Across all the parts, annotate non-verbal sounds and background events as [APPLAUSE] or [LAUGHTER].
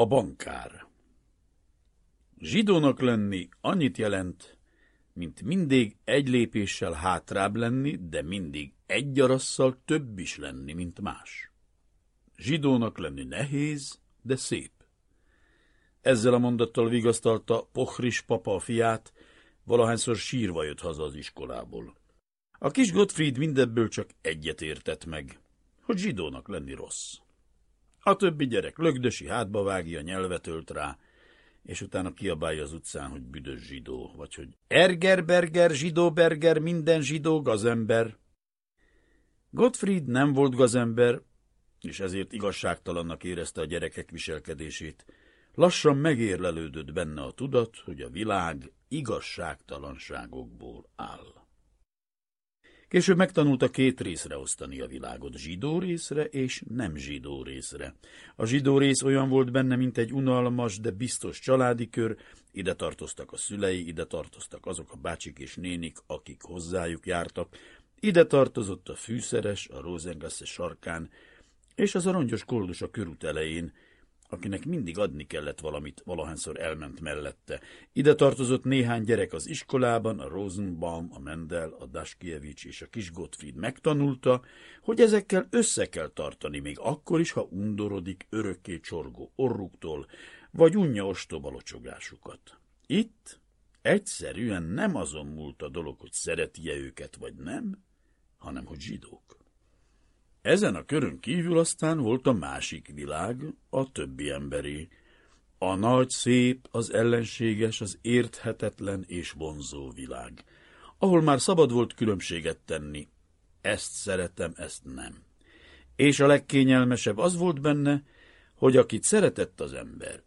A bankár Zsidónak lenni annyit jelent, mint mindig egy lépéssel hátrább lenni, de mindig egy gyarasszal több is lenni, mint más. Zsidónak lenni nehéz, de szép. Ezzel a mondattal vigasztalta Pochris papa a fiát, valahányszor sírva jött haza az iskolából. A kis Gottfried mindebből csak egyet értett meg, hogy zsidónak lenni rossz. A többi gyerek lögdösi hátba vágja, nyelvet ölt rá, és utána kiabálja az utcán, hogy büdös zsidó, vagy hogy Ergerberger, zsidóberger, minden zsidó gazember. Gottfried nem volt gazember, és ezért igazságtalannak érezte a gyerekek viselkedését. Lassan megérlelődött benne a tudat, hogy a világ igazságtalanságokból áll. Később megtanulta két részre osztani a világot, zsidó részre és nem zsidó részre. A zsidó rész olyan volt benne, mint egy unalmas, de biztos családi kör, ide tartoztak a szülei, ide tartoztak azok a bácsik és nénik, akik hozzájuk jártak, ide tartozott a fűszeres, a Rosengasse sarkán, és az arangyos koldus a körút elején, akinek mindig adni kellett valamit, valahányszor elment mellette. Ide tartozott néhány gyerek az iskolában, a Rosenbaum, a Mendel, a Daskiewicz és a kis Gottfried megtanulta, hogy ezekkel össze kell tartani, még akkor is, ha undorodik örökké csorgó orruktól, vagy unja ostoba. Itt egyszerűen nem azon múlt a dolog, hogy szereti-e őket, vagy nem, hanem hogy zsidók. Ezen a körön kívül aztán volt a másik világ, a többi emberi. A nagy, szép, az ellenséges, az érthetetlen és vonzó világ, ahol már szabad volt különbséget tenni. Ezt szeretem, ezt nem. És a legkényelmesebb az volt benne, hogy akit szeretett az ember,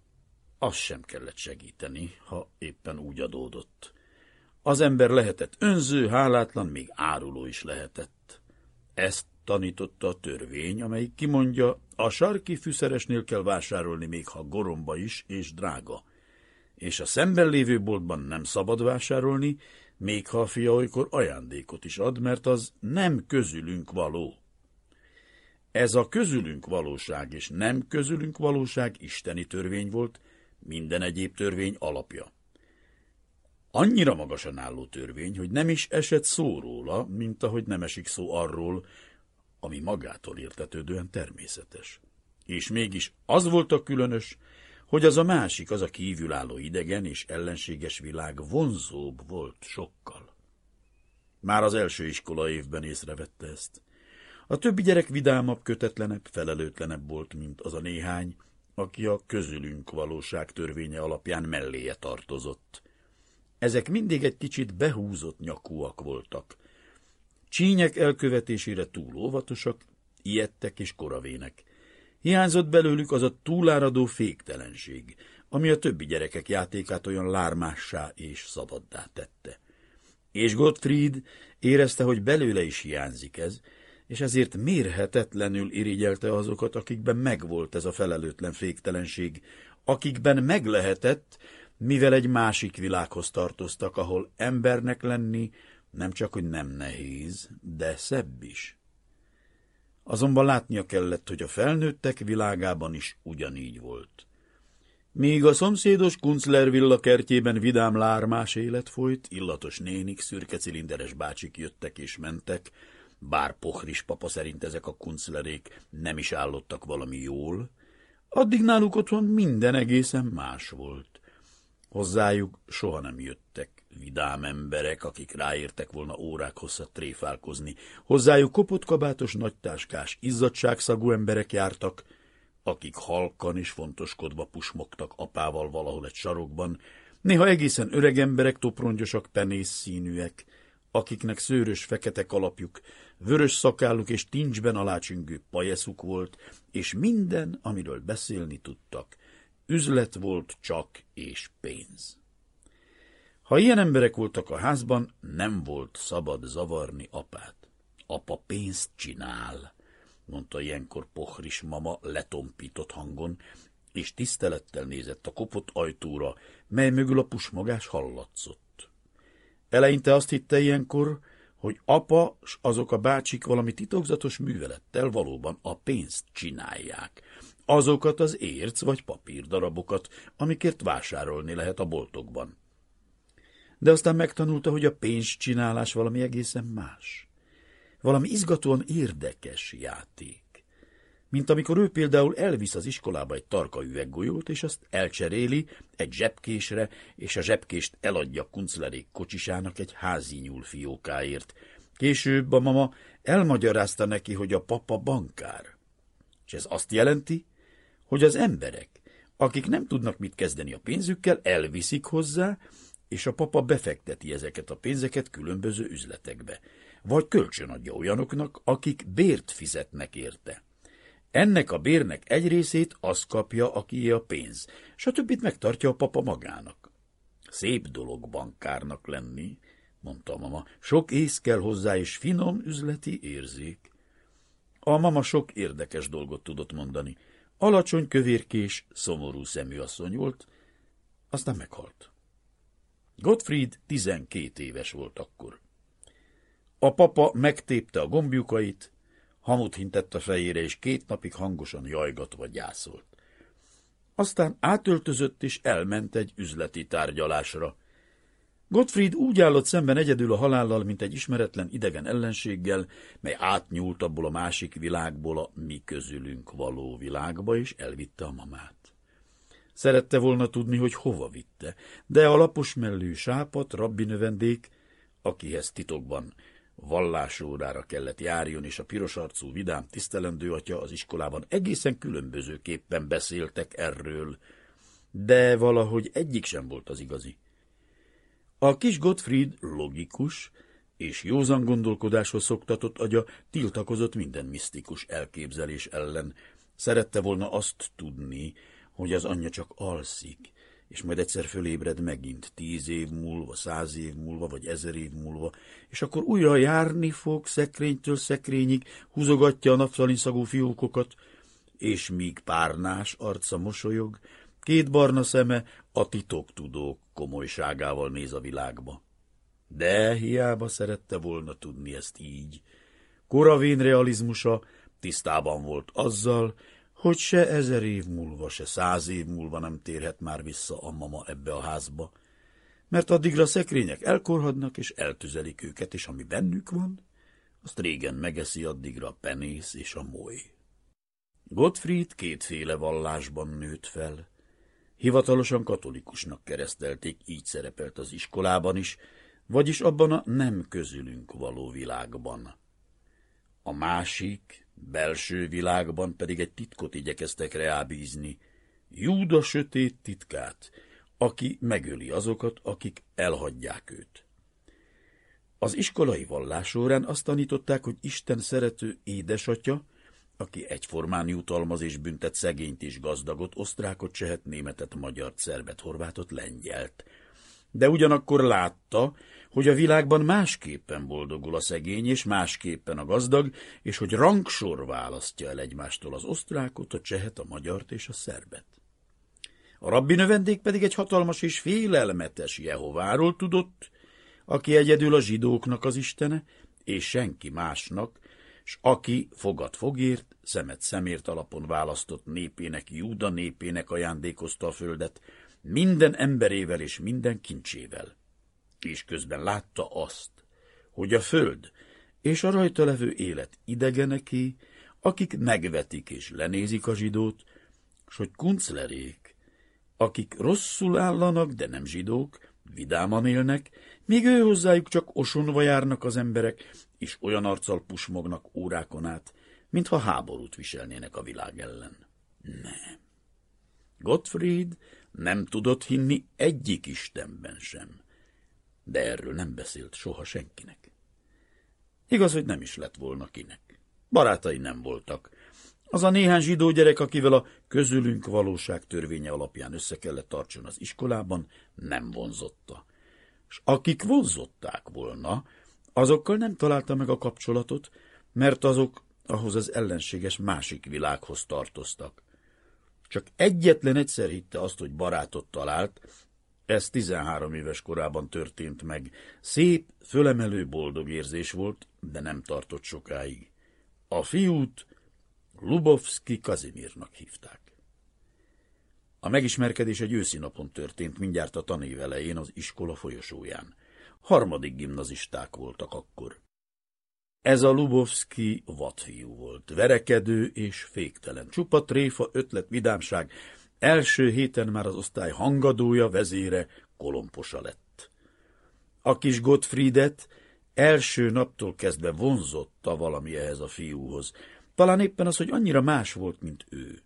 azt sem kellett segíteni, ha éppen úgy adódott. Az ember lehetett önző, hálátlan, még áruló is lehetett. Ezt tanította a törvény, amelyik kimondja, a sarki fűszeresnél kell vásárolni, még ha goromba is és drága. És a szemben lévő boltban nem szabad vásárolni, még ha a fia olykor ajándékot is ad, mert az nem közülünk való. Ez a közülünk valóság és nem közülünk valóság isteni törvény volt, minden egyéb törvény alapja. Annyira magasan álló törvény, hogy nem is esett szó róla, mint ahogy nem esik szó arról, ami magától értetődően természetes. És mégis az volt a különös, hogy az a másik, az a kívülálló idegen és ellenséges világ vonzóbb volt sokkal. Már az első iskola évben észrevette ezt. A többi gyerek vidámabb, kötetlenebb, felelőtlenebb volt, mint az a néhány, aki a közülünk valóság törvénye alapján melléje tartozott. Ezek mindig egy kicsit behúzott nyakúak voltak, Csínyek elkövetésére túl óvatosak, ijedtek és koravének. Hiányzott belőlük az a túláradó féktelenség, ami a többi gyerekek játékát olyan lármássá és szabaddá tette. És Gottfried érezte, hogy belőle is hiányzik ez, és ezért mérhetetlenül irigyelte azokat, akikben megvolt ez a felelőtlen féktelenség, akikben meglehetett, mivel egy másik világhoz tartoztak, ahol embernek lenni nem csak, hogy nem nehéz, de szebb is. Azonban látnia kellett, hogy a felnőttek világában is ugyanígy volt. Míg a szomszédos Kunzler villa kertjében vidám lármás élet folyt, illatos nénik, szürke cilinderes bácsik jöttek és mentek, bár Pochris papa szerint ezek a kunzlerék nem is állottak valami jól, addig náluk otthon minden egészen más volt. Hozzájuk soha nem jöttek vidám emberek, akik ráértek volna órák hosszat tréfálkozni. Hozzájuk kopott kabátos, nagytáskás, izzadságszagú emberek jártak, akik halkan és fontoskodva pusmogtak apával valahol egy sarokban, néha egészen öreg emberek, toprongyosak, penész színűek, akiknek szőrös fekete kalapjuk, vörös szakálluk és tincsben alácsüngő pajeszuk volt, és minden, amiről beszélni tudtak, üzlet volt csak és pénz. Ha ilyen emberek voltak a házban, nem volt szabad zavarni apát. Apa pénzt csinál, mondta ilyenkor Pohris mama letompított hangon, és tisztelettel nézett a kopott ajtóra, mely mögül a pusmogás hallatszott. Eleinte azt hitte ilyenkor, hogy apa s azok a bácsik valami titokzatos művelettel valóban a pénzt csinálják. azokat az érc vagy papírdarabokat, amikért vásárolni lehet a boltokban. De aztán megtanulta, hogy a pénzcsinálás valami egészen más. Valami izgatóan érdekes játék. Mint amikor ő például elvisz az iskolába egy tarka üveggolyót, és azt elcseréli egy zsebkésre, és a zsebkést eladja kunclerék kocsisának egy házi nyúlfiókáért. Később a mama elmagyarázta neki, hogy a papa bankár. És ez azt jelenti, hogy az emberek, akik nem tudnak mit kezdeni a pénzükkel, elviszik hozzá, és a papa befekteti ezeket a pénzeket különböző üzletekbe, vagy kölcsönadja olyanoknak, akik bért fizetnek érte. Ennek a bérnek egy részét az kapja, aki a pénz, és a többit megtartja a papa magának. Szép dolog bankárnak lenni, mondta a mama. Sok ész kell hozzá, és finom üzleti érzék. A mama sok érdekes dolgot tudott mondani. Alacsony, kövérkés, szomorú szemű asszony volt, aztán meghalt. Gottfried tizenkét éves volt akkor. A papa megtépte a gombjukait, hamut hintett a fejére, és két napig hangosan jajgatva gyászolt. Aztán átöltözött, és elment egy üzleti tárgyalásra. Gottfried úgy állott szemben egyedül a halállal, mint egy ismeretlen idegen ellenséggel, mely átnyúlt abból a másik világból a mi közülünk való világba, és elvitte a mamát. Szerette volna tudni, hogy hova vitte, de a lapos mellű sápat, rabbi növendék, akihez titokban vallásórára kellett járjon, és a pirosarcú vidám tisztelendő atya az iskolában egészen különbözőképpen beszéltek erről, de valahogy egyik sem volt az igazi. A kis Gottfried logikus és józan gondolkodáshoz szoktatott agya tiltakozott minden misztikus elképzelés ellen. Szerette volna azt tudni, hogy az anyja csak alszik, és majd egyszer fölébred megint, tíz év múlva, száz év múlva, vagy ezer év múlva, és akkor újra járni fog szekrénytől szekrényig, húzogatja a napszalin szagú fiókokat, és míg párnás arca mosolyog, két barna szeme a titoktudók komolyságával néz a világba. De hiába szerette volna tudni ezt így. Koravén realizmusa tisztában volt azzal, hogy se ezer év múlva, se száz év múlva nem térhet már vissza a mama ebbe a házba, mert addigra szekrények elkorhadnak, és eltüzelik őket, és ami bennük van, azt régen megeszi addigra a penész és a moly. Gottfried kétféle vallásban nőtt fel. Hivatalosan katolikusnak keresztelték, így szerepelt az iskolában is, vagyis abban a nem közülünk való világban. A másik, Belső világban pedig egy titkot igyekeztek reábízni, Júda sötét titkát, aki megöli azokat, akik elhagyják őt. Az iskolai vallás során azt tanították, hogy Isten szerető édesatya, aki egyformán jutalmaz és büntet szegényt és gazdagot, osztrákot, csehet, németet, magyart, szerbet, horvátot, lengyelt. De ugyanakkor látta, hogy a világban másképpen boldogul a szegény, és másképpen a gazdag, és hogy rangsor választja el egymástól az osztrákot, a csehet, a magyart és a szerbet. A rabbi növendék pedig egy hatalmas és félelmetes Jehováról tudott, aki egyedül a zsidóknak az istene, és senki másnak, s aki fogad fogért, szemet szemért alapon választott népének, Júda népének ajándékozta a földet, minden emberével és minden kincsével és közben látta azt, hogy a föld és a rajta levő élet idegeneké, akik megvetik és lenézik a zsidót, s hogy kunclerék, akik rosszul állanak, de nem zsidók, vidáman élnek, míg ő hozzájuk csak osonva járnak az emberek, és olyan arccal pusmognak órákon át, mintha háborút viselnének a világ ellen. Nem. Gottfried nem tudott hinni egyik Istenben sem de erről nem beszélt soha senkinek. Igaz, hogy nem is lett volna kinek. Barátai nem voltak. Az a néhány zsidó gyerek, akivel a közülünk valóság törvénye alapján össze kellett tartson az iskolában, nem vonzotta. S akik vonzották volna, azokkal nem találta meg a kapcsolatot, mert azok ahhoz az ellenséges másik világhoz tartoztak. Csak egyetlen egyszer hitte azt, hogy barátot talált, ez 13 éves korában történt meg. Szép, fölemelő boldog érzés volt, de nem tartott sokáig. A fiút Lubovski Kazimirnak hívták. A megismerkedés egy őszi napon történt, mindjárt a tanév elején az iskola folyosóján. Harmadik gimnazisták voltak akkor. Ez a Lubovski vadfiú volt, verekedő és féktelen. Csupa tréfa, ötlet, vidámság. Első héten már az osztály hangadója, vezére, kolomposa lett. A kis Gottfriedet első naptól kezdve vonzotta valami ehhez a fiúhoz. Talán éppen az, hogy annyira más volt, mint ő.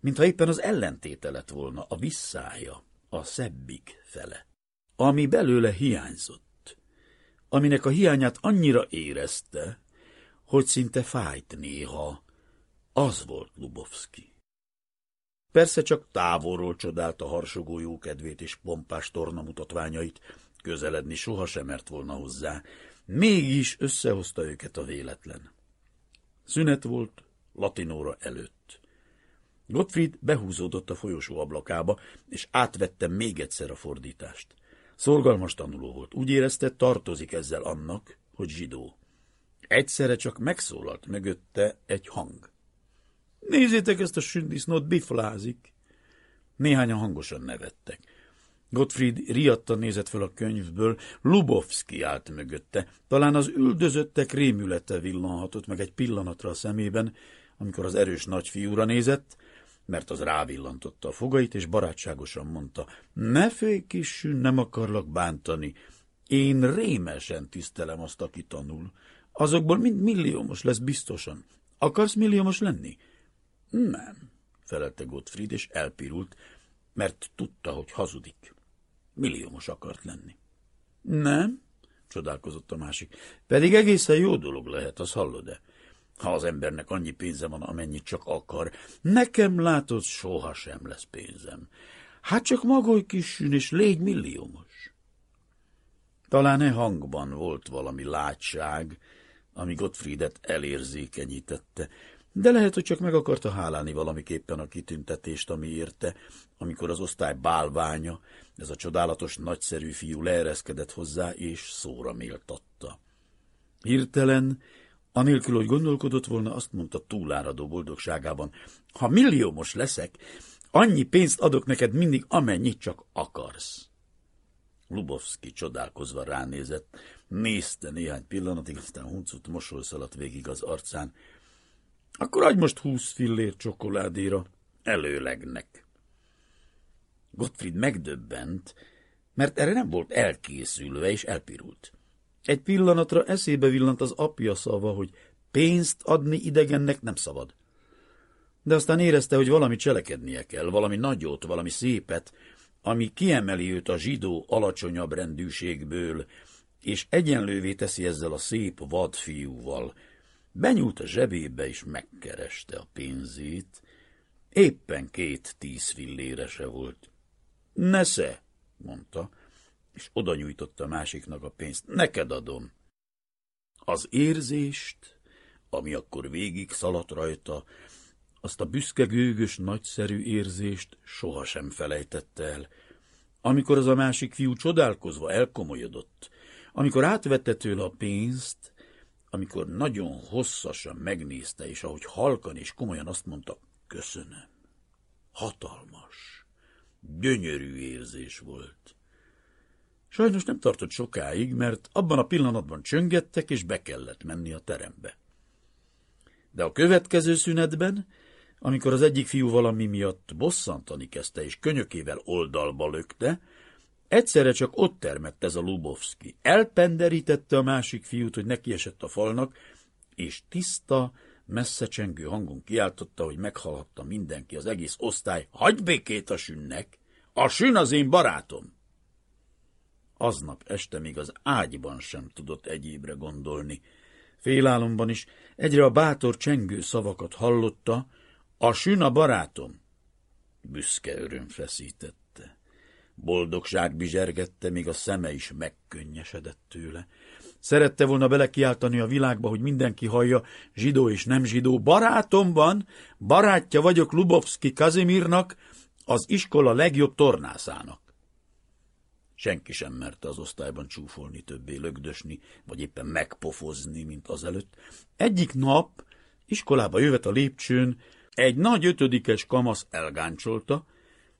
Mintha éppen az ellentéte lett volna, a visszája, a szebbik fele. Ami belőle hiányzott aminek a hiányát annyira érezte, hogy szinte fájt néha. Az volt Lubovski. Persze csak távolról csodálta harsogó jókedvét és pompás tornamutatványait, közeledni sohasem mert volna hozzá, mégis összehozta őket a véletlen. Szünet volt latinóra előtt. Gottfried behúzódott a folyosó ablakába, és átvette még egyszer a fordítást. Szorgalmas tanuló volt. Úgy érezte, tartozik ezzel annak, hogy zsidó. Egyszerre csak megszólalt mögötte egy hang. Nézzétek ezt a sündisznót, biflázik. Néhányan hangosan nevettek. Gottfried riadtan nézett fel a könyvből, Lubovski állt mögötte. Talán az üldözöttek rémülete villanhatott meg egy pillanatra a szemében, amikor az erős nagyfiúra nézett, mert az rávillantotta a fogait, és barátságosan mondta, ne félj, kisű, nem akarlak bántani. Én rémesen tisztelem azt, aki tanul. Azokból mind milliómos lesz biztosan. Akarsz milliómos lenni? Nem, felelte Gottfried, és elpirult, mert tudta, hogy hazudik. Milliómos akart lenni. Nem, csodálkozott a másik. Pedig egészen jó dolog lehet, az hallod-e? ha az embernek annyi pénze van, amennyit csak akar. Nekem látod, soha sem lesz pénzem. Hát csak magolj kisün, és légy milliómos. Talán e hangban volt valami látság, ami Gottfriedet elérzékenyítette, de lehet, hogy csak meg akarta hálálni valamiképpen a kitüntetést, ami érte, amikor az osztály bálványa, ez a csodálatos, nagyszerű fiú leereszkedett hozzá, és szóra méltatta. Hirtelen Anélkül, hogy gondolkodott volna, azt mondta túláradó boldogságában, ha milliómos leszek, annyi pénzt adok neked mindig, amennyit csak akarsz. Lubovski csodálkozva ránézett, nézte néhány pillanatig, aztán huncut mosoly szaladt végig az arcán. Akkor adj most húsz fillér csokoládéra, előlegnek. Gottfried megdöbbent, mert erre nem volt elkészülve, és elpirult. Egy pillanatra eszébe villant az apja szava, hogy pénzt adni idegennek nem szabad. De aztán érezte, hogy valami cselekednie kell, valami nagyot, valami szépet, ami kiemeli őt a zsidó alacsonyabb rendűségből, és egyenlővé teszi ezzel a szép vadfiúval. Benyúlt a zsebébe, és megkereste a pénzét. Éppen két tíz fillérese volt. – Nesze! – mondta és oda nyújtotta másiknak a pénzt. Neked adom. Az érzést, ami akkor végig szaladt rajta, azt a büszke gőgös, nagyszerű érzést sohasem felejtette el. Amikor az a másik fiú csodálkozva elkomolyodott, amikor átvette tőle a pénzt, amikor nagyon hosszasan megnézte, és ahogy halkan és komolyan azt mondta, köszönöm. Hatalmas, gyönyörű érzés volt. Sajnos nem tartott sokáig, mert abban a pillanatban csöngettek, és be kellett menni a terembe. De a következő szünetben, amikor az egyik fiú valami miatt bosszantani kezdte, és könyökével oldalba lökte, egyszerre csak ott termett ez a Lubovski. Elpenderítette a másik fiút, hogy neki esett a falnak, és tiszta, messze csengő hangon kiáltotta, hogy meghallhatta mindenki, az egész osztály, hagyj békét a sünnek! A sün az én barátom! Aznap este még az ágyban sem tudott egyébre gondolni. Félálomban is egyre a bátor csengő szavakat hallotta, a sün a barátom. Büszke öröm feszítette. Boldogság bizsergette, még a szeme is megkönnyesedett tőle. Szerette volna belekiáltani a világba, hogy mindenki hallja, zsidó és nem zsidó. Barátom van, barátja vagyok Lubovski Kazimirnak, az iskola legjobb tornászának. Senki sem merte az osztályban csúfolni többé, lögdösni, vagy éppen megpofozni, mint azelőtt. Egyik nap Iskolába jövet a lépcsőn, egy nagy ötödikes kamasz elgáncsolta,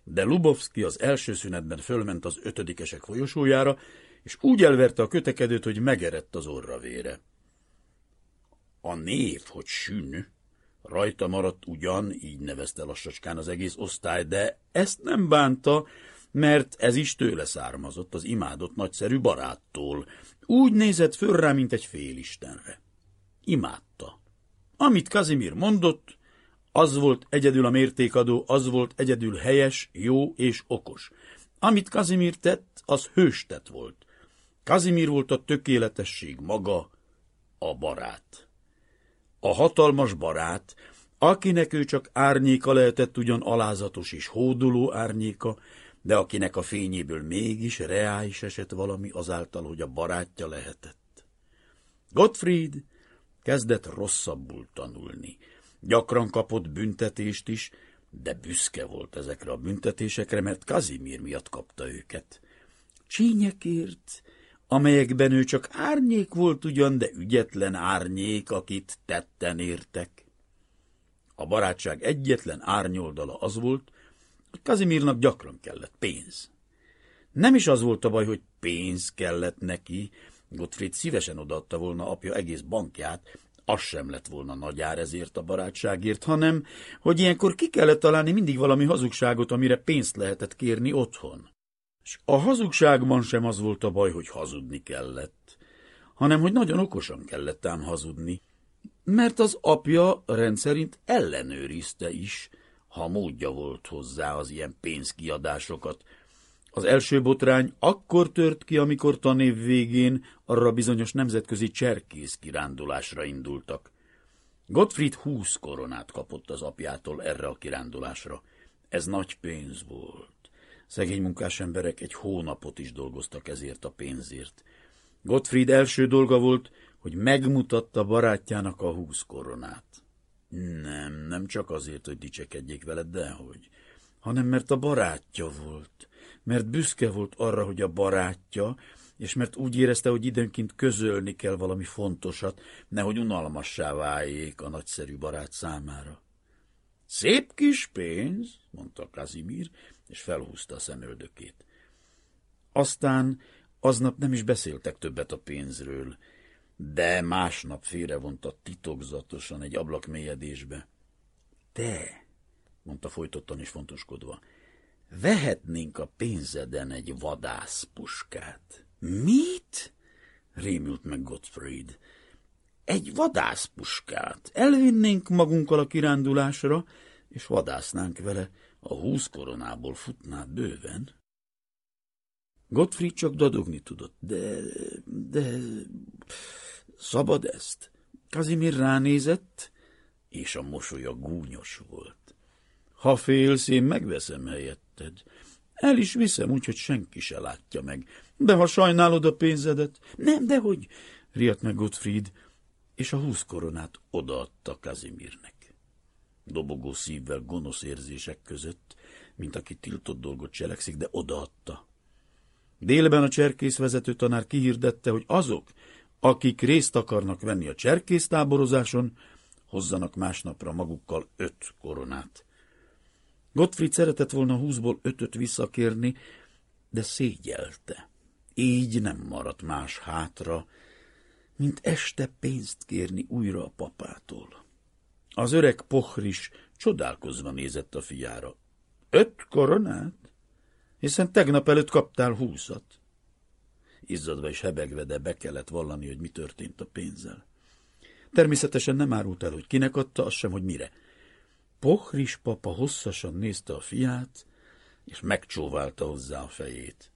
de Lubovski az első szünetben fölment az ötödikesek folyosójára, és úgy elverte a kötekedőt, hogy megerett az orra vére. A név, hogy sűn, rajta maradt ugyan, így nevezte lassacskán az egész osztály, de ezt nem bánta, mert ez is tőle származott, az imádott nagyszerű baráttól. Úgy nézett föl rá, mint egy félistenre. Imádta. Amit Kazimir mondott, az volt egyedül a mértékadó, az volt egyedül helyes, jó és okos. Amit Kazimir tett, az hőstett volt. Kazimir volt a tökéletesség maga, a barát. A hatalmas barát, akinek ő csak árnyéka lehetett ugyan alázatos és hódoló árnyéka, de akinek a fényéből mégis reális esett valami azáltal, hogy a barátja lehetett. Gottfried kezdett rosszabbul tanulni. Gyakran kapott büntetést is, de büszke volt ezekre a büntetésekre, mert Kazimír miatt kapta őket. Csínyekért, amelyekben ő csak árnyék volt ugyan, de ügyetlen árnyék, akit tetten értek. A barátság egyetlen árnyoldala az volt, hogy Kazimírnak gyakran kellett pénz. Nem is az volt a baj, hogy pénz kellett neki, Gottfried szívesen odaadta volna apja egész bankját, az sem lett volna nagy ár ezért a barátságért, hanem, hogy ilyenkor ki kellett találni mindig valami hazugságot, amire pénzt lehetett kérni otthon. És a hazugságban sem az volt a baj, hogy hazudni kellett, hanem, hogy nagyon okosan kellett ám hazudni, mert az apja rendszerint ellenőrizte is, ha módja volt hozzá az ilyen pénzkiadásokat, az első botrány akkor tört ki, amikor tanév végén arra bizonyos nemzetközi cserkész kirándulásra indultak. Gottfried húsz koronát kapott az apjától erre a kirándulásra. Ez nagy pénz volt. Szegény munkás emberek egy hónapot is dolgoztak ezért a pénzért. Gottfried első dolga volt, hogy megmutatta barátjának a húsz koronát. Nem, nem csak azért, hogy dicsekedjék veled, dehogy, hanem mert a barátja volt mert büszke volt arra, hogy a barátja, és mert úgy érezte, hogy időnként közölni kell valami fontosat, nehogy unalmassá váljék a nagyszerű barát számára. Szép kis pénz, mondta Kazimír, és felhúzta a szemöldökét. Aztán aznap nem is beszéltek többet a pénzről, de másnap félrevonta titokzatosan egy ablakmélyedésbe. Te, mondta folytottan és fontoskodva, Vehetnénk a pénzeden egy vadászpuskát. Mit? Rémült meg Gottfried. Egy vadászpuskát. Elvinnénk magunkkal a kirándulásra, és vadásznánk vele. A húsz koronából futná bőven. Gottfried csak dadogni tudott. De, de, szabad ezt? Kazimir ránézett, és a mosolya gúnyos volt. Ha félsz, én megveszem helyetted. El is viszem, úgyhogy senki se látja meg. De ha sajnálod a pénzedet... Nem, dehogy, riadt meg Gottfried, és a húsz koronát odaadta Kazimirnek. Dobogó szívvel gonosz érzések között, mint aki tiltott dolgot cselekszik, de odaadta. Délben a cserkészvezető tanár kihirdette, hogy azok, akik részt akarnak venni a cserkésztáborozáson, hozzanak másnapra magukkal öt koronát. Gottfried szeretett volna húszból ötöt visszakérni, de szégyelte. Így nem maradt más hátra, mint este pénzt kérni újra a papától. Az öreg pohris csodálkozva nézett a fiára. Öt koronát? Hiszen tegnap előtt kaptál húszat. Izzadva és hebegve, de be kellett vallani, hogy mi történt a pénzzel. Természetesen nem árult el, hogy kinek adta, az sem, hogy mire. Pohris papa hosszasan nézte a fiát, és megcsóválta hozzá a fejét.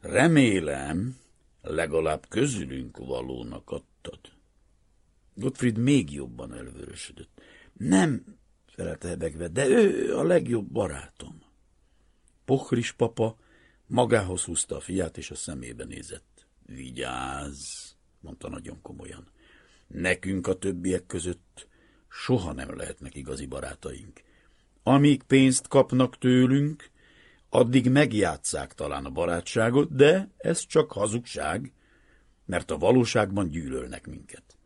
Remélem, legalább közülünk valónak adtad. Gottfried még jobban elvörösödött. Nem, felelte hebegve, de ő a legjobb barátom. Pohris papa magához húzta a fiát, és a szemébe nézett. Vigyázz, mondta nagyon komolyan. Nekünk a többiek között soha nem lehetnek igazi barátaink. Amíg pénzt kapnak tőlünk, addig megjátszák talán a barátságot, de ez csak hazugság, mert a valóságban gyűlölnek minket.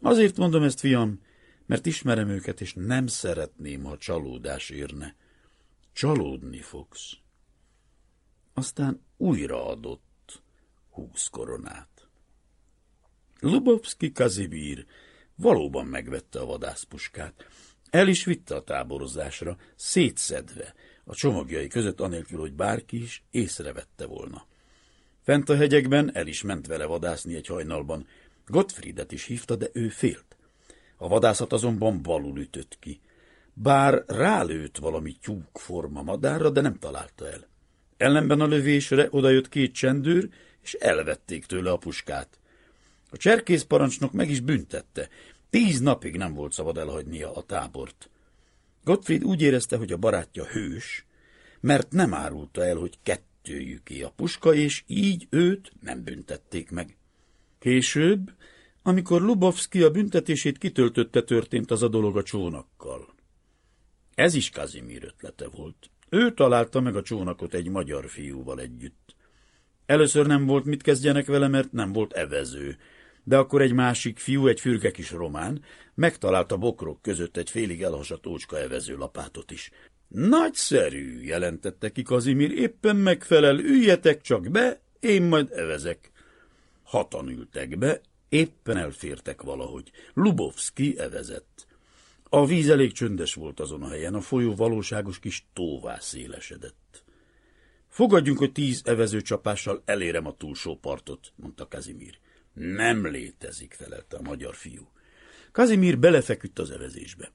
Azért mondom ezt, fiam, mert ismerem őket, és nem szeretném, ha csalódás érne. Csalódni fogsz. Aztán újra adott húsz koronát. Lubovski Kazimír valóban megvette a vadászpuskát. El is vitte a táborozásra, szétszedve, a csomagjai között anélkül, hogy bárki is észrevette volna. Fent a hegyekben el is ment vele vadászni egy hajnalban. Gottfriedet is hívta, de ő félt. A vadászat azonban balul ütött ki. Bár rálőtt valami tyúkforma madárra, de nem találta el. Ellenben a lövésre odajött két csendőr, és elvették tőle a puskát. A cserkész parancsnok meg is büntette. Tíz napig nem volt szabad elhagynia a tábort. Gottfried úgy érezte, hogy a barátja hős, mert nem árulta el, hogy kettőjüké a puska, és így őt nem büntették meg. Később, amikor Lubovski a büntetését kitöltötte, történt az a dolog a csónakkal. Ez is Kazimír ötlete volt. Ő találta meg a csónakot egy magyar fiúval együtt. Először nem volt mit kezdjenek vele, mert nem volt evező, de akkor egy másik fiú, egy fürge kis román, megtalálta bokrok között egy félig elhasadt ócska evező lapátot is. Nagyszerű, jelentette ki Kazimir, éppen megfelel, üljetek csak be, én majd evezek. Hatan ültek be, éppen elfértek valahogy. Lubovski evezett. A víz elég csöndes volt azon a helyen, a folyó valóságos kis tóvá szélesedett. Fogadjunk, hogy tíz evező csapással elérem a túlsó partot, mondta Kazimír. Nem létezik, felelte a magyar fiú. Kazimír belefeküdt az evezésbe.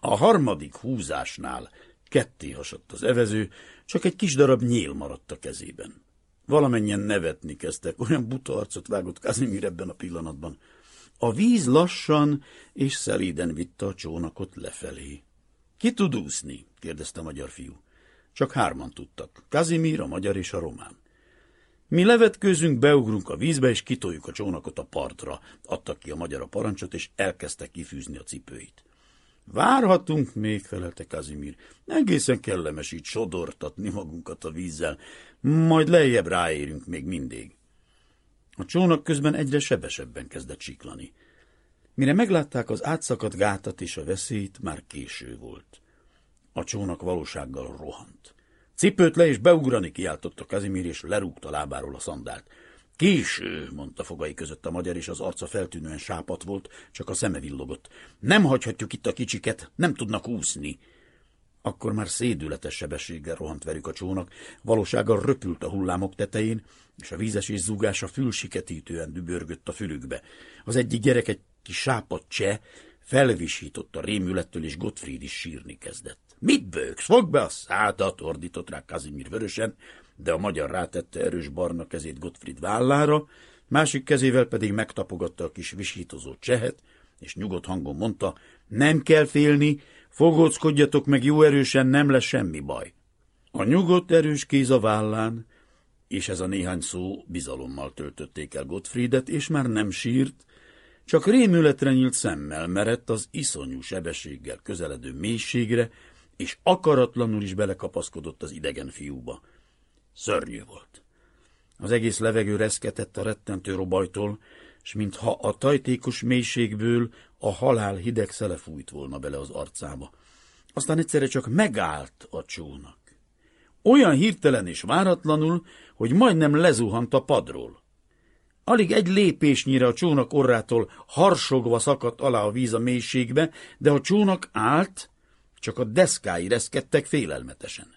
A harmadik húzásnál ketté hasadt az evező, csak egy kis darab nyíl maradt a kezében. Valamennyien nevetni kezdtek, olyan buta arcot vágott Kazimír ebben a pillanatban. A víz lassan és szelíden vitte a csónakot lefelé. Ki tud úszni? kérdezte a magyar fiú. Csak hárman tudtak, Kazimír, a magyar és a román. Mi levetkőzünk, beugrunk a vízbe, és kitoljuk a csónakot a partra, adtak ki a magyar a parancsot, és elkezdtek kifűzni a cipőit. Várhatunk még, felelte Kazimír. Egészen kellemes így sodortatni magunkat a vízzel, majd lejjebb ráérünk még mindig. A csónak közben egyre sebesebben kezdett siklani. Mire meglátták az átszakadt gátat és a veszélyt, már késő volt. A csónak valósággal rohant. Cipőt le és beugrani, kiáltotta Kazimír, és lerúgta lábáról a szandált. Késő, mondta fogai között a magyar, és az arca feltűnően sápat volt, csak a szeme villogott. Nem hagyhatjuk itt a kicsiket, nem tudnak úszni. Akkor már szédületes sebességgel rohant velük a csónak, valósággal röpült a hullámok tetején, és a vízesés zúgása fülsiketítően dübörgött a fülükbe. Az egyik gyerek egy kis sápat cseh, felvisított a rémülettől, és Gottfried is sírni kezdett. Mit bőksz? Fogd be a szádat, ordított rá Kazimir vörösen, de a magyar rátette erős barna kezét Gottfried vállára, másik kezével pedig megtapogatta a kis visítozó csehet, és nyugodt hangon mondta, nem kell félni, fogóckodjatok meg jó erősen, nem lesz semmi baj. A nyugodt erős kéz a vállán, és ez a néhány szó bizalommal töltötték el Gottfriedet, és már nem sírt, csak rémületre nyílt szemmel merett az iszonyú sebességgel közeledő mélységre, és akaratlanul is belekapaszkodott az idegen fiúba. Szörnyű volt. Az egész levegő reszketett a rettentő robajtól, s mintha a tajtékos mélységből a halál hideg szele fújt volna bele az arcába. Aztán egyszerre csak megállt a csónak. Olyan hirtelen és váratlanul, hogy majdnem lezuhant a padról. Alig egy lépésnyire a csónak orrától harsogva szakadt alá a víz a mélységbe, de a csónak állt, csak a deszkái reszkedtek félelmetesen.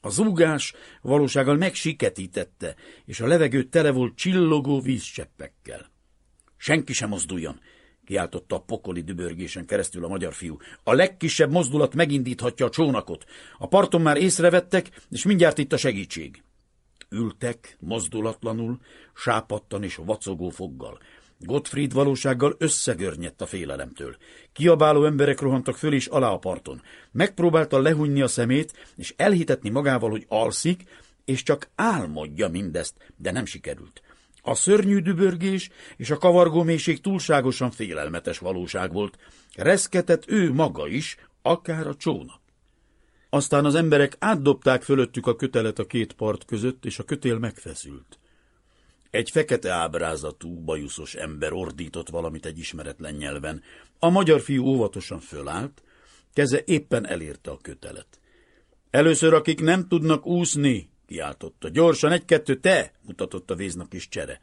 A zúgás valósággal megsiketítette, és a levegő tele volt csillogó vízcseppekkel. Senki sem mozduljon, kiáltotta a pokoli dübörgésen keresztül a magyar fiú. A legkisebb mozdulat megindíthatja a csónakot. A parton már észrevettek, és mindjárt itt a segítség. Ültek, mozdulatlanul, sápattan és vacogó foggal. Gottfried valósággal összegörnyedt a félelemtől. Kiabáló emberek rohantak föl és alá a parton. Megpróbálta lehúnyni a szemét, és elhitetni magával, hogy alszik, és csak álmodja mindezt, de nem sikerült. A szörnyű dübörgés és a kavargó mélység túlságosan félelmetes valóság volt. Reszketett ő maga is, akár a csónak. Aztán az emberek átdobták fölöttük a kötelet a két part között, és a kötél megfeszült. Egy fekete ábrázatú, bajuszos ember ordított valamit egy ismeretlen nyelven. A magyar fiú óvatosan fölállt, keze éppen elérte a kötelet. Először, akik nem tudnak úszni, kiáltotta. Gyorsan, egy-kettő, te, mutatott a véznak is csere.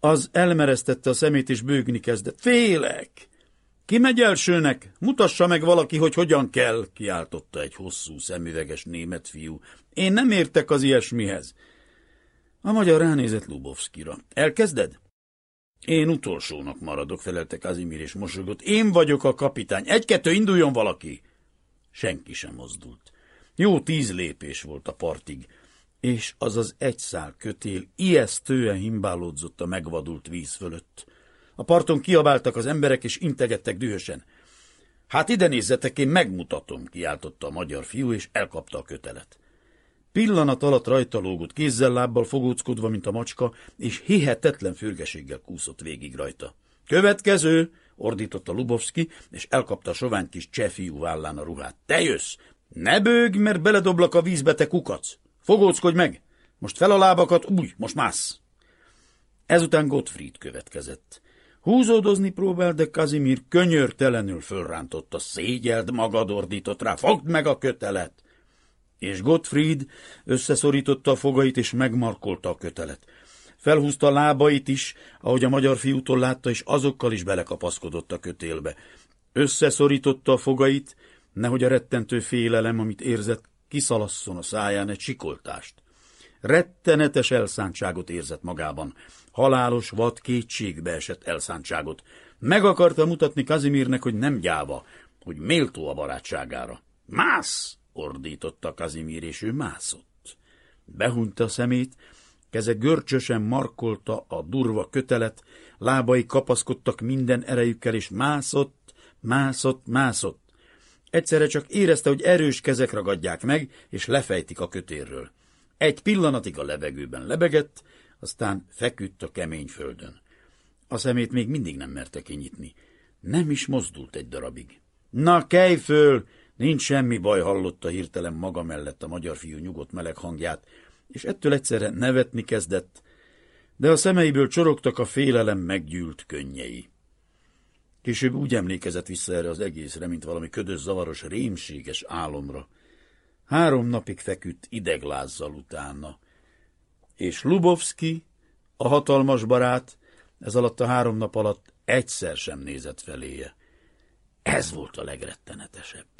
Az elmeresztette a szemét, és bőgni kezdett. Félek! Ki megy elsőnek? Mutassa meg valaki, hogy hogyan kell, kiáltotta egy hosszú, szemüveges német fiú. Én nem értek az ilyesmihez. A magyar ránézett Lubovszkira. Elkezded? Én utolsónak maradok, felelte Kazimir és mosogott. Én vagyok a kapitány. Egy-kettő, induljon valaki! Senki sem mozdult. Jó tíz lépés volt a partig, és az az egy szál kötél ijesztően himbálódzott a megvadult víz fölött. A parton kiabáltak az emberek, és integettek dühösen. Hát ide nézzetek, én megmutatom, kiáltotta a magyar fiú, és elkapta a kötelet. Pillanat alatt rajta lógott kézzel-lábbal fogóckodva, mint a macska, és hihetetlen fürgeséggel kúszott végig rajta. Következő, ordította Lubovski, és elkapta a sovány kis csefiú vállán a ruhát. Te jössz! Ne bőgj, mert beledoblak a vízbe, te kukac! Fogóckodj meg! Most fel a lábakat, úgy, most mász! Ezután Gottfried következett. Húzódozni próbál, de Kazimir könyörtelenül fölrántotta, szégyeld magad, ordított rá, fogd meg a kötelet! És Gottfried összeszorította a fogait, és megmarkolta a kötelet. Felhúzta lábait is, ahogy a magyar fiútól látta, és azokkal is belekapaszkodott a kötélbe. Összeszorította a fogait, nehogy a rettentő félelem, amit érzett, kiszalasszon a száján egy sikoltást. Rettenetes elszántságot érzett magában, halálos, vad kétségbe esett elszántságot. Meg akarta mutatni Kazimirnek, hogy nem gyáva, hogy méltó a barátságára. Mász! Ordította Kazimír, és ő mászott. Behunyta a szemét, keze görcsösen markolta a durva kötelet, lábai kapaszkodtak minden erejükkel, és mászott, mászott, mászott. Egyszerre csak érezte, hogy erős kezek ragadják meg, és lefejtik a kötérről. Egy pillanatig a levegőben lebegett, aztán feküdt a kemény földön. A szemét még mindig nem merte kinyitni. Nem is mozdult egy darabig. Na, kelj föl! Nincs semmi baj, hallotta hirtelen maga mellett a magyar fiú nyugodt meleg hangját, és ettől egyszerre nevetni kezdett, de a szemeiből csorogtak a félelem meggyűlt könnyei. Később úgy emlékezett vissza erre az egészre, mint valami ködös, zavaros, rémséges álomra. Három napig feküdt ideglázzal utána, és Lubovski, a hatalmas barát, ez alatt a három nap alatt egyszer sem nézett feléje. Ez volt a legrettenetesebb.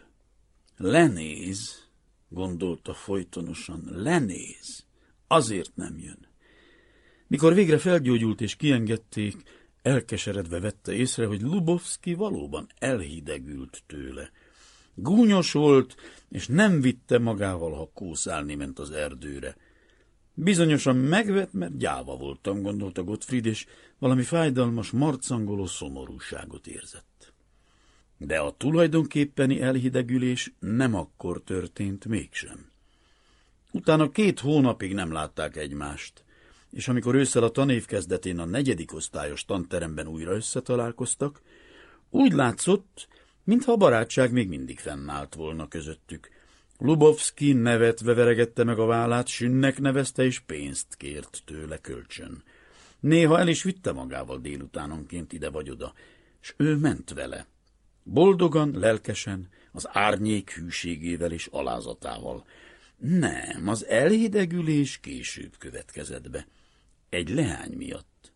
Lenéz, gondolta folytonosan, lenéz, azért nem jön. Mikor végre felgyógyult és kiengedték, elkeseredve vette észre, hogy Lubovski valóban elhidegült tőle. Gúnyos volt, és nem vitte magával, ha kószálni ment az erdőre. Bizonyosan megvet, mert gyáva voltam, gondolta Gottfried, és valami fájdalmas, marcangoló szomorúságot érzett. De a tulajdonképpeni elhidegülés nem akkor történt mégsem. Utána két hónapig nem látták egymást, és amikor ősszel a tanév kezdetén a negyedik osztályos tanteremben újra összetalálkoztak, úgy látszott, mintha a barátság még mindig fennállt volna közöttük. Lubovski nevetve veregette meg a vállát, sünnek nevezte, és pénzt kért tőle kölcsön. Néha el is vitte magával délutánonként ide vagy oda, és ő ment vele. Boldogan, lelkesen, az árnyék hűségével és alázatával. Nem, az elhidegülés később következett be. Egy leány miatt.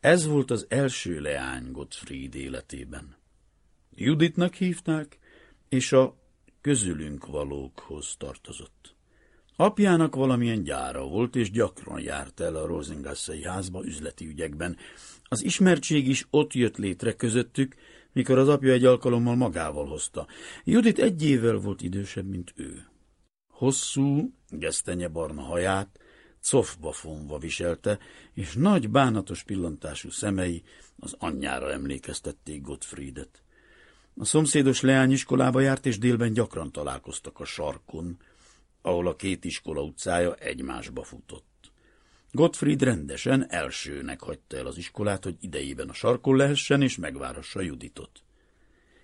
Ez volt az első leány Gottfried életében. Juditnak hívták, és a közülünk valókhoz tartozott. Apjának valamilyen gyára volt, és gyakran járt el a Rosengasszai házba üzleti ügyekben. Az ismertség is ott jött létre közöttük, mikor az apja egy alkalommal magával hozta. Judit egy évvel volt idősebb, mint ő. Hosszú, gesztenye barna haját, cofba fonva viselte, és nagy bánatos pillantású szemei az anyjára emlékeztették Gottfriedet. A szomszédos leányiskolába járt, és délben gyakran találkoztak a sarkon, ahol a két iskola utcája egymásba futott. Gottfried rendesen elsőnek hagyta el az iskolát, hogy idejében a sarkon lehessen és megvárassa Juditot.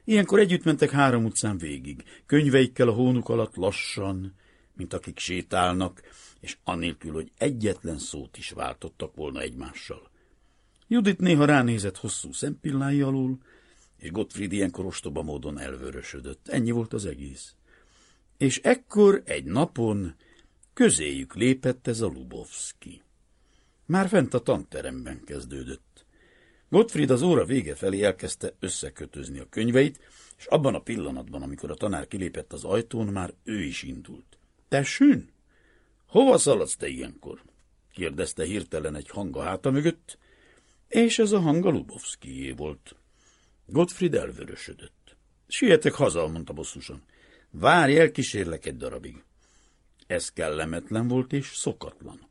Ilyenkor együtt mentek három utcán végig, könyveikkel a hónuk alatt lassan, mint akik sétálnak, és anélkül, hogy egyetlen szót is váltottak volna egymással. Judit néha ránézett hosszú szempillái alul, és Gottfried ilyenkor ostoba módon elvörösödött. Ennyi volt az egész. És ekkor egy napon közéjük lépett ez a Lubovski. Már fent a tanteremben kezdődött. Gottfried az óra vége felé elkezdte összekötözni a könyveit, és abban a pillanatban, amikor a tanár kilépett az ajtón, már ő is indult. – Tessün? Hova szaladsz te ilyenkor? – kérdezte hirtelen egy hang a háta mögött, és ez a hang a Lubovszkijé volt. Gottfried elvörösödött. Sietek haza, mondta bosszusan. Várj, elkísérlek egy darabig. Ez kellemetlen volt és szokatlan.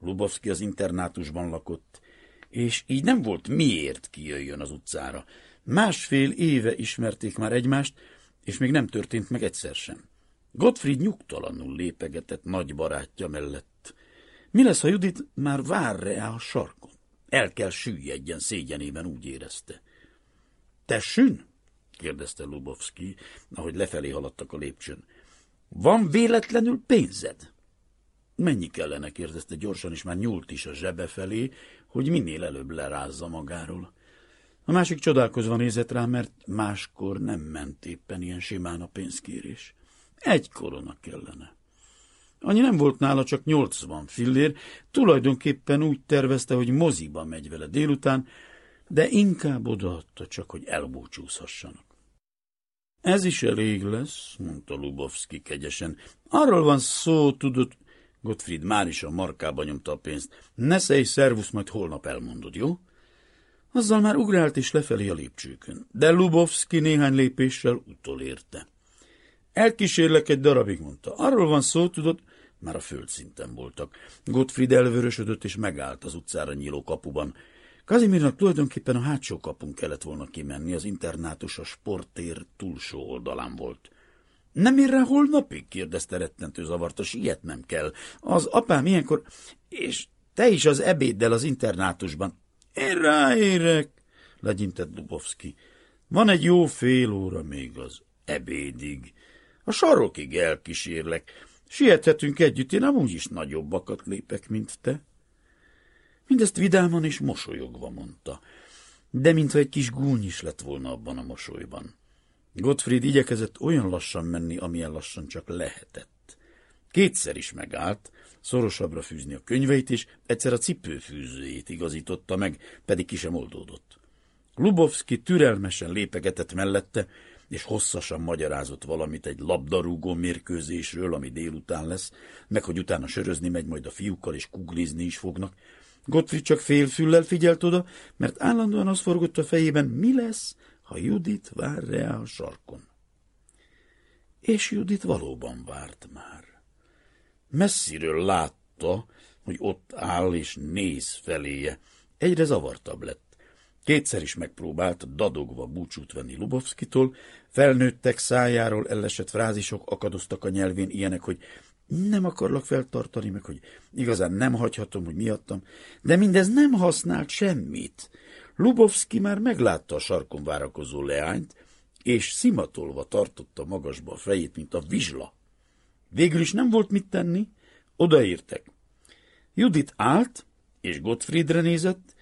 Lubovszki az internátusban lakott, és így nem volt miért kijöjjön az utcára. Másfél éve ismerték már egymást, és még nem történt meg egyszer sem. Gottfried nyugtalanul lépegetett nagy barátja mellett. Mi lesz, ha Judit már vár rá a sarkon? El kell süllyedjen szégyenében, úgy érezte. Tessün? kérdezte Lubovski, ahogy lefelé haladtak a lépcsőn. Van véletlenül pénzed? Mennyi kellene, kérdezte gyorsan, és már nyúlt is a zsebe felé, hogy minél előbb lerázza magáról. A másik csodálkozva nézett rá, mert máskor nem ment éppen ilyen simán a pénzkérés. Egy korona kellene. Annyi nem volt nála, csak nyolcvan fillér, tulajdonképpen úgy tervezte, hogy moziba megy vele délután, de inkább odaadta csak, hogy elbúcsúzhassanak. Ez is elég lesz, mondta Lubovski kegyesen. Arról van szó, tudod, Gottfried már is a markába nyomta a pénzt. Nesze szervusz, majd holnap elmondod, jó? Azzal már ugrált is lefelé a lépcsőkön, de Lubovski néhány lépéssel utolérte. Elkísérlek egy darabig, mondta. Arról van szó, tudod, már a földszinten voltak. Gottfried elvörösödött és megállt az utcára nyíló kapuban. Kazimirnak tulajdonképpen a hátsó kapun kellett volna kimenni, az internátus a sporttér túlsó oldalán volt. Nem ér rá holnapig? kérdezte rettentő zavarta, sietnem kell. Az apám ilyenkor, és te is az ebéddel az internátusban. Én ráérek, legyintett Dubovski. Van egy jó fél óra még az ebédig. A sarokig elkísérlek. Siethetünk együtt, én amúgy is nagyobbakat lépek, mint te. Mindezt vidáman és mosolyogva mondta, de mintha egy kis gúny is lett volna abban a mosolyban. Gottfried igyekezett olyan lassan menni, amilyen lassan csak lehetett. Kétszer is megállt, szorosabbra fűzni a könyveit is, egyszer a cipőfűzőjét igazította meg, pedig ki sem oldódott. Lubovski türelmesen lépegetett mellette, és hosszasan magyarázott valamit egy labdarúgó mérkőzésről, ami délután lesz, meg hogy utána sörözni megy majd a fiúkkal, és kuglizni is fognak, Gottfried csak félfüllel figyelt oda, mert állandóan az forgott a fejében, mi lesz, ha Judit vár rá a sarkon. És Judit valóban várt már. Messziről látta, hogy ott áll és néz feléje. Egyre zavartabb lett. Kétszer is megpróbált dadogva búcsút venni Lubovszkitól, felnőttek szájáról ellesett frázisok akadoztak a nyelvén ilyenek, hogy nem akarlak feltartani, meg hogy igazán nem hagyhatom, hogy miattam, de mindez nem használt semmit. Lubovski már meglátta a sarkon várakozó leányt, és szimatolva tartotta magasba a fejét, mint a vizsla. Végül is nem volt mit tenni, odaértek. Judit állt, és Gottfriedre nézett,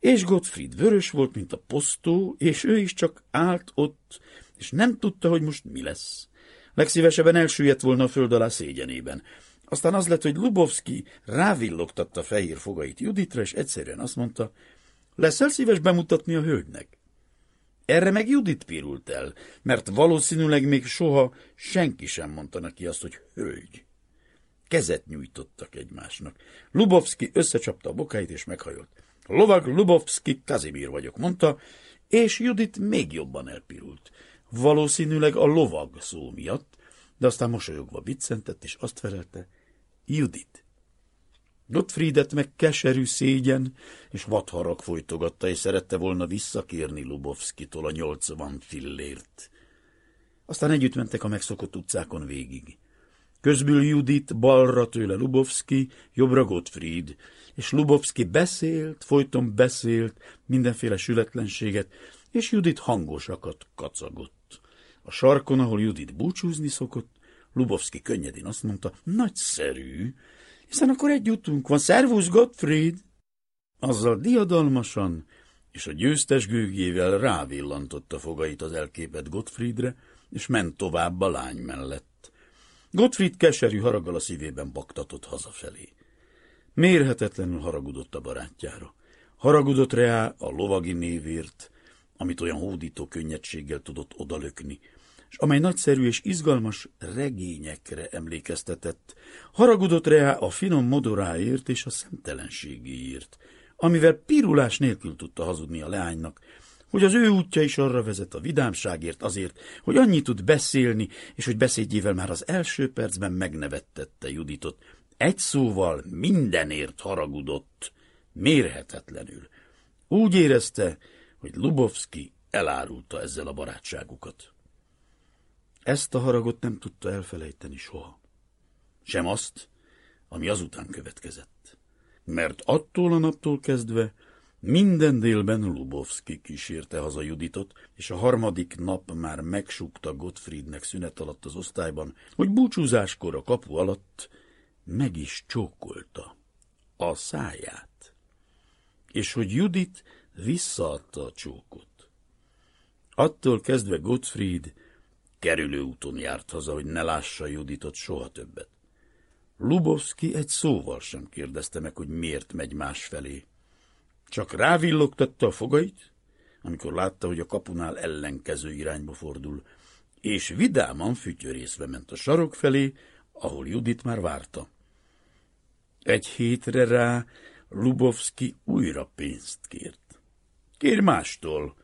és Gottfried vörös volt, mint a posztó, és ő is csak állt ott, és nem tudta, hogy most mi lesz. Legszívesebben elsüllyedt volna a föld alá szégyenében. Aztán az lett, hogy Lubovski rávillogtatta fehér fogait Juditra, és egyszerűen azt mondta, leszel szíves bemutatni a hölgynek? Erre meg Judit pirult el, mert valószínűleg még soha senki sem mondta neki azt, hogy hölgy. Kezet nyújtottak egymásnak. Lubovski összecsapta a bokáit és meghajolt. Lovag Lubovski Kazimír vagyok, mondta, és Judit még jobban elpirult valószínűleg a lovag szó miatt, de aztán mosolyogva biccentett, és azt felelte, Judit. Gottfriedet meg keserű szégyen és vadharag folytogatta, és szerette volna visszakérni Lubovszkitól a nyolcvan fillért. Aztán együtt mentek a megszokott utcákon végig. Közbül Judit, balra tőle Lubovski, jobbra Gottfried, és Lubovski beszélt, folyton beszélt, mindenféle sületlenséget, és Judit hangosakat kacagott. A sarkon, ahol Judit búcsúzni szokott, Lubovski könnyedén azt mondta, nagyszerű, hiszen akkor egy utunk van. Szervusz, Gottfried! Azzal diadalmasan és a győztes gőgjével rávillantotta fogait az elképet Gottfriedre, és ment tovább a lány mellett. Gottfried keserű haraggal a szívében baktatott hazafelé. Mérhetetlenül haragudott a barátjára. Haragudott rá a lovagi névért, amit olyan hódító könnyedséggel tudott odalökni, és amely nagyszerű és izgalmas regényekre emlékeztetett. Haragudott rá a finom modoráért és a szemtelenségéért, amivel pirulás nélkül tudta hazudni a leánynak, hogy az ő útja is arra vezet a vidámságért azért, hogy annyit tud beszélni, és hogy beszédjével már az első percben megnevettette Juditot. Egy szóval mindenért haragudott, mérhetetlenül. Úgy érezte, hogy Lubovski elárulta ezzel a barátságukat. Ezt a haragot nem tudta elfelejteni soha. Sem azt, ami azután következett. Mert attól a naptól kezdve minden délben Lubovski kísérte haza Juditot, és a harmadik nap már megsúgta Gottfriednek szünet alatt az osztályban, hogy búcsúzáskor a kapu alatt meg is csókolta a száját, és hogy Judit visszaadta a csókot. Attól kezdve Gottfried kerülő úton járt haza, hogy ne lássa Juditot soha többet. Lubovski egy szóval sem kérdezte meg, hogy miért megy másfelé. Csak rávillogtatta a fogait, amikor látta, hogy a kapunál ellenkező irányba fordul, és vidáman fütyörészve ment a sarok felé, ahol Judit már várta. Egy hétre rá Lubovski újra pénzt kért. Kér mástól,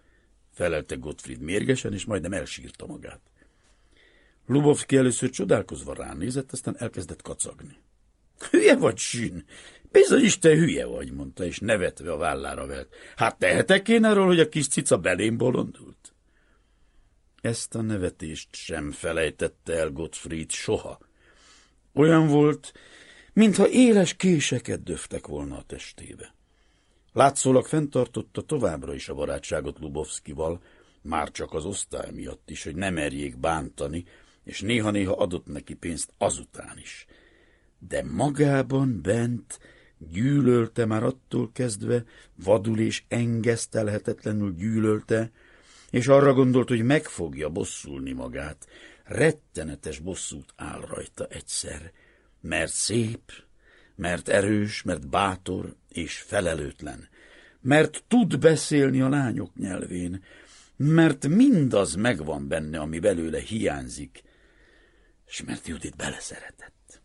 felelte Gottfried mérgesen, és majdnem elsírta magát. Lubovski először csodálkozva ránézett, aztán elkezdett kacagni. [LAUGHS] Hülye vagy, Sün? Bizony is te hülye vagy, mondta, és nevetve a vállára velt. Hát tehetek én arról, hogy a kis cica belém bolondult? Ezt a nevetést sem felejtette el Gottfried soha. Olyan volt, mintha éles késeket döftek volna a testébe. Látszólag fenntartotta továbbra is a barátságot Lubovszkival, már csak az osztály miatt is, hogy nem merjék bántani, és néha-néha adott neki pénzt azután is. De magában bent gyűlölte már attól kezdve, vadul és engesztelhetetlenül gyűlölte, és arra gondolt, hogy meg fogja bosszulni magát. Rettenetes bosszút áll rajta egyszer, mert szép, mert erős, mert bátor és felelőtlen, mert tud beszélni a lányok nyelvén, mert mindaz megvan benne, ami belőle hiányzik, és mert Judit beleszeretett.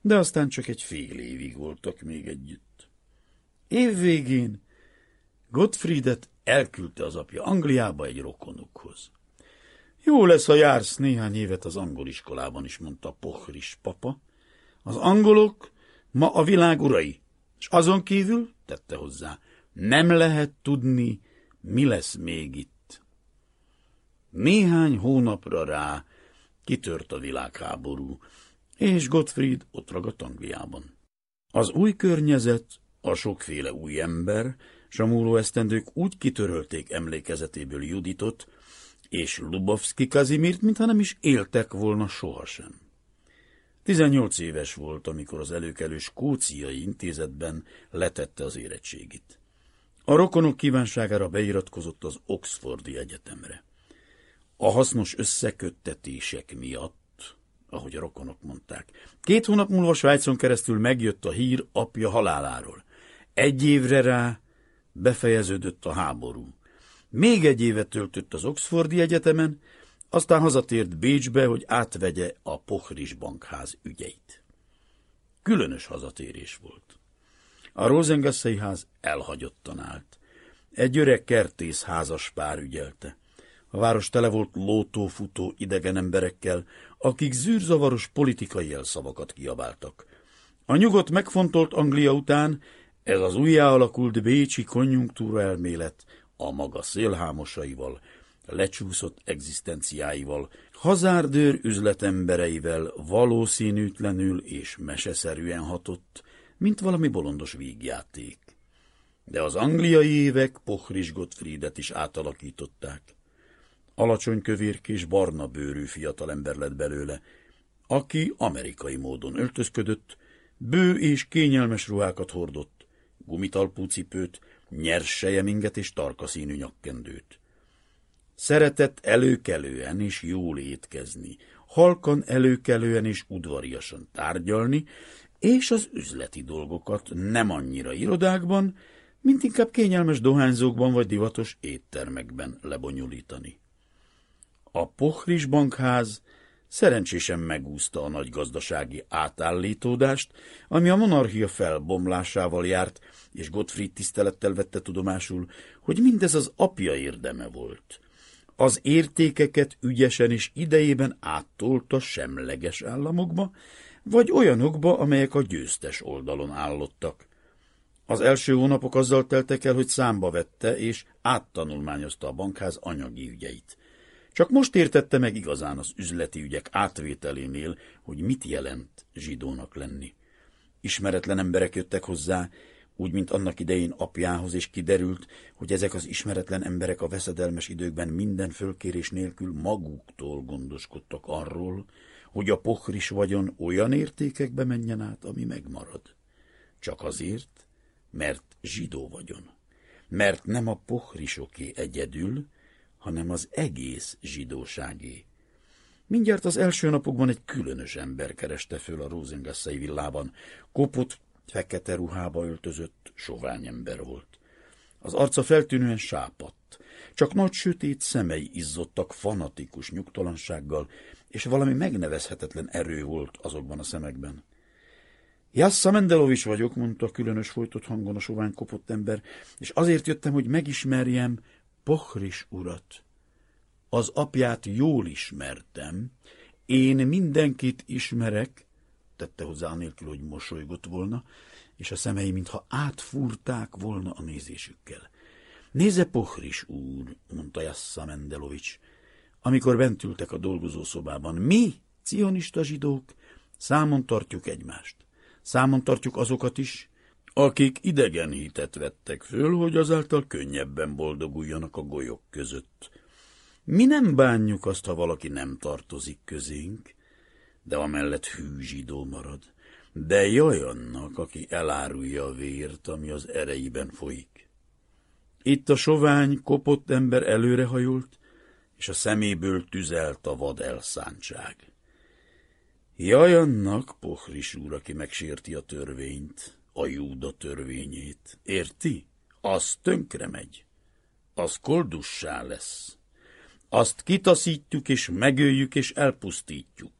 De aztán csak egy fél évig voltak még együtt. Év végén Gottfriedet elküldte az apja Angliába egy rokonukhoz. Jó lesz, ha jársz néhány évet az angol iskolában is, mondta Pochris papa. Az angolok ma a világ urai, és azon kívül, tette hozzá, nem lehet tudni, mi lesz még itt. Néhány hónapra rá kitört a világháború, és Gottfried ott ragadt Angliában. Az új környezet, a sokféle új ember, s a múló esztendők úgy kitörölték emlékezetéből Juditot, és Lubovski Kazimirt, mintha nem is éltek volna sohasem. 18 éves volt, amikor az előkelő skóciai intézetben letette az érettségit. A rokonok kívánságára beiratkozott az Oxfordi Egyetemre. A hasznos összeköttetések miatt, ahogy a rokonok mondták. Két hónap múlva Svájcon keresztül megjött a hír apja haláláról. Egy évre rá befejeződött a háború. Még egy évet töltött az Oxfordi Egyetemen, aztán hazatért Bécsbe, hogy átvegye a Pochris bankház ügyeit. Különös hazatérés volt. A Rosengasszai ház elhagyottan állt. Egy öreg kertész házas pár ügyelte. A város tele volt lótófutó idegen emberekkel, akik zűrzavaros politikai elszavakat kiabáltak. A nyugodt megfontolt Anglia után ez az újjáalakult bécsi konjunktúra elmélet a maga szélhámosaival, lecsúszott egzisztenciáival, hazárdőr üzletembereivel valószínűtlenül és meseszerűen hatott, mint valami bolondos vígjáték. De az angliai évek Pochris Gottfriedet is átalakították. Alacsony kövérkés barna bőrű fiatalember lett belőle, aki amerikai módon öltözködött, bő és kényelmes ruhákat hordott, gumitalpú cipőt, nyers sejeminget és tarka színű nyakkendőt. Szeretett előkelően és jól étkezni, halkan előkelően és udvariasan tárgyalni, és az üzleti dolgokat nem annyira irodákban, mint inkább kényelmes dohányzókban vagy divatos éttermekben lebonyolítani. A Pohris bankház szerencsésen megúszta a nagy gazdasági átállítódást, ami a monarchia felbomlásával járt, és Gottfried tisztelettel vette tudomásul, hogy mindez az apja érdeme volt. Az értékeket ügyesen és idejében áttolta semleges államokba, vagy olyanokba, amelyek a győztes oldalon állottak. Az első hónapok azzal teltek el, hogy számba vette és áttanulmányozta a bankház anyagi ügyeit. Csak most értette meg igazán az üzleti ügyek átvételénél, hogy mit jelent zsidónak lenni. Ismeretlen emberek jöttek hozzá, úgy, mint annak idején apjához, és kiderült, hogy ezek az ismeretlen emberek a veszedelmes időkben minden fölkérés nélkül maguktól gondoskodtak arról, hogy a pohris vagyon olyan értékekbe menjen át, ami megmarad. Csak azért, mert zsidó vagyon. Mert nem a pohrisoké egyedül, hanem az egész zsidóságé. Mindjárt az első napokban egy különös ember kereste föl a Rosengasszai villában. Kopott, fekete ruhába öltözött, sovány ember volt. Az arca feltűnően sápadt, csak nagy sötét szemei izzottak fanatikus nyugtalansággal, és valami megnevezhetetlen erő volt azokban a szemekben. Jassza Mendelovics vagyok, mondta különös folytott hangon a sovány kopott ember, és azért jöttem, hogy megismerjem Pohris urat. Az apját jól ismertem, én mindenkit ismerek, tette hozzá anélkül, hogy mosolygott volna, és a szemei mintha átfúrták volna a nézésükkel. Nézze, Pohris úr, mondta Jassza Mendelovics, amikor bent ültek a dolgozószobában. Mi, cionista zsidók, számon tartjuk egymást. Számon tartjuk azokat is, akik idegen hitet vettek föl, hogy azáltal könnyebben boldoguljanak a golyok között. Mi nem bánjuk azt, ha valaki nem tartozik közénk, de amellett hű zsidó marad. De jaj annak, aki elárulja a vért, ami az ereiben folyik. Itt a sovány, kopott ember előrehajolt, és a szeméből tüzelt a vad elszántság. Jaj annak, Pohris úr, aki megsérti a törvényt, a Júda törvényét. Érti? Az tönkre megy. Az koldussá lesz. Azt kitaszítjuk, és megöljük, és elpusztítjuk.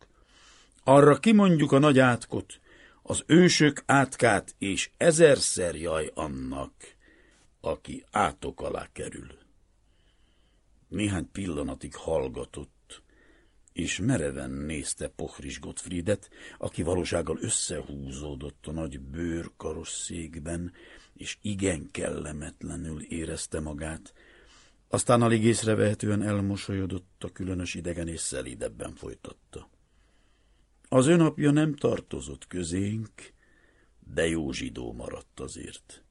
Arra kimondjuk a nagy átkot, az ősök átkát, és ezerszer jaj annak, aki átok alá kerül. Néhány pillanatig hallgatott, és mereven nézte Pohris Gottfriedet, aki valósággal összehúzódott a nagy bőrkarosszékben, és igen kellemetlenül érezte magát, aztán alig észrevehetően elmosolyodott a különös idegen és szelídebben folytatta. Az önapja nem tartozott közénk, de jó zsidó maradt azért.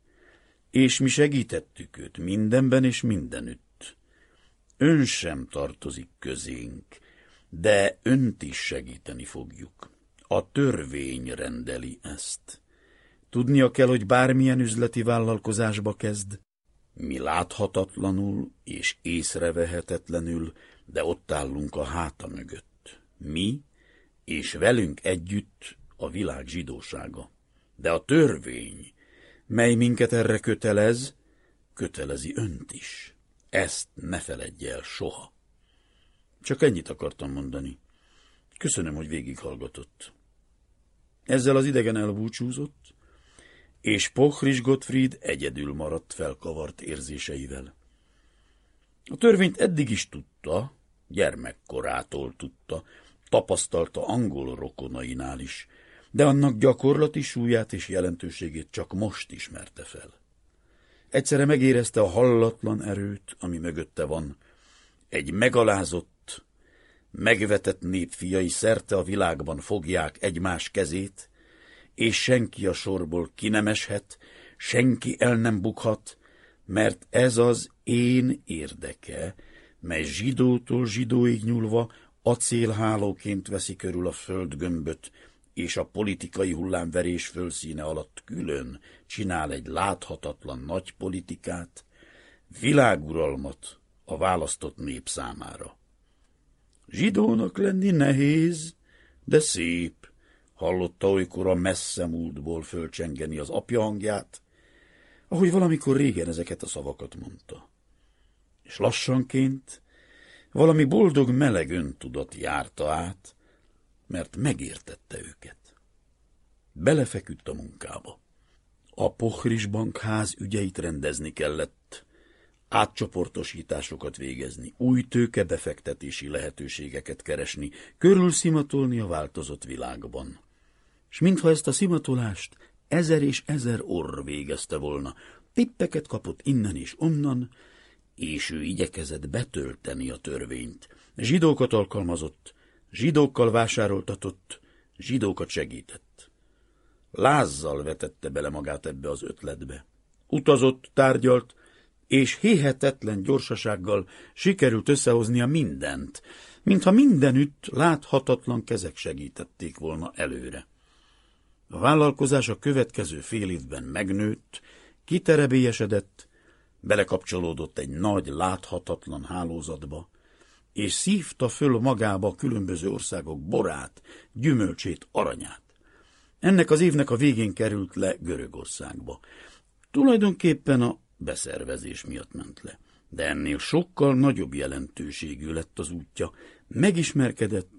És mi segítettük őt mindenben és mindenütt. Ön sem tartozik közénk, de önt is segíteni fogjuk. A törvény rendeli ezt. Tudnia kell, hogy bármilyen üzleti vállalkozásba kezd, mi láthatatlanul és észrevehetetlenül, de ott állunk a háta mögött. Mi, és velünk együtt a világ zsidósága. De a törvény, mely minket erre kötelez, kötelezi önt is. Ezt ne feledje el soha. Csak ennyit akartam mondani. Köszönöm, hogy végighallgatott. Ezzel az idegen elbúcsúzott, és Pochris Gottfried egyedül maradt felkavart érzéseivel. A törvényt eddig is tudta, gyermekkorától tudta, tapasztalta angol rokonainál is, de annak gyakorlati súlyát és jelentőségét csak most ismerte fel. Egyszerre megérezte a hallatlan erőt, ami mögötte van, egy megalázott, megvetett népfiai szerte a világban fogják egymás kezét, és senki a sorból ki nem eshet, senki el nem bukhat, mert ez az én érdeke, mely zsidótól zsidóig nyúlva acélhálóként veszi körül a földgömböt, és a politikai hullámverés fölszíne alatt külön csinál egy láthatatlan nagy politikát, világuralmat a választott nép számára. Zsidónak lenni nehéz, de szép, hallotta olykor a messze múltból fölcsengeni az apja hangját, ahogy valamikor régen ezeket a szavakat mondta. És lassanként valami boldog meleg öntudat járta át, mert megértette őket. Belefeküdt a munkába. A Pohris bankház ügyeit rendezni kellett, átcsoportosításokat végezni, új tőkebefektetési lehetőségeket keresni, körülszimatolni a változott világban. És mintha ezt a szimatolást ezer és ezer orr végezte volna, tippeket kapott innen és onnan, és ő igyekezett betölteni a törvényt. Zsidókat alkalmazott, zsidókkal vásároltatott, zsidókat segített. Lázzal vetette bele magát ebbe az ötletbe. Utazott, tárgyalt, és hihetetlen gyorsasággal sikerült összehoznia mindent, mintha mindenütt láthatatlan kezek segítették volna előre. A vállalkozás a következő fél évben megnőtt, kiterebélyesedett, belekapcsolódott egy nagy, láthatatlan hálózatba, és szívta föl magába a különböző országok borát, gyümölcsét, aranyát. Ennek az évnek a végén került le Görögországba. Tulajdonképpen a beszervezés miatt ment le. De ennél sokkal nagyobb jelentőségű lett az útja. Megismerkedett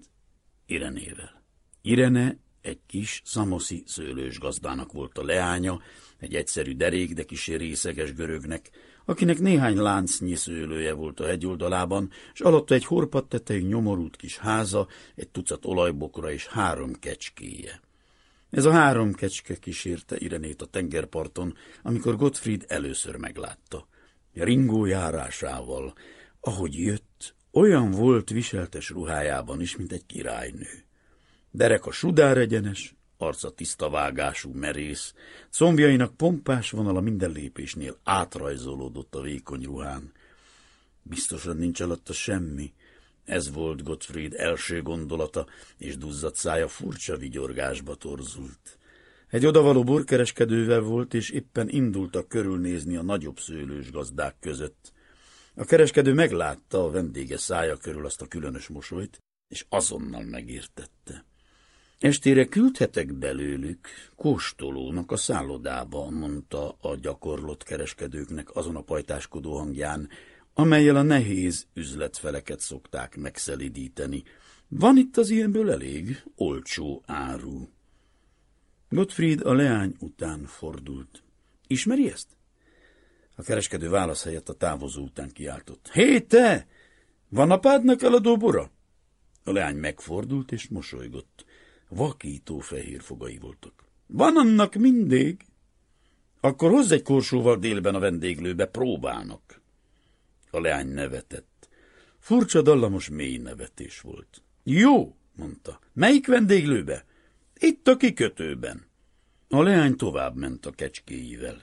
Irenével. Irene egy kis szamoszi szőlős gazdának volt a leánya, egy egyszerű derék, de kisé részeges görögnek, akinek néhány láncnyi szőlője volt a hegyoldalában, és alatta egy horpat tetejű nyomorult kis háza, egy tucat olajbokra és három kecskéje. Ez a három kecske kísérte Irenét a tengerparton, amikor Gottfried először meglátta. Ringó járásával, ahogy jött, olyan volt viseltes ruhájában is, mint egy királynő. Derek a sudár egyenes, arca tiszta vágású, merész, combjainak pompás vonala minden lépésnél átrajzolódott a vékony ruhán. Biztosan nincs alatta semmi, ez volt Gottfried első gondolata, és duzzadt szája furcsa vigyorgásba torzult. Egy odavaló burkereskedővel volt, és éppen indultak körülnézni a nagyobb szőlős gazdák között. A kereskedő meglátta a vendége szája körül azt a különös mosolyt, és azonnal megértette. Estére küldhetek belőlük kóstolónak a szállodába, mondta a gyakorlott kereskedőknek azon a pajtáskodó hangján, amelyel a nehéz üzletfeleket szokták megszelidíteni. Van itt az ilyenből elég olcsó áru. Gottfried a leány után fordult. Ismeri ezt? A kereskedő válasz helyett a távozó után kiáltott. Hé, te! Van apádnak eladó bora? A leány megfordult és mosolygott. Vakító fehér fogai voltak. Van annak mindig. Akkor hozz egy korsóval délben a vendéglőbe, próbálnak. A leány nevetett. Furcsa dallamos mély nevetés volt. Jó, mondta. Melyik vendéglőbe? Itt a kikötőben. A leány tovább ment a kecskéivel.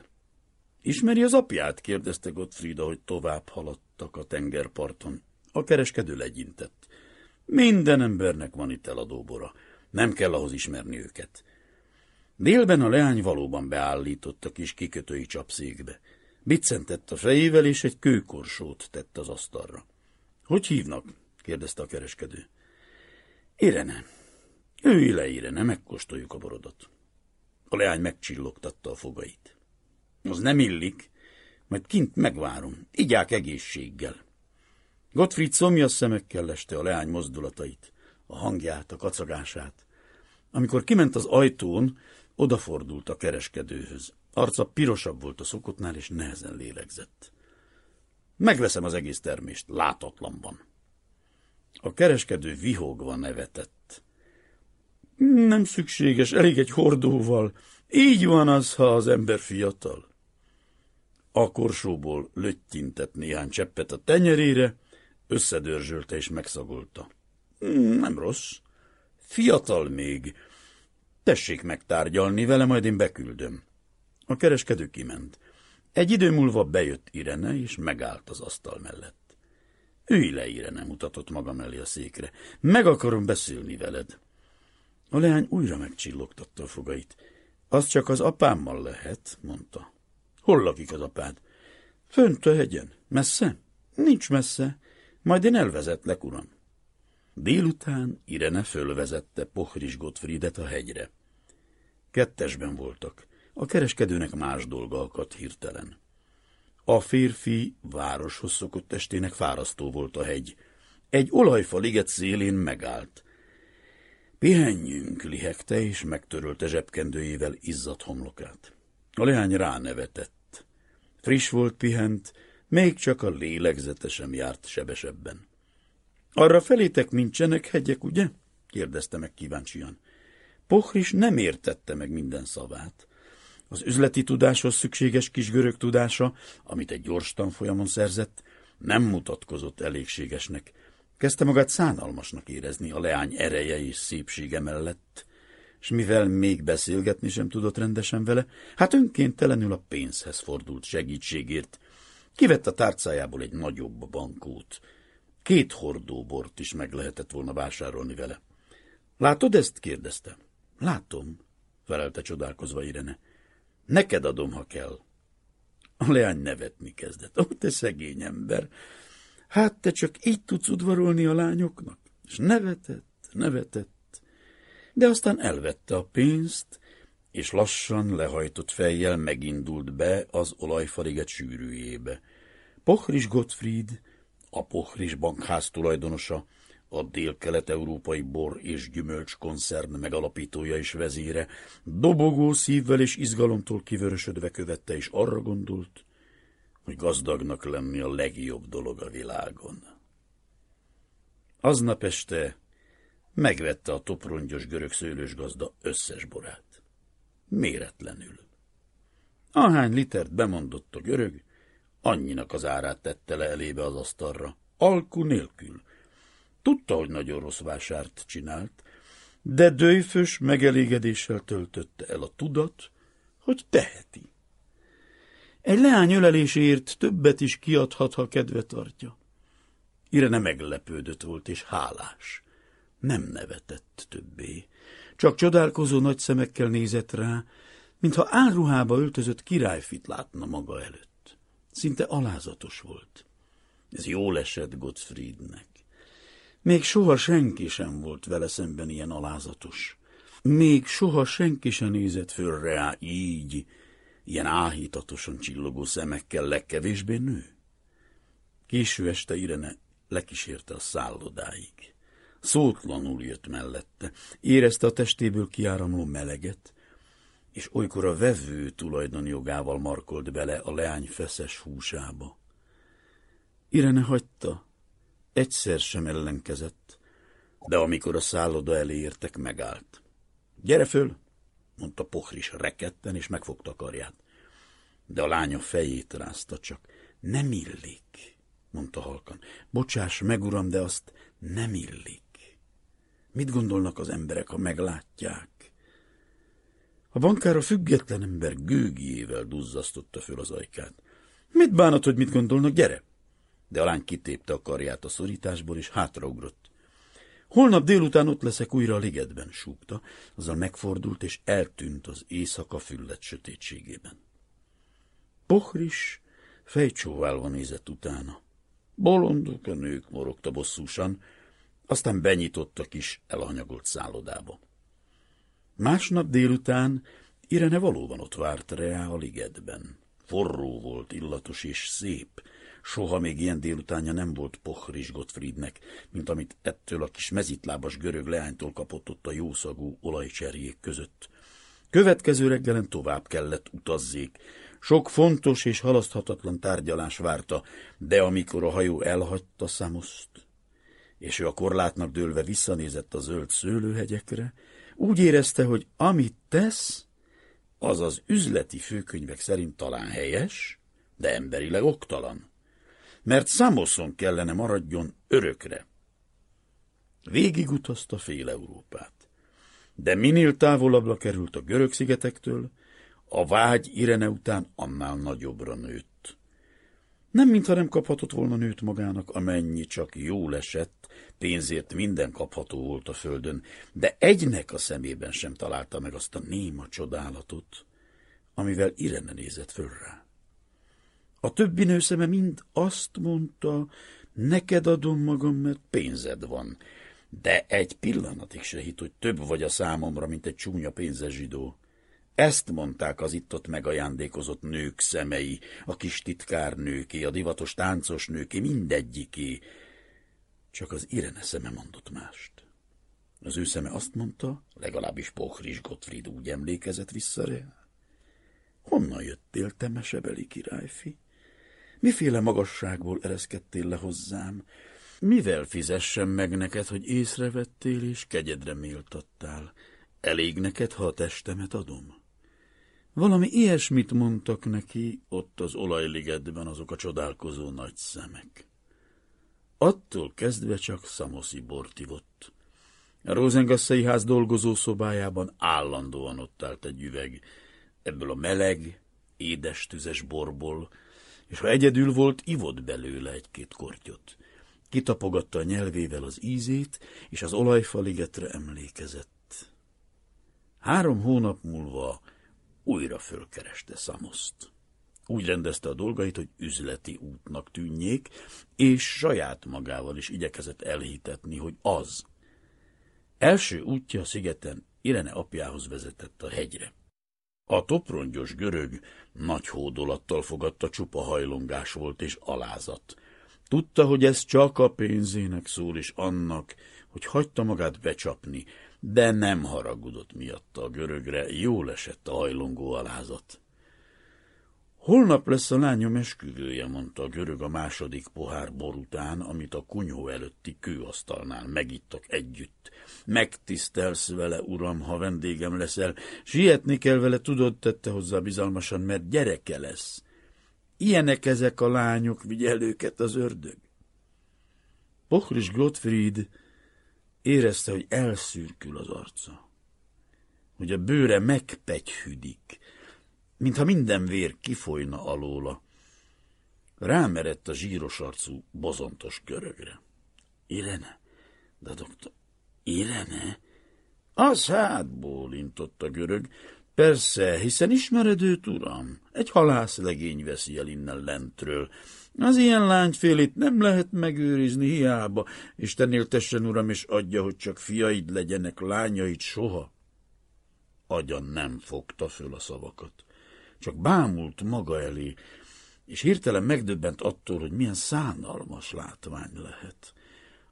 Ismeri az apját? kérdezte Gottfried, hogy tovább haladtak a tengerparton. A kereskedő legyintett. Minden embernek van itt eladóbora. Nem kell ahhoz ismerni őket. Délben a leány valóban beállított a kis kikötői csapszékbe. Biccentett a fejével, és egy kőkorsót tett az asztalra. Hogy hívnak? kérdezte a kereskedő. Irene. Ülj le, Irene, megkóstoljuk a borodat. A leány megcsillogtatta a fogait. Az nem illik, majd kint megvárom. Igyák egészséggel. Gottfried szomjas szemekkel leste a leány mozdulatait, a hangját, a kacagását. Amikor kiment az ajtón, odafordult a kereskedőhöz. Arca pirosabb volt a szokottnál, és nehezen lélegzett. Megveszem az egész termést, látatlanban. A kereskedő vihogva nevetett. Nem szükséges, elég egy hordóval. Így van az, ha az ember fiatal. A korsóból löttyintett néhány cseppet a tenyerére, összedörzsölte és megszagolta. Nem rossz. Fiatal még. Tessék megtárgyalni vele, majd én beküldöm. A kereskedő kiment. Egy idő múlva bejött Irene, és megállt az asztal mellett. Ülj le, Irene, mutatott magam elé a székre. Meg akarom beszélni veled. A leány újra megcsillogtatta a fogait. Az csak az apámmal lehet, mondta. Hol lakik az apád? Fönt a hegyen. Messze? Nincs messze. Majd én elvezetlek, uram. Délután Irene fölvezette Pohris Gottfriedet a hegyre. Kettesben voltak. A kereskedőnek más dolga akadt hirtelen. A férfi városhoz szokott testének fárasztó volt a hegy. Egy olajfa liget szélén megállt. Pihenjünk, lihegte, és megtörölte zsebkendőjével izzadt homlokát. A leány ránevetett. Friss volt pihent, még csak a lélegzete sem járt sebesebben. Arra felétek nincsenek hegyek, ugye? kérdezte meg kíváncsian. Pohris nem értette meg minden szavát. Az üzleti tudáshoz szükséges kis görög tudása, amit egy gyors tanfolyamon szerzett, nem mutatkozott elégségesnek. Kezdte magát szánalmasnak érezni a leány ereje és szépsége mellett, és mivel még beszélgetni sem tudott rendesen vele, hát önkéntelenül a pénzhez fordult segítségért. Kivett a tárcájából egy nagyobb bankót. Két hordó bort is meg lehetett volna vásárolni vele. Látod ezt? kérdezte. Látom, felelte csodálkozva Irene. Neked adom, ha kell. A leány nevetni kezdett. Ó, te szegény ember! Hát te csak így tudsz udvarolni a lányoknak? És nevetett, nevetett. De aztán elvette a pénzt, és lassan lehajtott fejjel megindult be az olajfariget sűrűjébe. Pochris Gottfried, a Pochris bankház tulajdonosa, a dél-kelet-európai bor és gyümölcs koncern megalapítója és vezére, dobogó szívvel és izgalomtól kivörösödve követte, és arra gondolt, hogy gazdagnak lenni a legjobb dolog a világon. Aznap este megvette a toprongyos görög szőlős gazda összes borát. Méretlenül. Ahány litert bemondott a görög, annyinak az árát tette le elébe az asztalra, alku nélkül, Tudta, hogy nagyon rossz vásárt csinált, de dőfös megelégedéssel töltötte el a tudat, hogy teheti. Egy leány öleléséért többet is kiadhat, ha kedve tartja. Irene meglepődött volt és hálás. Nem nevetett többé. Csak csodálkozó nagy szemekkel nézett rá, mintha áruhába öltözött királyfit látna maga előtt. Szinte alázatos volt. Ez jól esett Gottfriednek. Még soha senki sem volt vele szemben ilyen alázatos. Még soha senki sem nézett föl rá így, ilyen áhítatosan csillogó szemekkel legkevésbé nő. Késő este Irene lekísérte a szállodáig. Szótlanul jött mellette, érezte a testéből kiáramló meleget, és olykor a vevő tulajdonjogával markolt bele a leány feszes húsába. Irene hagyta, Egyszer sem ellenkezett, de amikor a szálloda elé értek, megállt. Gyere föl, mondta Pohris reketten, és megfogta a karját. De a lánya fejét rázta csak. Nem illik, mondta halkan. Bocsáss meg, uram, de azt nem illik. Mit gondolnak az emberek, ha meglátják? A bankár a független ember gőgiével duzzasztotta föl az ajkát. Mit bánat, hogy mit gondolnak? Gyere! De a lány kitépte a karját a szorításból, és hátraugrott. Holnap délután ott leszek újra a ligetben, súgta, azzal megfordult, és eltűnt az éjszaka füllet sötétségében. Pohris fejcsóválva nézett utána. Bolondok a nők, morogta bosszúsan, aztán benyitott a kis elanyagolt szállodába. Másnap délután Irene valóban ott várt Rea a ligetben. Forró volt, illatos és szép, Soha még ilyen délutánja nem volt Pochris Gottfriednek, mint amit ettől a kis mezitlábas görög leánytól kapott ott a jószagú olajcserjék között. Következő reggelen tovább kellett utazzék. Sok fontos és halaszthatatlan tárgyalás várta, de amikor a hajó elhagyta Szamoszt, és ő a korlátnak dőlve visszanézett a zöld szőlőhegyekre, úgy érezte, hogy amit tesz, az az üzleti főkönyvek szerint talán helyes, de emberileg oktalan mert Szamoszon kellene maradjon örökre. Végigutazta fél Európát. De minél távolabbra került a görög szigetektől, a vágy Irene után annál nagyobbra nőtt. Nem mintha nem kaphatott volna nőt magának, amennyi csak jól esett, pénzért minden kapható volt a földön, de egynek a szemében sem találta meg azt a néma csodálatot, amivel Irene nézett föl rá. A többi nő szeme mind azt mondta, neked adom magam, mert pénzed van, de egy pillanatig se hit, hogy több vagy a számomra, mint egy csúnya pénzes zsidó. Ezt mondták az itt-ott megajándékozott nők szemei, a kis titkárnőké, a divatos táncos nőké, mindegyiké. Csak az Irene szeme mondott mást. Az ő szeme azt mondta, legalábbis Pochris Gottfried úgy emlékezett vissza rá. Honnan jöttél, te mesebeli királyfi? Miféle magasságból ereszkedtél le hozzám? Mivel fizessem meg neked, hogy észrevettél és kegyedre méltattál? Elég neked, ha a testemet adom? Valami ilyesmit mondtak neki ott az olajligetben azok a csodálkozó nagy szemek. Attól kezdve csak szamoszi bort ivott. A Rosengasszai ház dolgozó szobájában állandóan ott állt egy üveg. Ebből a meleg, édes tüzes borból, és ha egyedül volt, ivott belőle egy-két kortyot. Kitapogatta a nyelvével az ízét, és az olajfaligetre emlékezett. Három hónap múlva újra fölkereste Szamoszt. Úgy rendezte a dolgait, hogy üzleti útnak tűnjék, és saját magával is igyekezett elhitetni, hogy az. Első útja a szigeten Irene apjához vezetett a hegyre. A toprongyos görög nagy hódolattal fogadta, csupa hajlongás volt és alázat. Tudta, hogy ez csak a pénzének szól, és annak, hogy hagyta magát becsapni, de nem haragudott miatta a görögre, jól esett a hajlongó alázat. Holnap lesz a lányom esküvője, mondta a görög a második pohár bor után, amit a kunyhó előtti kőasztalnál megittak együtt. Megtisztelsz vele, uram, ha vendégem leszel. Sietni kell vele, tudod, tette hozzá bizalmasan, mert gyereke lesz. Ilyenek ezek a lányok, vigyel őket az ördög. Pochris Gottfried érezte, hogy elszürkül az arca, hogy a bőre megpegyhüdik, mintha minden vér kifolyna alóla. Rámerett a zsíros arcú, bozontos görögre. Irene? De doktor, Irene? Az hát, bólintott a görög. Persze, hiszen ismered őt, uram? Egy halászlegény veszi el innen lentről. Az ilyen lányfélét nem lehet megőrizni hiába. Isten éltessen, uram, és adja, hogy csak fiaid legyenek, lányaid soha. Agyan nem fogta föl a szavakat. Csak bámult maga elé, és hirtelen megdöbbent attól, hogy milyen szánalmas látvány lehet.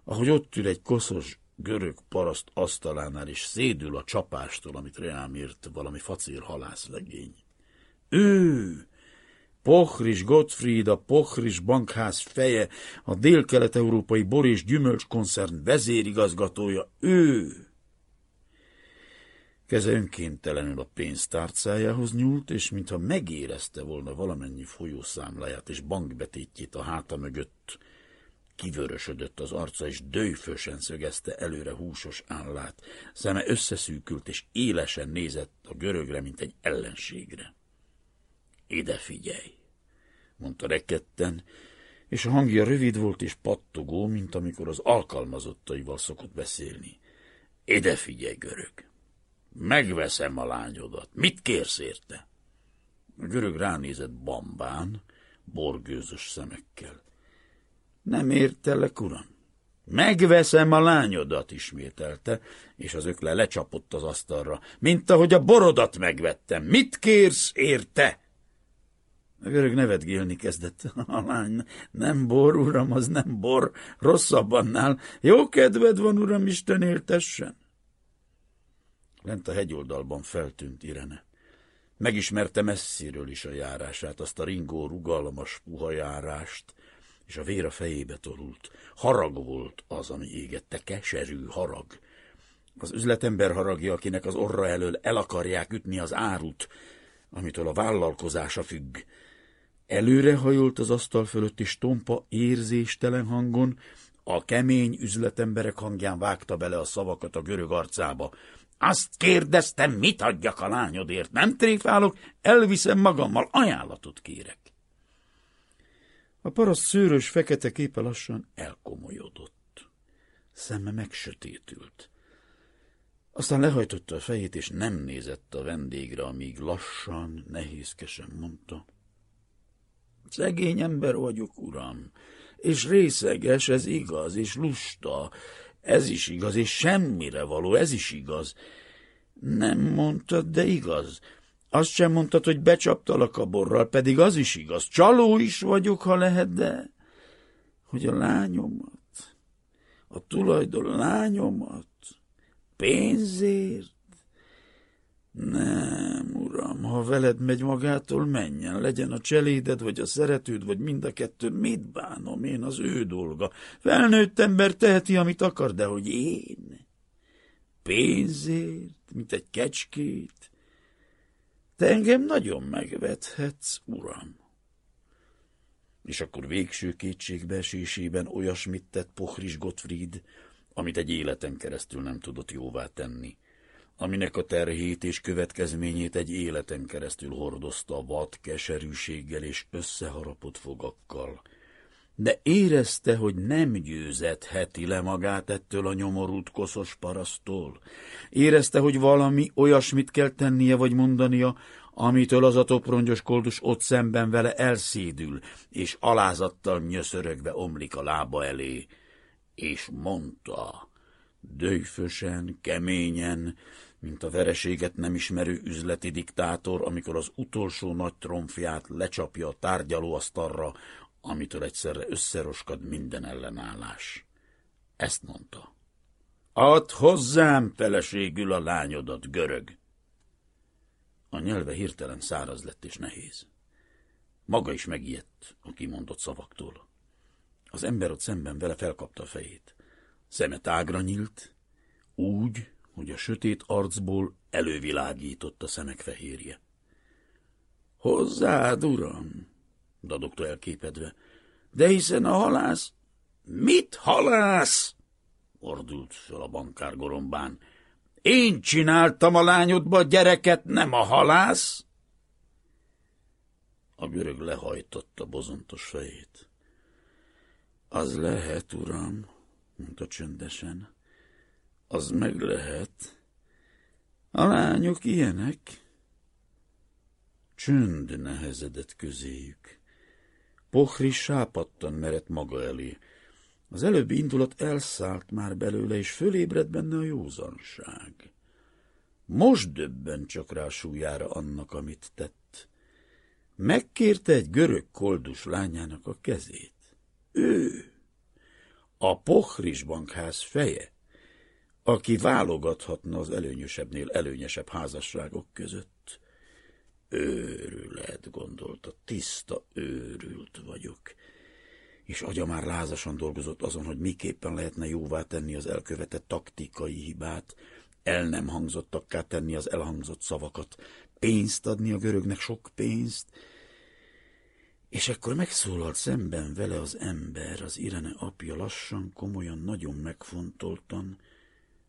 Ahogy ott ül egy koszos görög paraszt asztalánál, és szédül a csapástól, amit írt valami facér halászlegény. Ő! Pochris Gottfried, a Pochris bankház feje, a dél-kelet-európai bor és gyümölcskoncern vezérigazgatója, ő! Keze önkéntelenül a pénztárcájához nyúlt, és mintha megérezte volna valamennyi folyószámláját és bankbetétjét a háta mögött, kivörösödött az arca, és dőfősen szögezte előre húsos állát. Szeme összeszűkült, és élesen nézett a görögre, mint egy ellenségre. Ide figyelj, mondta reketten, és a hangja rövid volt és pattogó, mint amikor az alkalmazottaival szokott beszélni. Ide figyelj, görög! Megveszem a lányodat. Mit kérsz érte? A görög ránézett bambán, borgőzös szemekkel. Nem értelek, uram. Megveszem a lányodat, ismételte, és az ökle lecsapott az asztalra, mint ahogy a borodat megvettem. Mit kérsz érte? A görög nevetgélni kezdett. [LAUGHS] A lány, nem bor, uram, az nem bor, rosszabb annál. Jó kedved van, uram, Isten éltessen. Lent a hegyoldalban feltűnt Irene. Megismerte messziről is a járását, azt a ringó, rugalmas, puha járást, és a vér a fejébe torult. Harag volt az, ami égette, keserű harag. Az üzletember haragja, akinek az orra elől el akarják ütni az árut, amitől a vállalkozása függ. Előrehajolt az asztal fölött, és tompa érzéstelen hangon, a kemény üzletemberek hangján vágta bele a szavakat a görög arcába. Azt kérdeztem, mit adjak a lányodért. Nem tréfálok, elviszem magammal, ajánlatot kérek. A paraszt szőrös fekete képe lassan elkomolyodott. Szeme megsötétült. Aztán lehajtotta a fejét, és nem nézett a vendégre, amíg lassan, nehézkesen mondta. Szegény ember vagyok, uram, és részeges, ez igaz, és lusta, ez is igaz, és semmire való, ez is igaz. Nem mondtad, de igaz. Azt sem mondtad, hogy becsaptalak a borral, pedig az is igaz. Csaló is vagyok, ha lehet, de hogy a lányomat, a tulajdon lányomat, pénzért? Nem, uram, ha veled megy magától, menjen, legyen a cseléded, vagy a szeretőd, vagy mind a kettő, mit bánom én, az ő dolga. Felnőtt ember teheti, amit akar, de hogy én? Pénzért, mint egy kecskét? Te engem nagyon megvethetsz, uram. És akkor végső kétségbeesésében olyasmit tett Pochris Gottfried, amit egy életen keresztül nem tudott jóvá tenni, aminek a terhét és következményét egy életen keresztül hordozta vad, keserűséggel és összeharapott fogakkal. De érezte, hogy nem győzetheti le magát ettől a nyomorult koszos parasztól. Érezte, hogy valami olyasmit kell tennie vagy mondania, amitől az a toprongyos koldus ott szemben vele elszédül, és alázattal nyöszörögve omlik a lába elé és mondta, dőfösen, keményen, mint a vereséget nem ismerő üzleti diktátor, amikor az utolsó nagy tromfját lecsapja a tárgyalóasztalra, amitől egyszerre összeroskad minden ellenállás. Ezt mondta. Add hozzám feleségül a lányodat, görög! A nyelve hirtelen száraz lett és nehéz. Maga is megijedt a kimondott szavaktól. Az ember ott szemben vele felkapta a fejét. Szeme tágra nyílt, úgy, hogy a sötét arcból elővilágított a szemek fehérje. Hozzád, uram, dadogta elképedve. De hiszen a halász... Mit halász? ordult fel a bankár gorombán. Én csináltam a lányodba a gyereket, nem a halász? A görög lehajtotta bozontos fejét. Az lehet, uram, mondta csöndesen. Az meg lehet. A lányok ilyenek. Csönd nehezedett közéjük. Pohri sápattan merett maga elé. Az előbbi indulat elszállt már belőle, és fölébredt benne a józanság. Most döbben csak rá súlyára annak, amit tett. Megkérte egy görög koldus lányának a kezét. Ő, a Pochris bankház feje, aki válogathatna az előnyösebbnél előnyesebb házasságok között. Őrület, gondolta, tiszta őrült vagyok. És agya már lázasan dolgozott azon, hogy miképpen lehetne jóvá tenni az elkövetett taktikai hibát, el nem hangzottakká tenni az elhangzott szavakat, pénzt adni a görögnek, sok pénzt, és ekkor megszólalt szemben vele az ember, az Irene apja lassan, komolyan, nagyon megfontoltan.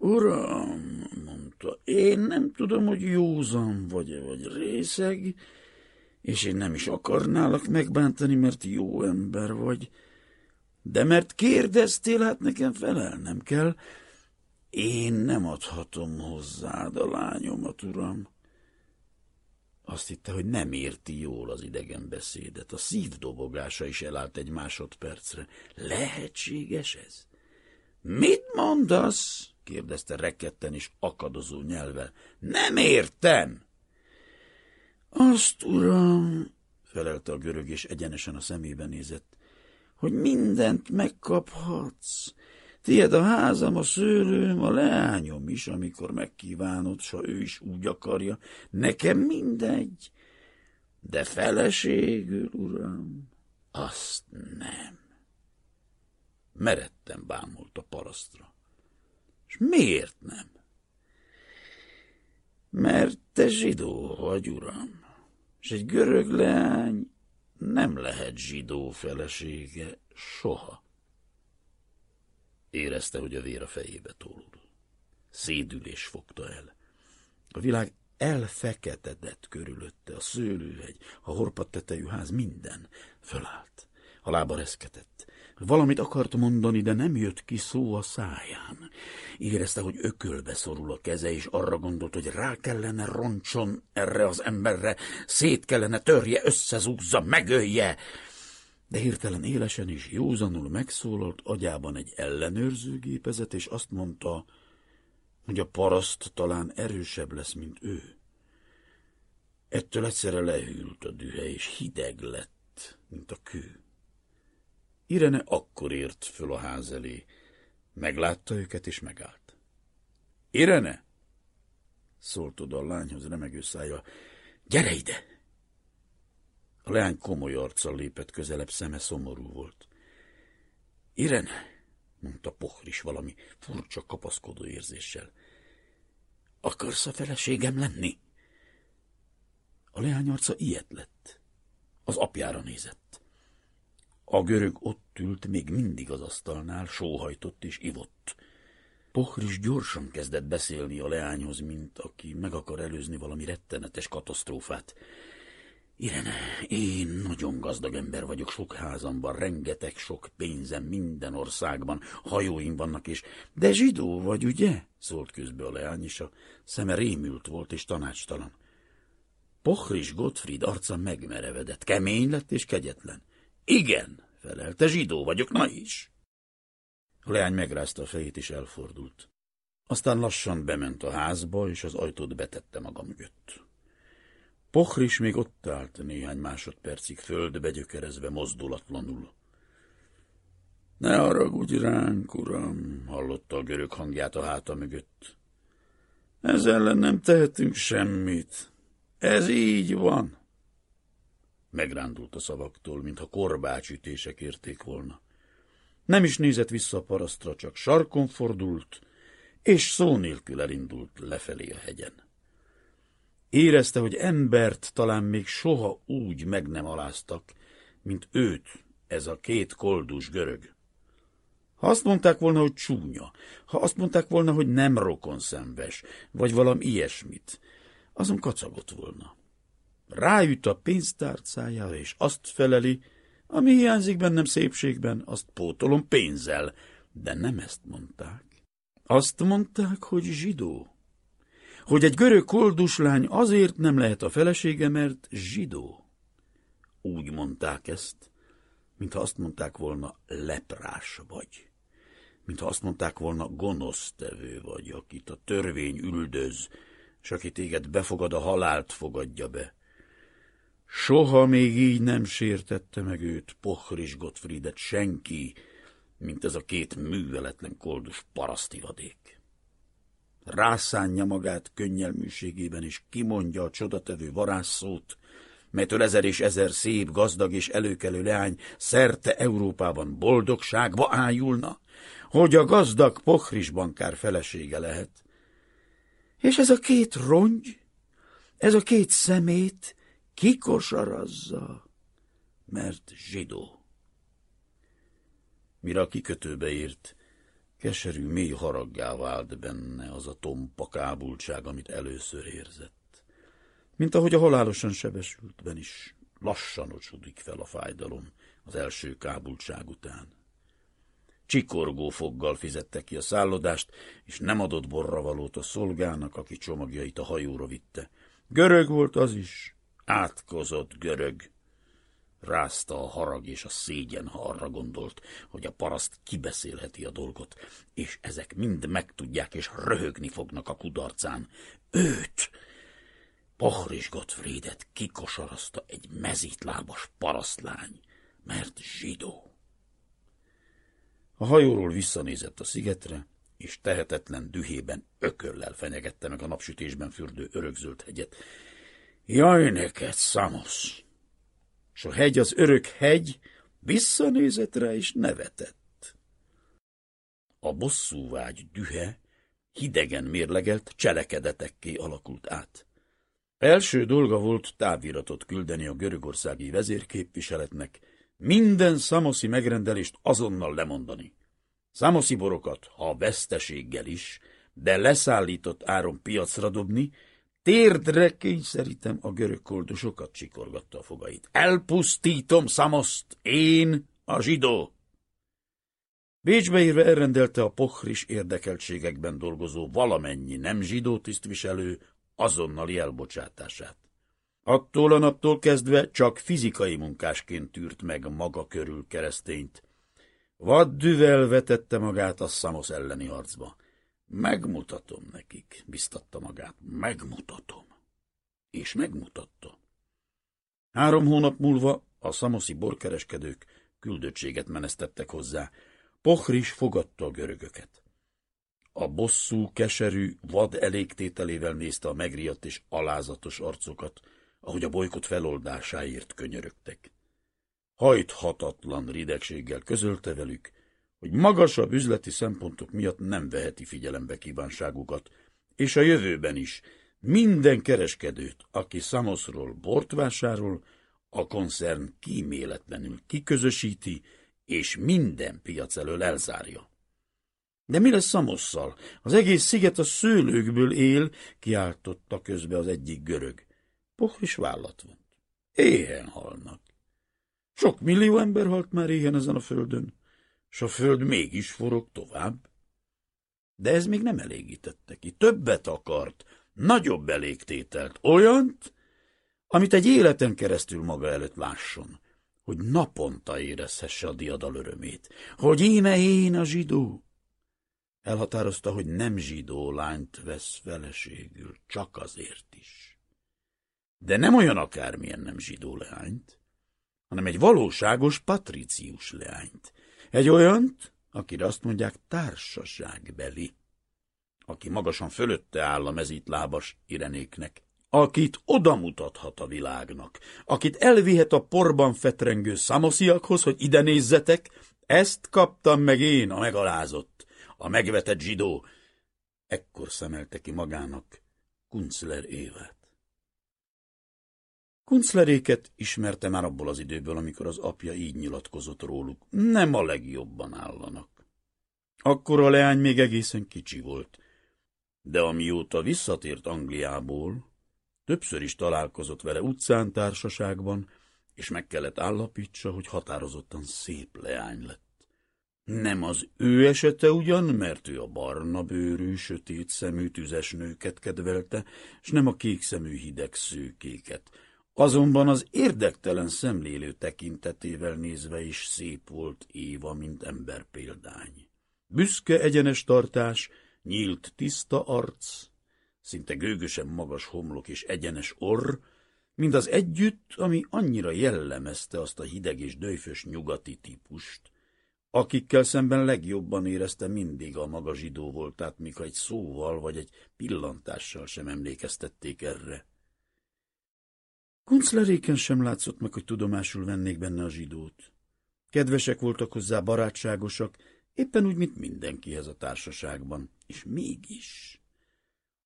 Uram, mondta, én nem tudom, hogy józan vagy-e, vagy részeg, és én nem is akarnálak megbántani, mert jó ember vagy. De mert kérdeztél, hát nekem felelnem kell. Én nem adhatom hozzád a lányomat, uram. Azt hitte, hogy nem érti jól az idegen beszédet. A szívdobogása is elállt egy másodpercre. Lehetséges ez? Mit mondasz? Kérdezte reketten és akadozó nyelve. Nem értem! Azt, uram, felelte a görög, és egyenesen a szemébe nézett, hogy mindent megkaphatsz, Tied a házam, a szőlőm, a leányom is, amikor megkívánod, s ő is úgy akarja. Nekem mindegy, de feleségül, uram, azt nem. Meredtem bámult a parasztra. És miért nem? Mert te zsidó vagy, uram, és egy görög leány nem lehet zsidó felesége soha. Érezte, hogy a vér a fejébe tolul. Szédülés fogta el. A világ elfeketedett körülötte, a szőlőhegy, a horpat tetejű ház, minden. Fölállt. A lába reszketett. Valamit akart mondani, de nem jött ki szó a száján. Érezte, hogy ökölbe szorul a keze, és arra gondolt, hogy rá kellene roncson erre az emberre, szét kellene törje, összezúzza, megölje. De hirtelen élesen és józanul megszólalt agyában egy ellenőrzőgépezet, és azt mondta, hogy a paraszt talán erősebb lesz, mint ő. Ettől egyszerre lehűlt a dühe, és hideg lett, mint a kő. Irene akkor ért föl a ház elé. Meglátta őket, és megállt. Irene! szólt oda a lányhoz remegő szája. Gyere ide! A leány komoly arccal lépett közelebb, szeme szomorú volt. Irene! mondta Pohris valami furcsa kapaszkodó érzéssel. Akarsz a feleségem lenni? A leány arca ilyet lett. Az apjára nézett. A görög ott ült még mindig az asztalnál, sóhajtott és ivott. Pohris gyorsan kezdett beszélni a leányhoz, mint aki meg akar előzni valami rettenetes katasztrófát. Irene, én nagyon gazdag ember vagyok, sok házamban, rengeteg sok pénzem minden országban, hajóim vannak is. De zsidó vagy, ugye? szólt közbe a leány, és a szeme rémült volt és tanácstalan. Pochris Gottfried arca megmerevedett, kemény lett és kegyetlen. Igen, felelte, zsidó vagyok, na is. A leány megrázta a fejét és elfordult. Aztán lassan bement a házba, és az ajtót betette maga mögött. Pochris még ott állt néhány másodpercig földbe gyökerezve mozdulatlanul. Ne haragudj ránk, uram, hallotta a görög hangját a háta mögött. Ez ellen nem tehetünk semmit. Ez így van. Megrándult a szavaktól, mintha korbácsütések érték volna. Nem is nézett vissza a parasztra, csak sarkon fordult, és szó nélkül elindult lefelé a hegyen. Érezte, hogy embert talán még soha úgy meg nem aláztak, mint őt, ez a két koldus görög. Ha azt mondták volna, hogy csúnya, ha azt mondták volna, hogy nem rokonszenves, vagy valami ilyesmit, azon kacagott volna. Ráüt a pénztárcájára, és azt feleli, ami hiányzik bennem szépségben, azt pótolom pénzzel, de nem ezt mondták. Azt mondták, hogy zsidó hogy egy görög kolduslány azért nem lehet a felesége, mert zsidó. Úgy mondták ezt, mintha azt mondták volna leprás vagy, mintha azt mondták volna gonosztevő vagy, akit a törvény üldöz, és aki téged befogad, a halált fogadja be. Soha még így nem sértette meg őt, Pochris Gottfriedet senki, mint ez a két műveletlen koldus parasztivadék rászánja magát könnyelműségében, és kimondja a csodatevő varázsszót, melytől ezer és ezer szép, gazdag és előkelő leány szerte Európában boldogságba ájulna, hogy a gazdag pochris bankár felesége lehet. És ez a két rongy, ez a két szemét kikosarazza, mert zsidó. Mire a kikötőbe ért, Keserű, mély haraggá vált benne az a tompa kábultság, amit először érzett. Mint ahogy a halálosan sebesültben is lassan ocsudik fel a fájdalom az első kábultság után. Csikorgó foggal fizette ki a szállodást, és nem adott borravalót a szolgának, aki csomagjait a hajóra vitte. Görög volt az is, átkozott görög, Rázta a harag és a szégyen, ha arra gondolt, hogy a paraszt kibeszélheti a dolgot, és ezek mind megtudják és röhögni fognak a kudarcán. Őt! Pachris Gottfriedet kikosarazta egy mezítlábas parasztlány, mert zsidó. A hajóról visszanézett a szigetre, és tehetetlen dühében ököllel fenyegette meg a napsütésben fürdő örökzöld hegyet. Jaj neked, Szamosz! s a hegy az örök hegy visszanézett és nevetett. A bosszúvágy dühe hidegen mérlegelt cselekedetekké alakult át. Első dolga volt táviratot küldeni a görögországi vezérképviseletnek, minden szamoszi megrendelést azonnal lemondani. Szamoszi borokat, ha veszteséggel is, de leszállított áron piacra dobni, Térdre kényszerítem a görög koldosokat, csikorgatta a fogait. Elpusztítom Szamoszt, én, A zsidó! Bécsbe írve elrendelte a pochris érdekeltségekben dolgozó valamennyi nem zsidó tisztviselő azonnali elbocsátását. Attól a naptól kezdve csak fizikai munkásként tűrt meg maga körül keresztényt. Vaddüvel vetette magát a Szamos elleni harcba. Megmutatom nekik, biztatta magát, megmutatom. És megmutatta. Három hónap múlva a szamoszi borkereskedők küldöttséget menesztettek hozzá. Pochris fogadta a görögöket. A bosszú, keserű, vad elégtételével nézte a megriadt és alázatos arcokat, ahogy a bolykot feloldásáért könyörögtek. Hajthatatlan ridegséggel közölte velük, hogy magasabb üzleti szempontok miatt nem veheti figyelembe kívánságukat, és a jövőben is minden kereskedőt, aki Samoszról bort vásárol, a koncern kíméletlenül kiközösíti, és minden piac elől elzárja. De mi lesz Szamosszal? Az egész sziget a szőlőkből él, kiáltotta közbe az egyik görög. is vállat vont. Éhen halnak. Sok millió ember halt már éhen ezen a földön, s a föld mégis forog tovább. De ez még nem elégítette ki. Többet akart, nagyobb elégtételt, olyant, amit egy életen keresztül maga előtt lásson, hogy naponta érezhesse a diadal örömét, hogy íme én a zsidó. Elhatározta, hogy nem zsidó lányt vesz feleségül, csak azért is. De nem olyan akármilyen nem zsidó leányt, hanem egy valóságos patricius leányt. Egy olyant, akire azt mondják társaságbeli, aki magasan fölötte áll a mezítlábas irenéknek, akit odamutathat a világnak, akit elvihet a porban fetrengő szamosziakhoz, hogy ide nézzetek, ezt kaptam meg én, a megalázott, a megvetett zsidó. Ekkor szemelte ki magának Kunzler Évát. Kunzleréket ismerte már abból az időből, amikor az apja így nyilatkozott róluk. Nem a legjobban állanak. Akkor a leány még egészen kicsi volt, de amióta visszatért Angliából, többször is találkozott vele utcán társaságban, és meg kellett állapítsa, hogy határozottan szép leány lett. Nem az ő esete ugyan, mert ő a barna bőrű, sötét szemű tüzes nőket kedvelte, és nem a kék szemű hideg szőkéket, Azonban az érdektelen szemlélő tekintetével nézve is szép volt Éva, mint ember példány. Büszke egyenes tartás, nyílt tiszta arc, szinte gőgösen magas homlok és egyenes orr, mind az együtt, ami annyira jellemezte azt a hideg és döjfös nyugati típust, akikkel szemben legjobban érezte mindig a maga zsidó voltát, mikor egy szóval vagy egy pillantással sem emlékeztették erre. Kuncleréken sem látszott meg, hogy tudomásul vennék benne a zsidót. Kedvesek voltak hozzá, barátságosak, éppen úgy, mint mindenkihez a társaságban, és mégis.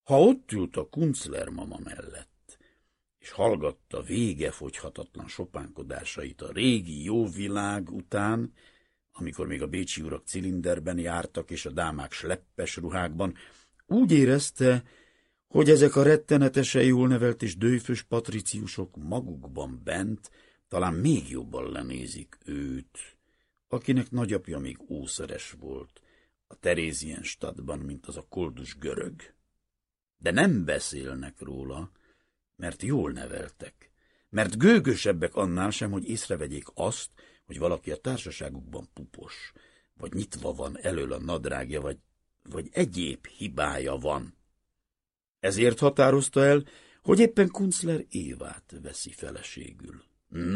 Ha ott ült a Kunzler mama mellett, és hallgatta vége fogyhatatlan sopánkodásait a régi jó világ után, amikor még a bécsi urak cilinderben jártak, és a dámák sleppes ruhákban, úgy érezte, hogy ezek a rettenetesen jól nevelt és dőfös patriciusok magukban bent talán még jobban lenézik őt, akinek nagyapja még ószeres volt a Terézienstadtban, mint az a koldus görög. De nem beszélnek róla, mert jól neveltek, mert gőgösebbek annál sem, hogy észrevegyék azt, hogy valaki a társaságukban pupos, vagy nyitva van elől a nadrágja, vagy, vagy egyéb hibája van. Ezért határozta el, hogy éppen Kunzler Évát veszi feleségül.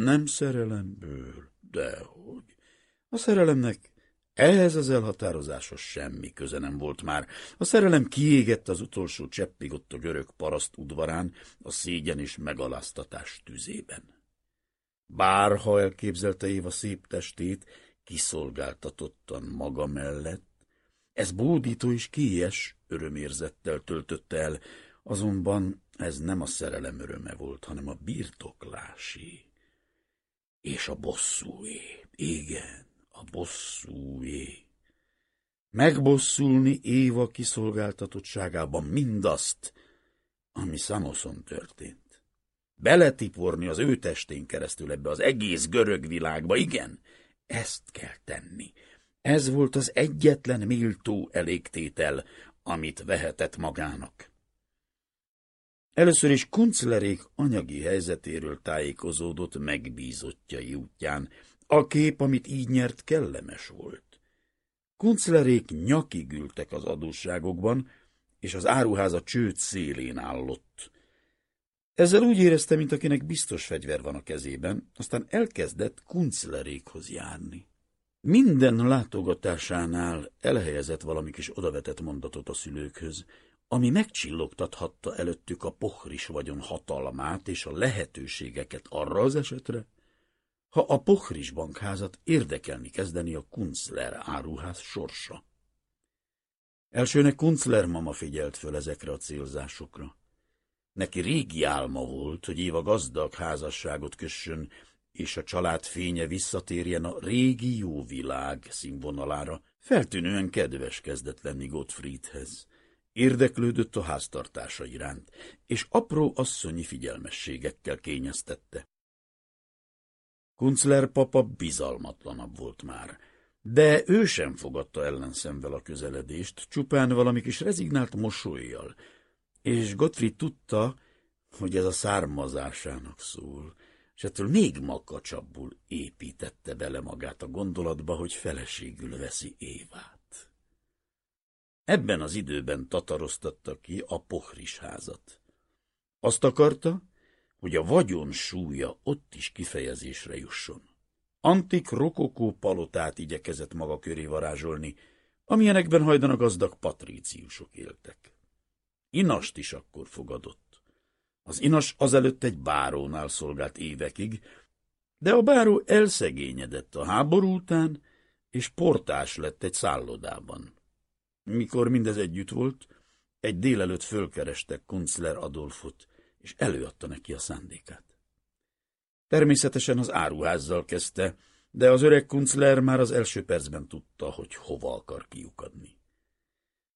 Nem szerelemből, dehogy. A szerelemnek ehhez az elhatározáshoz semmi köze nem volt már. A szerelem kiégett az utolsó cseppig ott a görög paraszt udvarán, a szégyen és megaláztatás tüzében. Bárha elképzelte Éva szép testét, kiszolgáltatottan maga mellett, ez bódító és kies örömérzettel töltötte el, azonban ez nem a szerelem öröme volt, hanem a birtoklásé. És a bosszúé. Igen, a bosszúé. Megbosszulni Éva kiszolgáltatottságában mindazt, ami Szamoszon történt. Beletiporni az ő testén keresztül ebbe az egész görög világba, igen, Ezt kell tenni. Ez volt az egyetlen méltó elégtétel, amit vehetett magának. Először is Kunclerék anyagi helyzetéről tájékozódott megbízottjai útján. A kép, amit így nyert, kellemes volt. Kunclerék nyakig ültek az adósságokban, és az áruháza csőd szélén állott. Ezzel úgy érezte, mint akinek biztos fegyver van a kezében, aztán elkezdett Kunclerékhoz járni. Minden látogatásánál elhelyezett valami kis odavetett mondatot a szülőkhöz, ami megcsillogtathatta előttük a pohris vagyon hatalmát és a lehetőségeket arra az esetre, ha a pohris bankházat érdekelni kezdeni a Kunzler áruház sorsa. Elsőnek Kunzler mama figyelt föl ezekre a célzásokra. Neki régi álma volt, hogy Éva gazdag házasságot kössön, és a család fénye visszatérjen a régi jó világ színvonalára. Feltűnően kedves kezdett lenni Gottfriedhez. Érdeklődött a háztartása iránt, és apró asszonyi figyelmességekkel kényeztette. Kunzler papa bizalmatlanabb volt már, de ő sem fogadta ellenszemvel a közeledést, csupán valami kis rezignált mosolyjal, és Gottfried tudta, hogy ez a származásának szól, és ettől még makacsabbul építette bele magát a gondolatba, hogy feleségül veszi Évát. Ebben az időben tataroztatta ki a pohris házat. Azt akarta, hogy a vagyon súlya ott is kifejezésre jusson. Antik rokokó palotát igyekezett maga köré varázsolni, amilyenekben hajdan a gazdag patríciusok éltek. Inast is akkor fogadott. Az inas azelőtt egy bárónál szolgált évekig, de a báró elszegényedett a háború után, és portás lett egy szállodában. Mikor mindez együtt volt, egy délelőtt fölkerestek Kunzler Adolfot, és előadta neki a szándékát. Természetesen az áruházzal kezdte, de az öreg Kunzler már az első percben tudta, hogy hova akar kiukadni.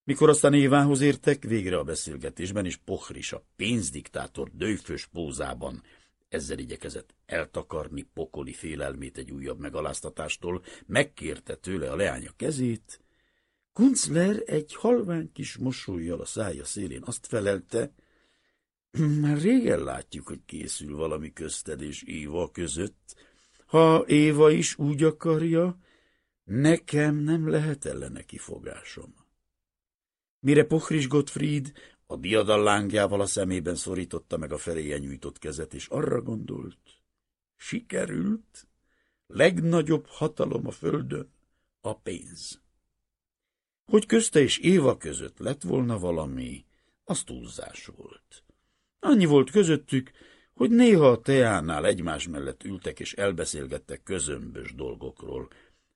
Mikor aztán Évához értek, végre a beszélgetésben, és Pohris a pénzdiktátor dőfös pózában ezzel igyekezett eltakarni pokoli félelmét egy újabb megaláztatástól, megkérte tőle a leánya kezét. Kunzler egy halvány kis mosolyjal a szája szélén azt felelte, már régen látjuk, hogy készül valami közted és Éva között. Ha Éva is úgy akarja, nekem nem lehet ellene kifogásom. Mire Pochris Gottfried a diadal lángjával a szemében szorította meg a feléje nyújtott kezet, és arra gondolt, sikerült, legnagyobb hatalom a földön, a pénz. Hogy közte és Éva között lett volna valami, az túlzás volt. Annyi volt közöttük, hogy néha a teánál egymás mellett ültek és elbeszélgettek közömbös dolgokról.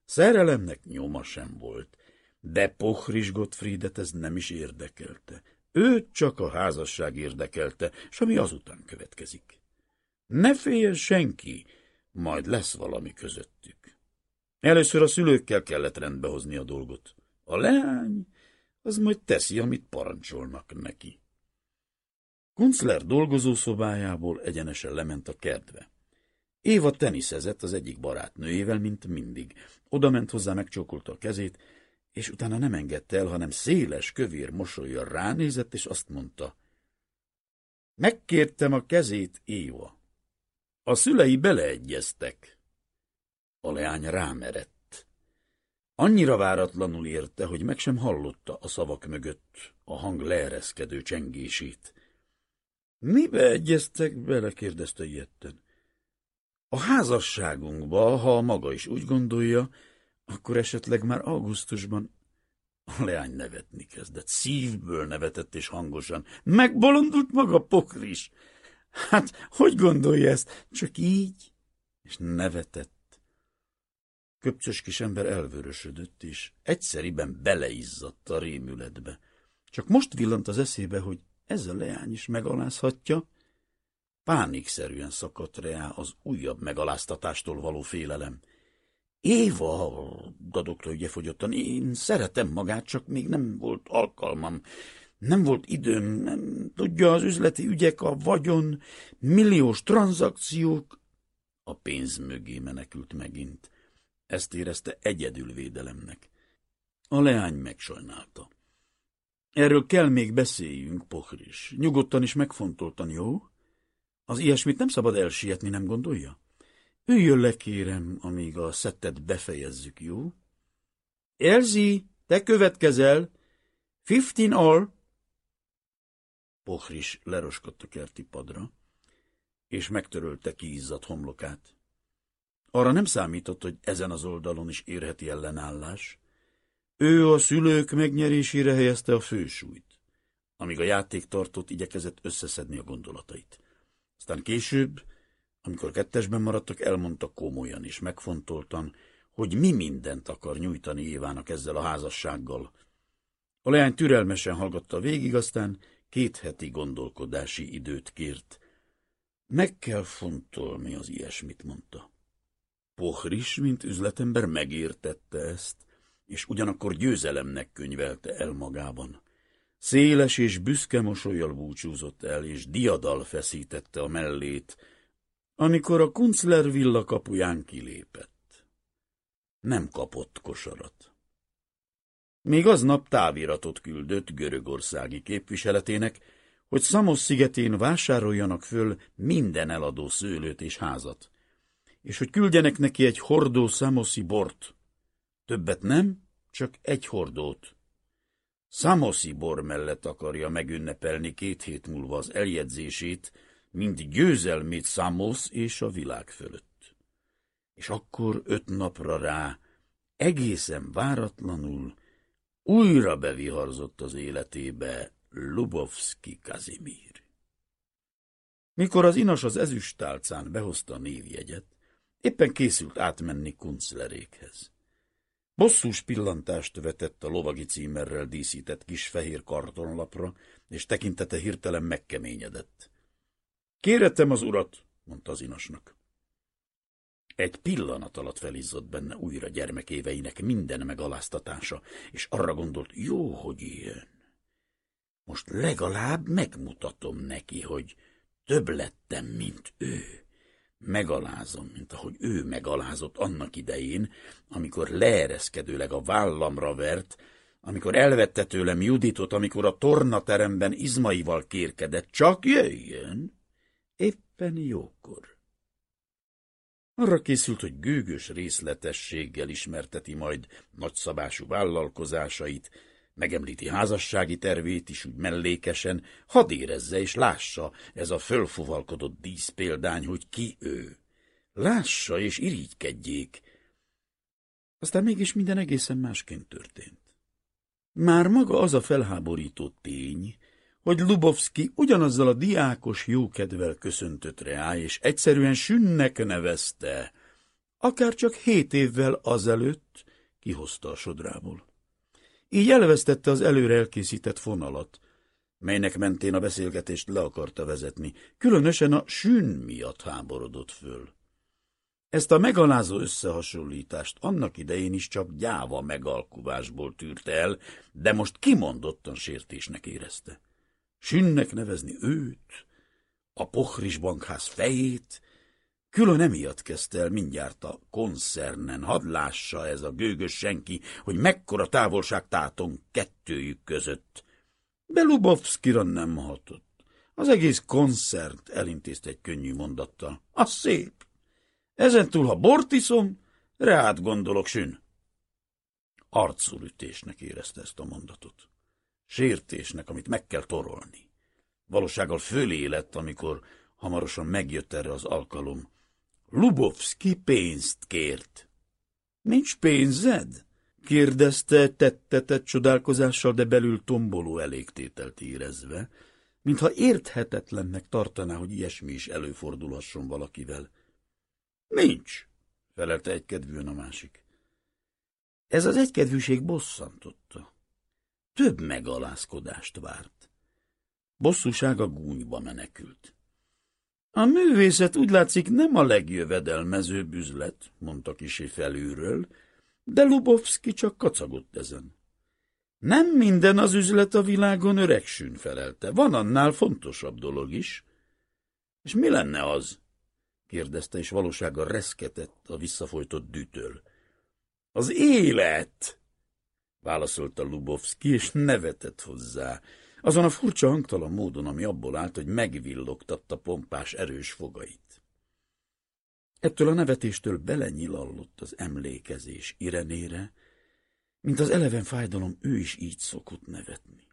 Szerelemnek nyoma sem volt, de Pochris Gottfriedet ez nem is érdekelte. Őt csak a házasság érdekelte, s ami azután következik. Ne féljen senki, majd lesz valami közöttük. Először a szülőkkel kellett rendbehozni a dolgot. A leány az majd teszi, amit parancsolnak neki. Kunzler dolgozószobájából egyenesen lement a kertbe. Éva teniszezett az egyik barátnőjével, mint mindig. Oda ment hozzá, megcsókolta a kezét, és utána nem engedte el, hanem széles, kövér mosolyjal ránézett, és azt mondta. Megkértem a kezét, Éva. A szülei beleegyeztek. A leány rámerett. Annyira váratlanul érte, hogy meg sem hallotta a szavak mögött a hang leereszkedő csengését. Mibe egyeztek bele? kérdezte ilyetten. A házasságunkba, ha maga is úgy gondolja, akkor esetleg már augusztusban a leány nevetni kezdett. Szívből nevetett és hangosan. Megbolondult maga pokris. Hát, hogy gondolja ezt? Csak így? És nevetett. Köpcsös kis ember elvörösödött, és egyszeriben beleizzadt a rémületbe. Csak most villant az eszébe, hogy ez a leány is megalázhatja. Pánikszerűen szakadt rá az újabb megaláztatástól való félelem. Éva, dadogta ügyefogyottan, én szeretem magát, csak még nem volt alkalmam. Nem volt időm, nem tudja, az üzleti ügyek, a vagyon, milliós tranzakciók. A pénz mögé menekült megint. Ezt érezte egyedül védelemnek. A leány megsajnálta. Erről kell még beszéljünk, Pohris. Nyugodtan is megfontoltan, jó? Az ilyesmit nem szabad elsietni, nem gondolja? Üljön le, kérem, amíg a szettet befejezzük, jó? Elzi, te következel! Fifteen all! Pohris leroskott a kerti padra, és megtörölte kiizzadt homlokát. Arra nem számított, hogy ezen az oldalon is érheti ellenállás. Ő a szülők megnyerésére helyezte a fősúlyt, amíg a játék tartott, igyekezett összeszedni a gondolatait. Aztán később, amikor kettesben maradtak, elmondta komolyan és megfontoltan, hogy mi mindent akar nyújtani Évának ezzel a házassággal. A leány türelmesen hallgatta végig, aztán két heti gondolkodási időt kért. Meg kell fontolni az ilyesmit, mondta. Pohris, mint üzletember megértette ezt, és ugyanakkor győzelemnek könyvelte el magában. Széles és büszke mosolyjal búcsúzott el, és diadal feszítette a mellét, amikor a Kunzler villa kapuján kilépett. Nem kapott kosarat. Még aznap táviratot küldött görögországi képviseletének, hogy Szamos szigetén vásároljanak föl minden eladó szőlőt és házat, és hogy küldjenek neki egy hordó szamoszi bort. Többet nem, csak egy hordót. Szamoszi bor mellett akarja megünnepelni két hét múlva az eljegyzését, mint győzelmét Samos és a világ fölött. És akkor öt napra rá, egészen váratlanul, újra beviharzott az életébe Lubovski Kazimír. Mikor az inas az ezüstálcán behozta a névjegyet, éppen készült átmenni kunclerékhez. Bosszús pillantást vetett a lovagi címerrel díszített kis fehér kartonlapra, és tekintete hirtelen megkeményedett. Kéretem az urat, mondta az inasnak. Egy pillanat alatt felizzott benne újra gyermekéveinek minden megaláztatása, és arra gondolt, jó, hogy ilyen. Most legalább megmutatom neki, hogy több lettem, mint ő. Megalázom, mint ahogy ő megalázott annak idején, amikor leereszkedőleg a vállamra vert, amikor elvette tőlem Juditot, amikor a tornateremben izmaival kérkedett, csak jöjjön, éppen jókor. Arra készült, hogy gőgös részletességgel ismerteti majd nagyszabású vállalkozásait, megemlíti házassági tervét is úgy mellékesen, hadd érezze és lássa ez a fölfuvalkodott díszpéldány, hogy ki ő. Lássa és irigykedjék. Aztán mégis minden egészen másként történt. Már maga az a felháborító tény, hogy Lubovski ugyanazzal a diákos jókedvel köszöntött rá, és egyszerűen sünnek nevezte, akár csak hét évvel azelőtt kihozta a sodrából. Így elvesztette az előre elkészített fonalat, melynek mentén a beszélgetést le akarta vezetni, különösen a sűn miatt háborodott föl. Ezt a megalázó összehasonlítást annak idején is csak gyáva megalkuvásból tűrte el, de most kimondottan sértésnek érezte. Sünnek nevezni őt, a Pohris bankház fejét, külön emiatt kezdte el mindjárt a koncernen, hadd lássa ez a gőgös senki, hogy mekkora távolság táton kettőjük között. Belubovszkira nem hatott. Az egész koncert elintézte egy könnyű mondattal. A szép! Ezentúl, ha bort iszom, reát gondolok, sün. Arculütésnek érezte ezt a mondatot sértésnek, amit meg kell torolni. Valósággal fölé lett, amikor hamarosan megjött erre az alkalom. Lubovski pénzt kért. Nincs pénzed? kérdezte tettetett csodálkozással, de belül tomboló elégtételt érezve, mintha érthetetlennek tartaná, hogy ilyesmi is előfordulhasson valakivel. Nincs, felelte egykedvűen a másik. Ez az egykedvűség bosszantotta több megalázkodást várt. Bosszúsága gúnyba menekült. A művészet úgy látszik nem a legjövedelmezőbb üzlet, mondta kisé felülről, de Lubovski csak kacagott ezen. Nem minden az üzlet a világon öregsűn felelte, van annál fontosabb dolog is. És mi lenne az? kérdezte, és valósággal reszketett a visszafolytott dűtől. Az élet! Válaszolta Lubovszki, és nevetett hozzá, azon a furcsa hangtalan módon, ami abból állt, hogy megvillogtatta pompás erős fogait. Ettől a nevetéstől belenyilallott az emlékezés Irenére, mint az eleven fájdalom ő is így szokott nevetni.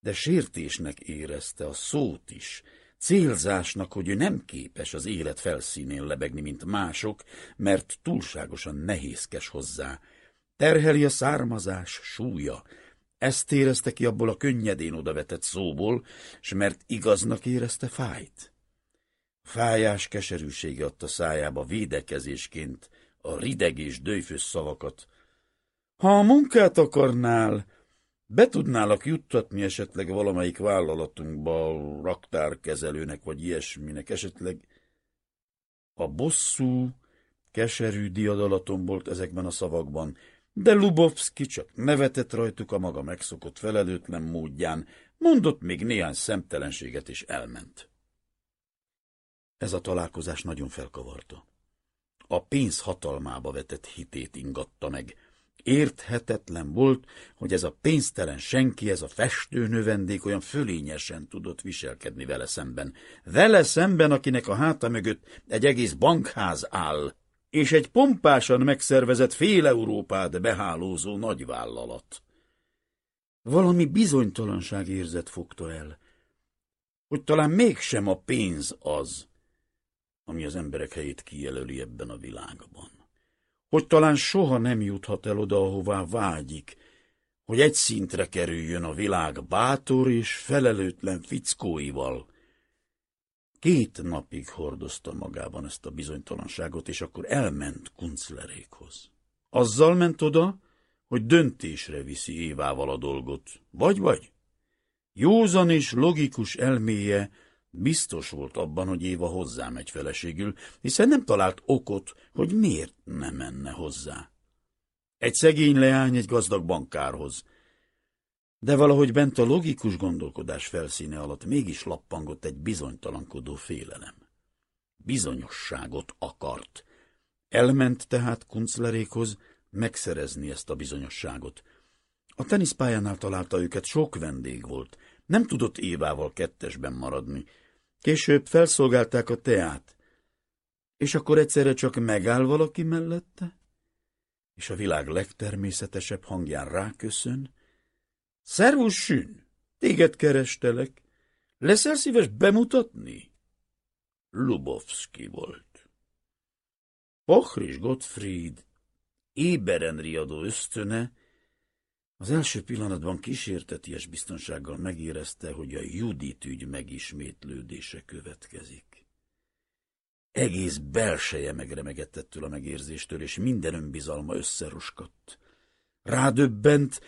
De sértésnek érezte a szót is, célzásnak, hogy ő nem képes az élet felszínén lebegni, mint mások, mert túlságosan nehézkes hozzá. Terheli a származás súlya, ezt érezte ki abból a könnyedén odavetett szóból, s mert igaznak érezte fájt. Fájás keserűsége adta szájába védekezésként a rideg és dőfős szavakat. Ha a munkát akarnál, be tudnálak juttatni esetleg valamelyik vállalatunkba, raktárkezelőnek vagy ilyesminek, esetleg a bosszú, keserű diadalatom volt ezekben a szavakban, de Lubovski csak nevetett rajtuk a maga megszokott felelőtlen módján, mondott még néhány szemtelenséget és elment. Ez a találkozás nagyon felkavarta. A pénz hatalmába vetett hitét ingatta meg. Érthetetlen volt, hogy ez a pénztelen senki, ez a festő növendék olyan fölényesen tudott viselkedni vele szemben. Vele szemben, akinek a háta mögött egy egész bankház áll, és egy pompásan megszervezett fél Európát behálózó nagyvállalat. Valami bizonytalanság érzet fogta el, hogy talán mégsem a pénz az, ami az emberek helyét kijelöli ebben a világban. Hogy talán soha nem juthat el oda, ahová vágyik, hogy egy szintre kerüljön a világ bátor és felelőtlen fickóival, Két napig hordozta magában ezt a bizonytalanságot, és akkor elment Kunclerékhoz. Azzal ment oda, hogy döntésre viszi Évával a dolgot. Vagy-vagy. Józan és logikus elméje biztos volt abban, hogy Éva hozzá megy feleségül, hiszen nem talált okot, hogy miért ne menne hozzá. Egy szegény leány egy gazdag bankárhoz, de valahogy bent a logikus gondolkodás felszíne alatt mégis lappangott egy bizonytalankodó félelem. Bizonyosságot akart. Elment tehát Kunclerékhoz megszerezni ezt a bizonyosságot. A teniszpályánál találta őket, sok vendég volt. Nem tudott Évával kettesben maradni. Később felszolgálták a teát. És akkor egyszerre csak megáll valaki mellette, és a világ legtermészetesebb hangján ráköszön, Szervusz, Sün! Téged kerestelek. Leszel szíves bemutatni? Lubovski volt. Pachris Gottfried éberen riadó ösztöne az első pillanatban kísérteties biztonsággal megérezte, hogy a Judit ügy megismétlődése következik. Egész belseje megremegett ettől a megérzéstől, és minden önbizalma összeruskadt. Rádöbbent,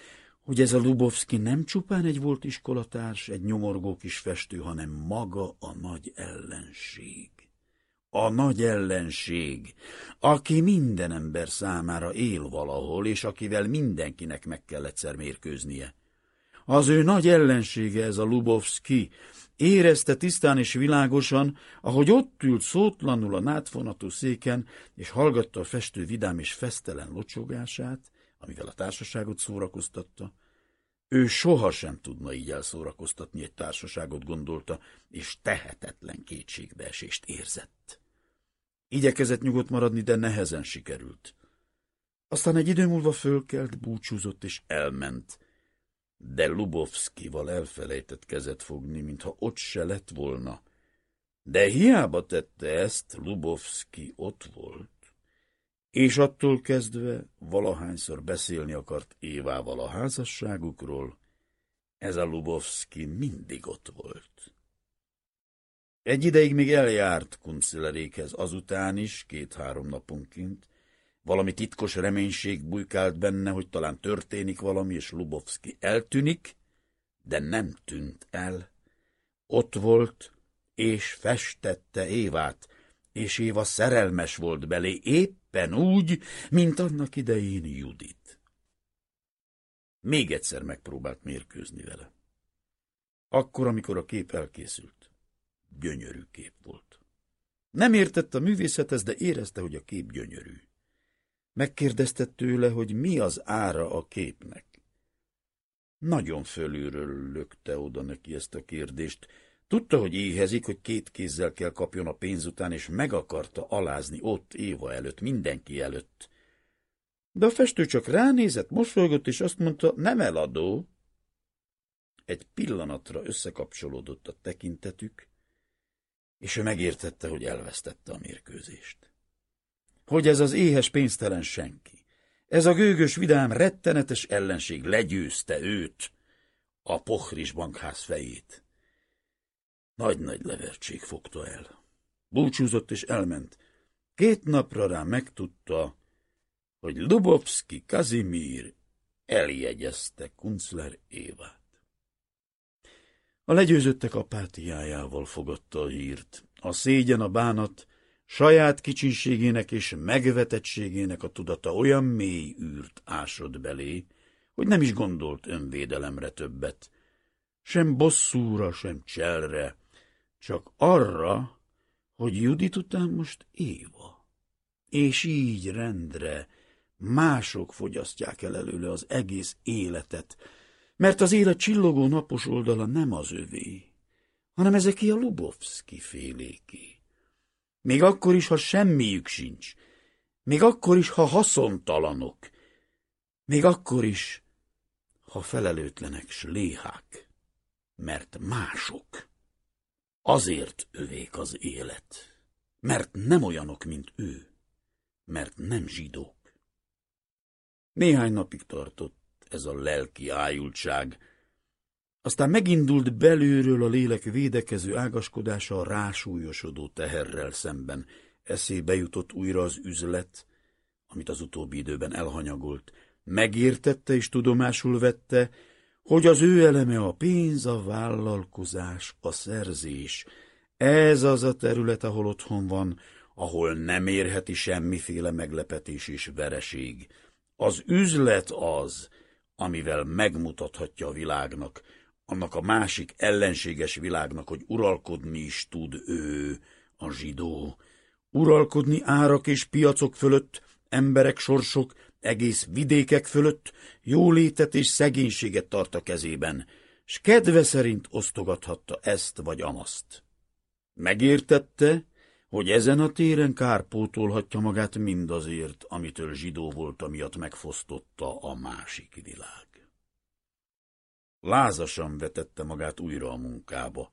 hogy ez a Lubovski nem csupán egy volt iskolatárs, egy nyomorgó kis festő, hanem maga a nagy ellenség. A nagy ellenség, aki minden ember számára él valahol, és akivel mindenkinek meg kell egyszer mérkőznie. Az ő nagy ellensége ez a Lubovski, érezte tisztán és világosan, ahogy ott ült szótlanul a nátfonatú széken, és hallgatta a festő vidám és fesztelen locsogását, amivel a társaságot szórakoztatta. Ő sohasem tudna így elszórakoztatni egy társaságot, gondolta, és tehetetlen kétségbeesést érzett. Igyekezett nyugodt maradni, de nehezen sikerült. Aztán egy idő múlva fölkelt, búcsúzott és elment, de Lubovszkival elfelejtett kezet fogni, mintha ott se lett volna. De hiába tette ezt, Lubovszki ott volt és attól kezdve valahányszor beszélni akart Évával a házasságukról, ez a Lubovszki mindig ott volt. Egy ideig még eljárt Kuncelerékhez, azután is, két-három naponként, valami titkos reménység bujkált benne, hogy talán történik valami, és Lubovszki eltűnik, de nem tűnt el. Ott volt, és festette Évát, és Éva szerelmes volt belé, éppen úgy, mint annak idején Judit. Még egyszer megpróbált mérkőzni vele. Akkor, amikor a kép elkészült. Gyönyörű kép volt. Nem értett a művészethez, de érezte, hogy a kép gyönyörű. Megkérdezte tőle, hogy mi az ára a képnek. Nagyon fölülről lökte oda neki ezt a kérdést. Tudta, hogy éhezik, hogy két kézzel kell kapjon a pénz után, és meg akarta alázni ott Éva előtt, mindenki előtt. De a festő csak ránézett, mosolygott, és azt mondta, nem eladó. Egy pillanatra összekapcsolódott a tekintetük, és ő megértette, hogy elvesztette a mérkőzést. Hogy ez az éhes pénztelen senki. Ez a gőgös vidám rettenetes ellenség legyőzte őt, a pohris bankház fejét. Nagy-nagy levertség fogta el. Búcsúzott és elment. Két napra rá megtudta, hogy Lubovski Kazimír eljegyezte Kunzler Évát. A legyőzöttek apátiájával fogadta a hírt. A szégyen, a bánat, saját kicsinségének és megvetettségének a tudata olyan mély űrt ásod belé, hogy nem is gondolt önvédelemre többet. Sem bosszúra, sem cselre, csak arra, hogy Judit után most Éva. És így rendre mások fogyasztják el előle az egész életet, mert az élet csillogó napos oldala nem az övé, hanem ezeké a Lubovszki féléké. Még akkor is, ha semmiük sincs, még akkor is, ha haszontalanok, még akkor is, ha felelőtlenek sléhák, mert mások. Azért övék az élet, mert nem olyanok, mint ő, mert nem zsidók. Néhány napig tartott ez a lelki ájultság. Aztán megindult belülről a lélek védekező ágaskodása a rásúlyosodó teherrel szemben. Eszébe jutott újra az üzlet, amit az utóbbi időben elhanyagolt. Megértette és tudomásul vette, hogy az ő eleme a pénz, a vállalkozás, a szerzés. Ez az a terület, ahol otthon van, ahol nem érheti semmiféle meglepetés és vereség. Az üzlet az, amivel megmutathatja a világnak, annak a másik ellenséges világnak, hogy uralkodni is tud ő, a zsidó. Uralkodni árak és piacok fölött, emberek sorsok, egész vidékek fölött, jólétet és szegénységet tart a kezében, s kedve szerint osztogathatta ezt vagy amaszt. Megértette, hogy ezen a téren kárpótolhatja magát mindazért, amitől zsidó volt, amiatt megfosztotta a másik világ. Lázasan vetette magát újra a munkába.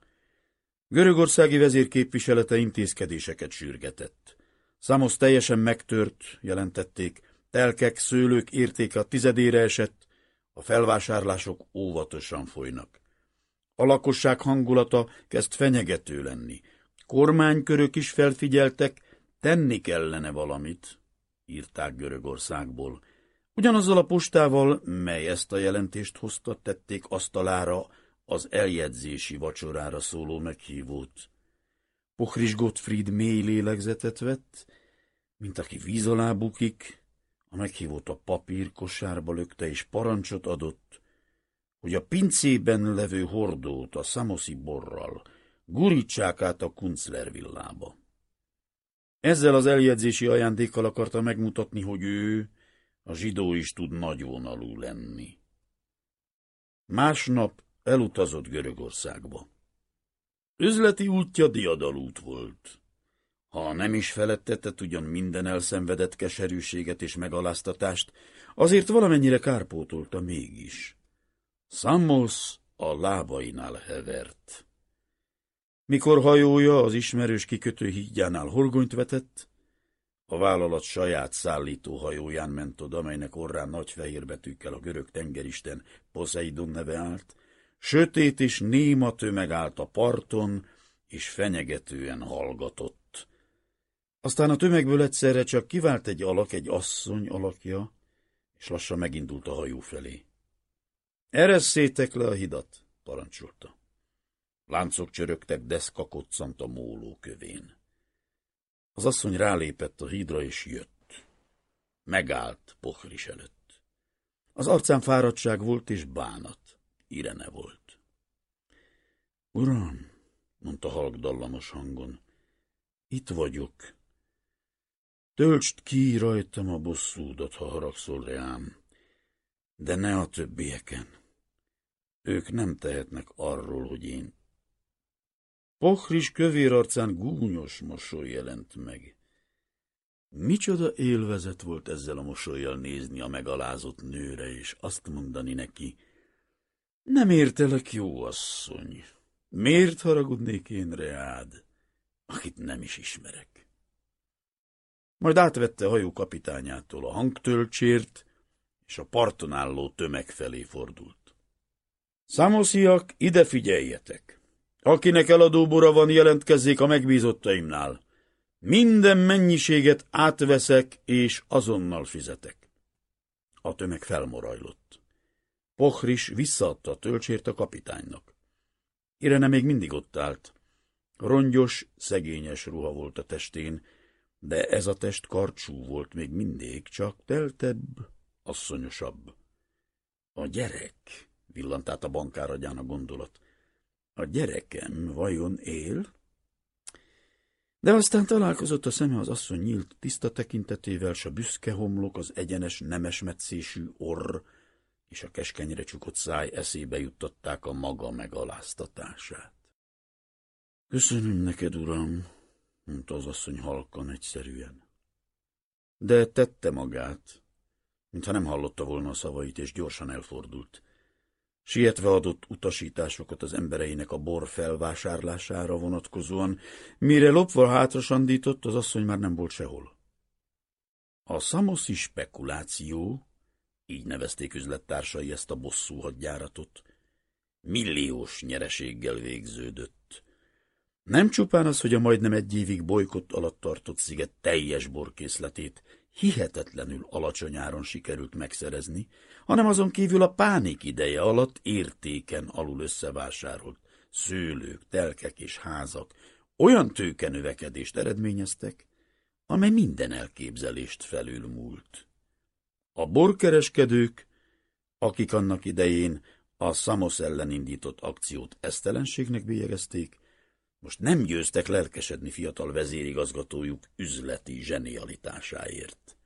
Görögországi vezérképviselete intézkedéseket sürgetett. Szamos teljesen megtört, jelentették, telkek, szőlők értéke a tizedére esett, a felvásárlások óvatosan folynak. A lakosság hangulata kezd fenyegető lenni, Kormánykörök is felfigyeltek, tenni kellene valamit, írták Görögországból. Ugyanazzal a postával, mely ezt a jelentést hozta, tették asztalára az eljegyzési vacsorára szóló meghívót. Pochris Gottfried mély lélegzetet vett, mint aki víz alá bukik, a meghívót a papír kosárba lökte és parancsot adott, hogy a pincében levő hordót a szamoszi borral, gurítsák át a Kunzler villába. Ezzel az eljegyzési ajándékkal akarta megmutatni, hogy ő, a zsidó is tud nagyvonalú lenni. Másnap elutazott Görögországba. Üzleti útja diadalút volt. Ha nem is felettette ugyan minden elszenvedett keserűséget és megaláztatást, azért valamennyire kárpótolta mégis. Samos a lábainál hevert. Mikor hajója az ismerős kikötő hídjánál horgonyt vetett, a vállalat saját szállító hajóján ment oda, amelynek orrán nagy fehér betűkkel a görög tengeristen Poseidon neve állt, sötét és néma tömeg állt a parton, és fenyegetően hallgatott. Aztán a tömegből egyszerre csak kivált egy alak, egy asszony alakja, és lassan megindult a hajó felé. Eresszétek le a hidat, parancsolta. Láncok csörögtek, deszka koccant a móló kövén. Az asszony rálépett a hídra, és jött. Megállt Pohris előtt. Az arcán fáradtság volt, és bánat. Irene volt. Uram, mondta halk dallamos hangon, itt vagyok. Töltsd ki rajtam a bosszúdat, ha haragszol reám, de ne a többieken. Ők nem tehetnek arról, hogy én. Pochris kövér arcán gúnyos mosoly jelent meg. Micsoda élvezet volt ezzel a mosolyjal nézni a megalázott nőre, és azt mondani neki, nem értelek, jó asszony, miért haragudnék én reád, akit nem is ismerek? Majd átvette hajó kapitányától a hangtölcsért, és a parton álló tömeg felé fordult. Számosziak, ide figyeljetek! Akinek eladóbora van, jelentkezzék a megbízottaimnál. Minden mennyiséget átveszek, és azonnal fizetek. A tömeg felmorajlott. Pochris visszaadta a tölcsért a kapitánynak. Irene még mindig ott állt. Rongyos, szegényes ruha volt a testén, de ez a test karcsú volt még mindig, csak teltebb, asszonyosabb. A gyerek, villant át a bankáragyán a gondolat. A gyerekem vajon él? De aztán találkozott a szeme az asszony nyílt tiszta tekintetével, s a büszke homlok, az egyenes, nemes metszésű orr, és a keskenyre csukott száj eszébe juttatták a maga megaláztatását. Köszönöm neked, uram, mondta az asszony halkan egyszerűen. De tette magát, mintha nem hallotta volna a szavait, és gyorsan elfordult. Sietve adott utasításokat az embereinek a bor felvásárlására vonatkozóan, mire lopva hátrasandított, az asszony már nem volt sehol. A szamoszi spekuláció, így nevezték üzlettársai ezt a bosszú hadjáratot, milliós nyereséggel végződött. Nem csupán az, hogy a majdnem egy évig bolykott alatt tartott sziget teljes borkészletét hihetetlenül alacsony áron sikerült megszerezni, hanem azon kívül a pánik ideje alatt értéken alul összevásárolt szőlők, telkek és házak olyan tőkenövekedést eredményeztek, amely minden elképzelést felülmúlt. A borkereskedők, akik annak idején a Samos ellen indított akciót esztelenségnek bélyegezték, most nem győztek lelkesedni fiatal vezérigazgatójuk üzleti zsenialitásáért.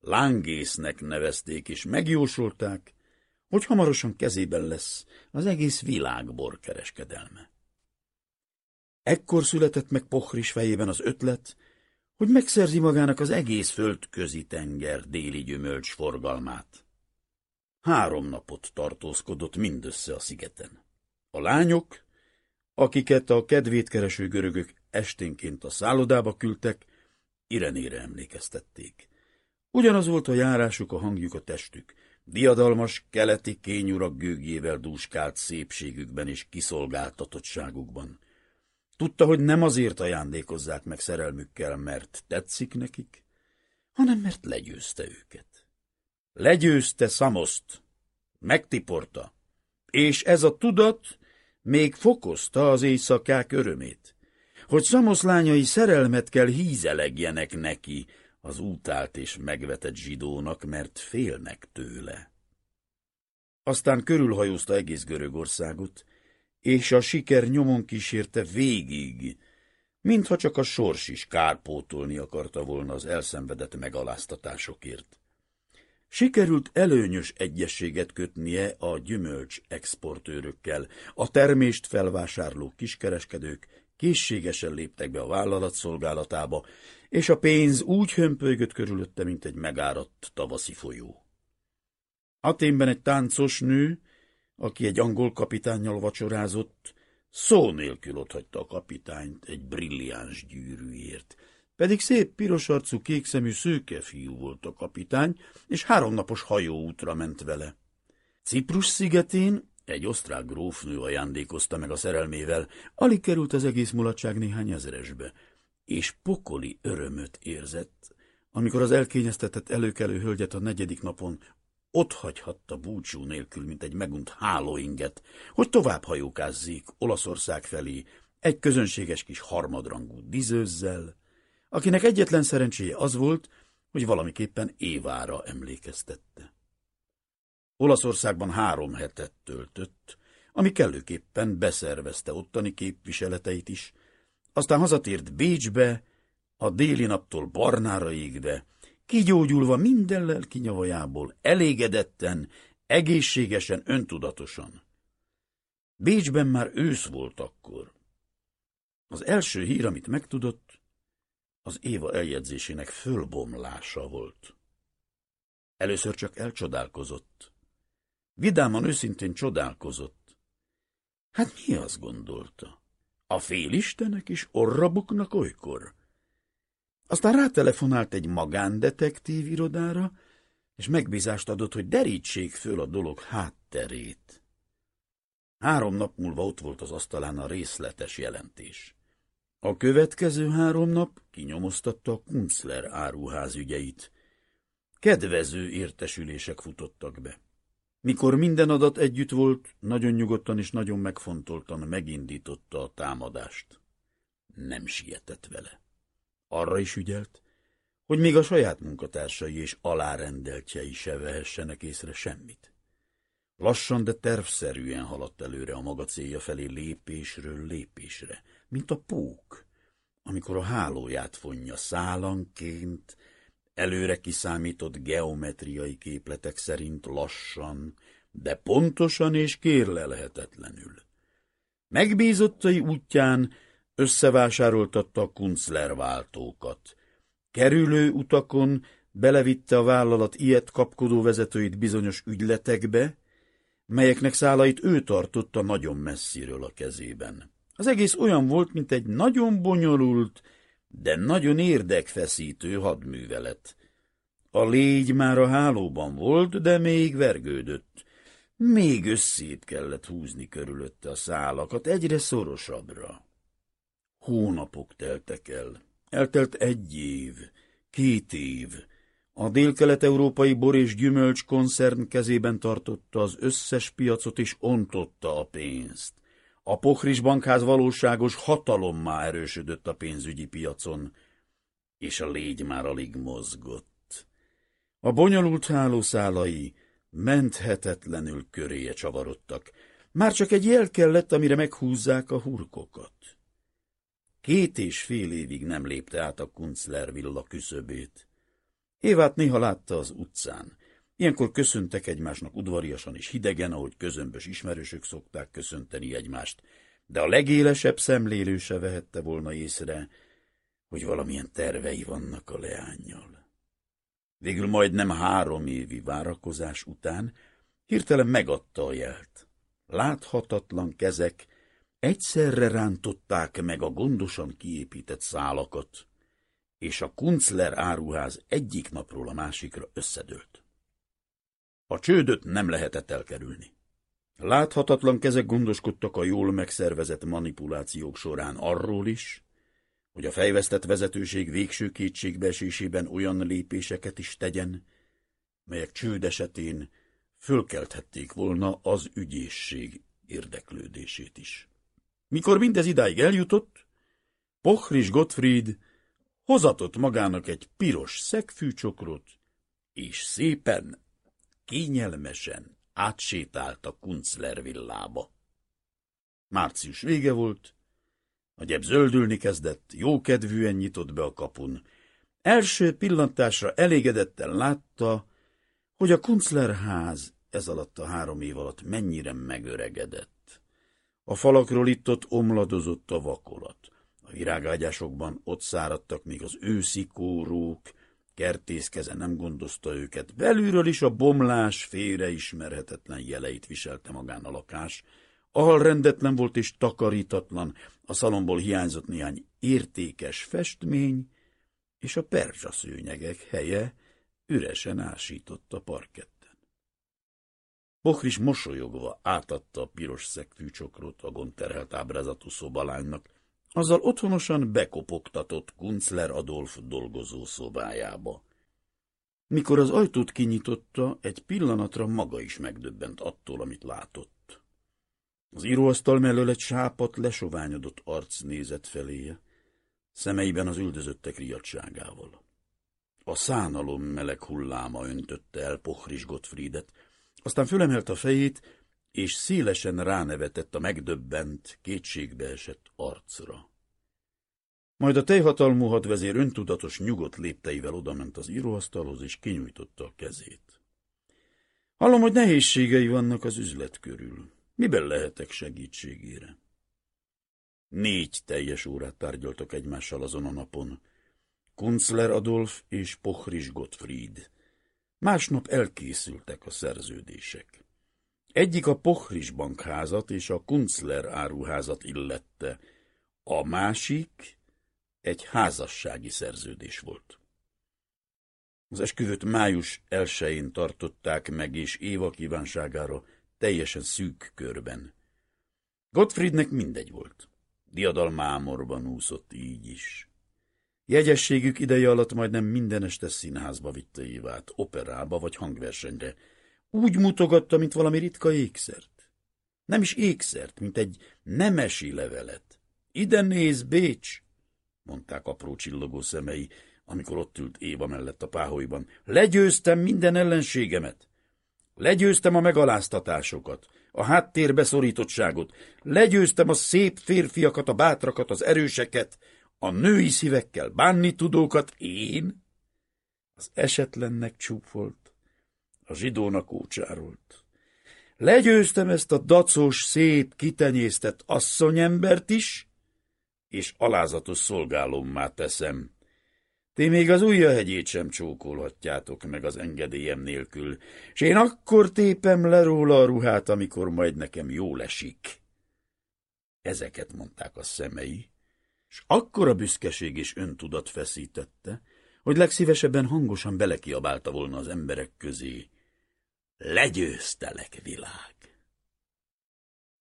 Lángésznek nevezték és megjósolták, hogy hamarosan kezében lesz az egész világ borkereskedelme. Ekkor született meg Pochris fejében az ötlet, hogy megszerzi magának az egész földközi tenger déli gyümölcs forgalmát. Három napot tartózkodott mindössze a szigeten. A lányok akiket a kedvét kereső görögök esténként a szállodába küldtek, Irenére emlékeztették. Ugyanaz volt a járásuk, a hangjuk, a testük. Diadalmas, keleti kényurak gőgjével dúskált szépségükben és kiszolgáltatottságukban. Tudta, hogy nem azért ajándékozzák meg szerelmükkel, mert tetszik nekik, hanem mert legyőzte őket. Legyőzte Szamoszt, megtiporta, és ez a tudat még fokozta az éjszakák örömét, hogy szamoszlányai szerelmet kell hízelegjenek neki, az útált és megvetett zsidónak, mert félnek tőle. Aztán körülhajózta egész Görögországot, és a siker nyomon kísérte végig, mintha csak a sors is kárpótolni akarta volna az elszenvedett megaláztatásokért. Sikerült előnyös egyességet kötnie a gyümölcs exportőrökkel. A termést felvásárló kiskereskedők készségesen léptek be a vállalat szolgálatába, és a pénz úgy hömpölygött körülötte, mint egy megáradt tavaszi folyó. Aténben egy táncos nő, aki egy angol kapitánnyal vacsorázott, szó nélkül otthagyta a kapitányt egy brilliáns gyűrűért, pedig szép pirosarcú, kékszemű szőke fiú volt a kapitány, és háromnapos hajóútra ment vele. Ciprus szigetén egy osztrák grófnő ajándékozta meg a szerelmével, alig került az egész mulatság néhány ezeresbe, és pokoli örömöt érzett, amikor az elkényeztetett előkelő hölgyet a negyedik napon ott hagyhatta búcsú nélkül, mint egy megunt hálóinget, hogy tovább hajókázzék Olaszország felé egy közönséges kis harmadrangú dizőzzel, akinek egyetlen szerencséje az volt, hogy valamiképpen Évára emlékeztette. Olaszországban három hetet töltött, ami kellőképpen beszervezte ottani képviseleteit is, aztán hazatért Bécsbe, a déli naptól barnára égve, kigyógyulva minden lelki nyavajából, elégedetten, egészségesen, öntudatosan. Bécsben már ősz volt akkor. Az első hír, amit megtudott, az Éva eljegyzésének fölbomlása volt. Először csak elcsodálkozott. Vidáman őszintén csodálkozott. Hát mi azt gondolta? A félistenek is orra buknak olykor? Aztán rátelefonált egy magándetektív irodára, és megbízást adott, hogy derítsék föl a dolog hátterét. Három nap múlva ott volt az asztalán a részletes jelentés. A következő három nap kinyomoztatta a Kunzler áruház ügyeit. Kedvező értesülések futottak be. Mikor minden adat együtt volt, nagyon nyugodtan és nagyon megfontoltan megindította a támadást. Nem sietett vele. Arra is ügyelt, hogy még a saját munkatársai és alárendeltjei se vehessenek észre semmit. Lassan, de tervszerűen haladt előre a maga célja felé lépésről lépésre, mint a pók, amikor a hálóját fonja szálanként, előre kiszámított geometriai képletek szerint lassan, de pontosan és kérlelhetetlenül. Megbízottai útján összevásároltatta a Kunzler váltókat. Kerülő utakon belevitte a vállalat ilyet kapkodó vezetőit bizonyos ügyletekbe, melyeknek szálait ő tartotta nagyon messziről a kezében. Az egész olyan volt, mint egy nagyon bonyolult, de nagyon érdekfeszítő hadművelet. A légy már a hálóban volt, de még vergődött. Még összét kellett húzni körülötte a szálakat, egyre szorosabbra. Hónapok teltek el. Eltelt egy év, két év. A dél-kelet-európai bor és gyümölcs koncern kezében tartotta az összes piacot és ontotta a pénzt. A Pochris bankház valóságos hatalommá erősödött a pénzügyi piacon, és a légy már alig mozgott. A bonyolult hálószálai menthetetlenül köréje csavarodtak. Már csak egy jel kellett, amire meghúzzák a hurkokat. Két és fél évig nem lépte át a Kunzler villa küszöbét. Évát néha látta az utcán. Ilyenkor köszöntek egymásnak udvariasan és hidegen, ahogy közömbös ismerősök szokták köszönteni egymást, de a legélesebb szemlélő se vehette volna észre, hogy valamilyen tervei vannak a leányjal. Végül majdnem három évi várakozás után hirtelen megadta a jelt. Láthatatlan kezek egyszerre rántották meg a gondosan kiépített szálakat, és a Kunzler áruház egyik napról a másikra összedőlt. A csődöt nem lehetett elkerülni. Láthatatlan kezek gondoskodtak a jól megszervezett manipulációk során arról is, hogy a fejvesztett vezetőség végső kétségbeesésében olyan lépéseket is tegyen, melyek csőd esetén fölkelthették volna az ügyészség érdeklődését is. Mikor mindez idáig eljutott, Pochris Gottfried hozatott magának egy piros szegfűcsokrot, és szépen kényelmesen átsétált a Kunzler villába. Március vége volt, a gyeb zöldülni kezdett, jókedvűen nyitott be a kapun. Első pillantásra elégedetten látta, hogy a Kunzler ház ez alatt a három év alatt mennyire megöregedett. A falakról itt-ott omladozott a vakolat. A virágágyásokban ott száradtak még az őszi Kertészkeze nem gondozta őket. Belülről is a bomlás félreismerhetetlen jeleit viselte magán a lakás, ahol rendetlen volt és takarítatlan, a szalomból hiányzott néhány értékes festmény, és a perzsaszőnyegek helye üresen ásított a parketten. Pokris mosolyogva átadta a piros szegfű csokrot a gonterhelt ábrázatú szobalánynak, azzal otthonosan bekopogtatott Kunzler Adolf dolgozó szobájába. Mikor az ajtót kinyitotta, egy pillanatra maga is megdöbbent attól, amit látott. Az íróasztal mellől egy sápat, lesoványodott arc nézett feléje, szemeiben az üldözöttek riadságával. A szánalom meleg hulláma öntötte el Pochris Gottfriedet, aztán fölemelt a fejét, és szélesen ránevetett a megdöbbent, kétségbeesett arcra. Majd a tejhatalmú hadvezér öntudatos, nyugodt lépteivel odament az íróasztalhoz, és kinyújtotta a kezét. Hallom, hogy nehézségei vannak az üzlet körül. Miben lehetek segítségére? Négy teljes órát tárgyaltak egymással azon a napon. Kunzler Adolf és Pochris Gottfried. Másnap elkészültek a szerződések. Egyik a Pochris bankházat és a Kunzler áruházat illette, a másik egy házassági szerződés volt. Az esküvőt május elsején tartották meg, és Éva kívánságára teljesen szűk körben. Gottfriednek mindegy volt. Diadalmámorban úszott így is. Jegyességük ideje alatt majdnem minden este színházba vitte Évát, operába vagy hangversenyre. Úgy mutogatta, mint valami ritka ékszert. Nem is ékszert, mint egy nemesi levelet. Ide néz, Bécs! mondták apró csillogó szemei, amikor ott ült Éva mellett a páholyban. Legyőztem minden ellenségemet. Legyőztem a megaláztatásokat, a háttérbe szorítottságot. Legyőztem a szép férfiakat, a bátrakat, az erőseket, a női szívekkel bánni tudókat. Én? Az esetlennek csúfolt, a zsidónak ócsárolt. Legyőztem ezt a dacos, szép, kitenyésztett asszonyembert is, és alázatos szolgálommá teszem. Ti még az ujjahegyét sem csókolhatjátok meg az engedélyem nélkül, és én akkor tépem le róla a ruhát, amikor majd nekem jól esik. Ezeket mondták a szemei, és akkora büszkeség és öntudat feszítette, hogy legszívesebben hangosan belekiabálta volna az emberek közé. Legyőztelek, világ!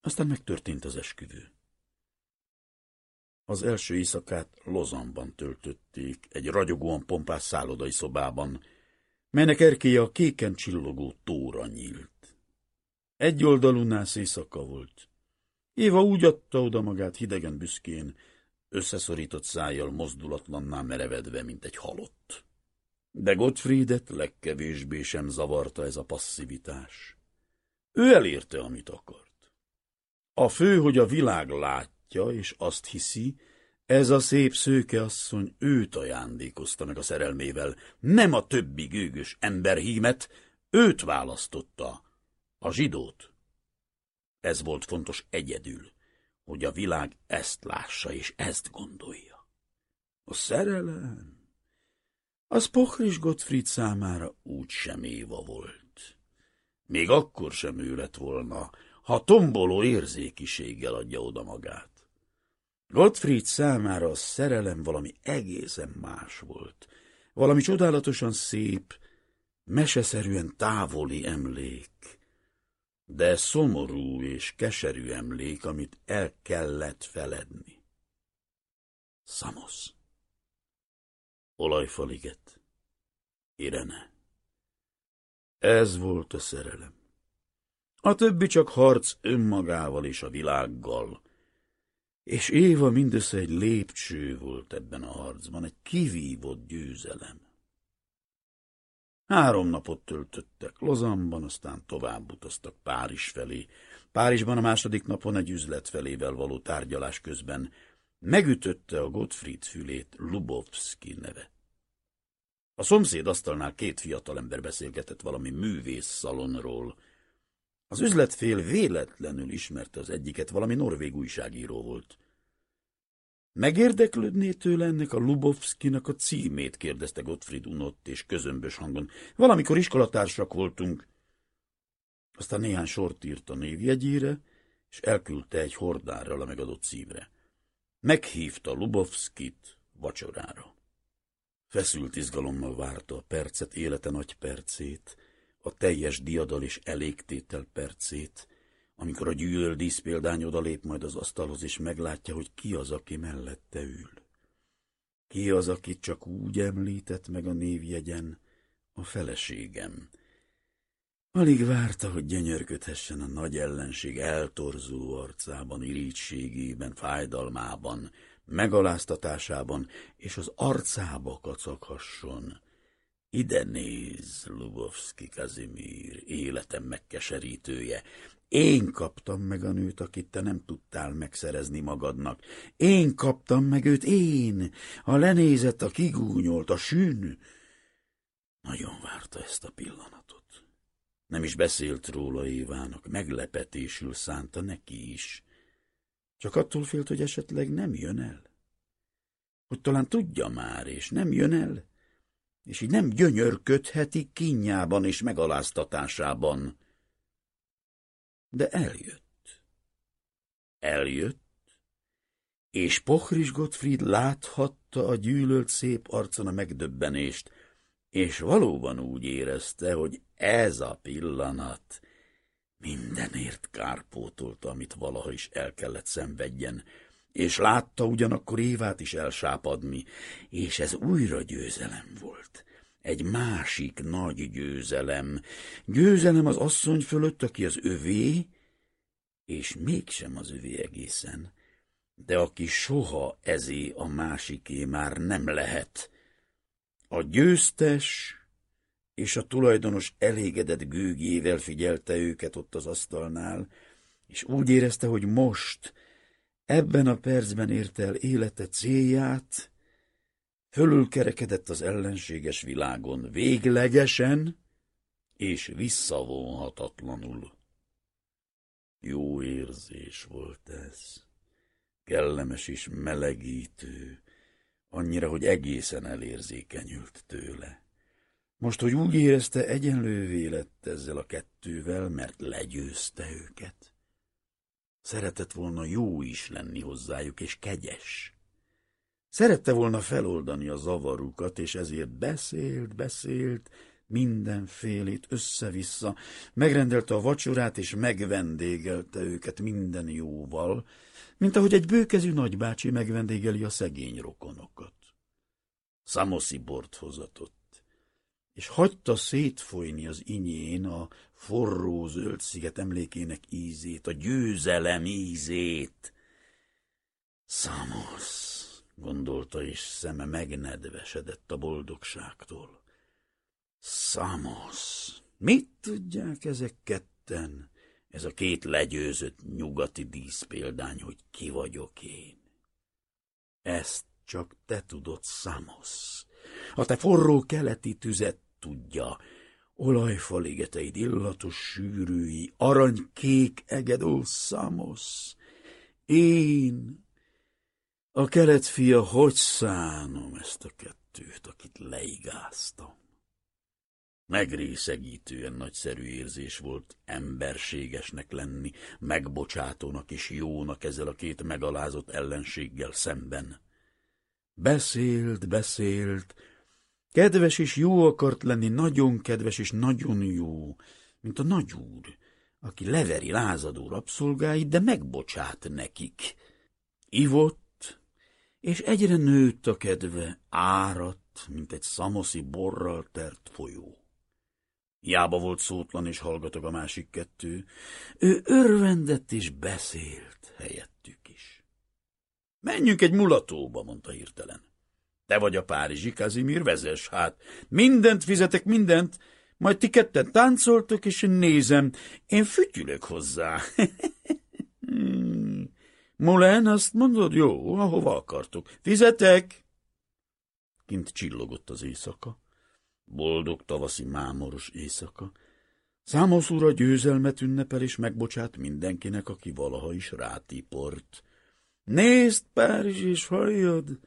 Aztán megtörtént az esküvő. Az első éjszakát Lozanban töltötték, egy ragyogóan pompás szállodai szobában, melynek erkéje a kéken csillogó tóra nyílt. Egy oldalú nász éjszaka volt. Éva úgy adta oda magát hidegen büszkén, összeszorított szájjal mozdulatlanná merevedve, mint egy halott. De Gottfriedet legkevésbé sem zavarta ez a passzivitás. Ő elérte, amit akart. A fő, hogy a világ lát, látja, és azt hiszi, ez a szép szőke asszony őt ajándékozta meg a szerelmével, nem a többi gőgös emberhímet, őt választotta, a zsidót. Ez volt fontos egyedül, hogy a világ ezt lássa és ezt gondolja. A szerelem? Az Pochris Gottfried számára úgy sem Éva volt. Még akkor sem ő lett volna, ha tomboló érzékiséggel adja oda magát. Gottfried számára a szerelem valami egészen más volt. Valami csodálatosan szép, meseszerűen távoli emlék, de szomorú és keserű emlék, amit el kellett feledni. Szamosz. Olajfaliget. Irene. Ez volt a szerelem. A többi csak harc önmagával és a világgal, és Éva mindössze egy lépcső volt ebben a harcban, egy kivívott győzelem. Három napot töltöttek Lozanban, aztán tovább utaztak Párizs felé. Párizsban a második napon egy üzlet felével való tárgyalás közben megütötte a Gottfried fülét Lubovski neve. A szomszéd asztalnál két fiatalember beszélgetett valami művész szalonról, az üzletfél véletlenül ismerte az egyiket, valami norvég újságíró volt. Megérdeklődné tőle ennek a Lubovszkinak a címét, kérdezte Gottfried unott és közömbös hangon. Valamikor iskolatársak voltunk. Aztán néhány sort írt a névjegyére, és elküldte egy hordárral a megadott címre. Meghívta Lubovszkit vacsorára. Feszült izgalommal várta a percet, élete nagy percét, a teljes diadal és elégtétel percét, amikor a gyűlöl díszpéldány odalép majd az asztalhoz, és meglátja, hogy ki az, aki mellette ül. Ki az, akit csak úgy említett meg a névjegyen, a feleségem. Alig várta, hogy gyönyörködhessen a nagy ellenség eltorzuló arcában, irítségében, fájdalmában, megaláztatásában, és az arcába kacakhasson, Ide néz, Lubovski Kazimír, életem megkeserítője. Én kaptam meg a nőt, akit te nem tudtál megszerezni magadnak. Én kaptam meg őt, én, a lenézett, a kigúnyolt, a sűn. Nagyon várta ezt a pillanatot. Nem is beszélt róla Évának, meglepetésül szánta neki is. Csak attól félt, hogy esetleg nem jön el. Hogy talán tudja már, és nem jön el, és így nem gyönyörködheti kínjában és megaláztatásában. De eljött. Eljött, és Pochris Gottfried láthatta a gyűlölt szép arcon a megdöbbenést, és valóban úgy érezte, hogy ez a pillanat mindenért kárpótolta, amit valaha is el kellett szenvedjen, és látta ugyanakkor Évát is elsápadni, és ez újra győzelem volt. Egy másik nagy győzelem. Győzelem az asszony fölött, aki az övé, és mégsem az övé egészen, de aki soha ezé a másiké már nem lehet. A győztes és a tulajdonos elégedett gőgével figyelte őket ott az asztalnál, és úgy érezte, hogy most, ebben a percben érte el élete célját, fölülkerekedett az ellenséges világon véglegesen és visszavonhatatlanul. Jó érzés volt ez, kellemes és melegítő, annyira, hogy egészen elérzékenyült tőle. Most, hogy úgy érezte, egyenlővé lett ezzel a kettővel, mert legyőzte őket. Szeretett volna jó is lenni hozzájuk, és kegyes. Szerette volna feloldani a zavarukat, és ezért beszélt, beszélt, mindenfélét össze-vissza, megrendelte a vacsorát, és megvendégelte őket minden jóval, mint ahogy egy bőkezű nagybácsi megvendégeli a szegény rokonokat. Szamoszi bort hozatott, és hagyta szétfolyni az inyén a forró zöld sziget emlékének ízét, a győzelem ízét. Szamosz, gondolta, és szeme megnedvesedett a boldogságtól. Szamosz, mit tudják ezek ketten, ez a két legyőzött nyugati díszpéldány, hogy ki vagyok én? Ezt csak te tudod, Szamosz. A te forró keleti tüzet tudja, olajfaligeteid illatos sűrűi, aranykék egedó Szamosz. Én, a kelet fia, hogy szánom ezt a kettőt, akit leigáztam? Megrészegítően nagyszerű érzés volt emberségesnek lenni, megbocsátónak és jónak ezzel a két megalázott ellenséggel szemben. Beszélt, beszélt, kedves és jó akart lenni, nagyon kedves és nagyon jó, mint a nagyúr, aki leveri lázadó rabszolgáit, de megbocsát nekik. Ivott, és egyre nőtt a kedve, áradt, mint egy szamoszi borral tert folyó. Hiába volt szótlan és hallgatok a másik kettő. Ő örvendett és beszélt helyettük is. Menjünk egy mulatóba, mondta hirtelen. Te vagy a párizsi Kazimír, vezes hát. Mindent fizetek, mindent, majd ti ketten táncoltok, és én nézem. Én fütyülök hozzá. [LAUGHS] Mulán, azt mondod, jó, ahova akartok. Fizetek! Kint csillogott az éjszaka. Boldog tavaszi mámoros éjszaka. Számos ura győzelmet ünnepel, és megbocsát mindenkinek, aki valaha is rátiport. Nézd, Párizs, és halljad!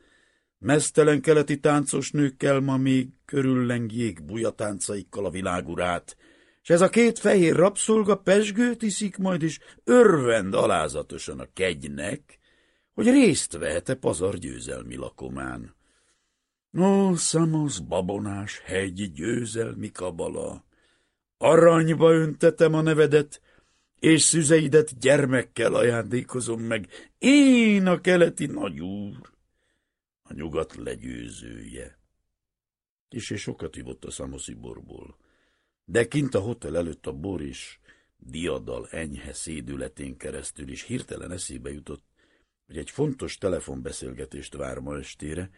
Mesztelen keleti táncos nőkkel ma még körüllengjék bujatáncaikkal a világurát, és ez a két fehér rabszolga pesgőt iszik majd, is örvend alázatosan a kegynek, hogy részt vehet-e pazar győzelmi lakomán. Ó, szamos babonás hegy győzelmi kabala! Aranyba öntetem a nevedet, és szüzeidet gyermekkel ajándékozom meg, én a keleti nagyúr, a nyugat legyőzője. Kis és sokat ivott a szamoszi borból, de kint a hotel előtt a bor is diadal enyhe szédületén keresztül is hirtelen eszébe jutott, hogy egy fontos telefonbeszélgetést vár ma estére,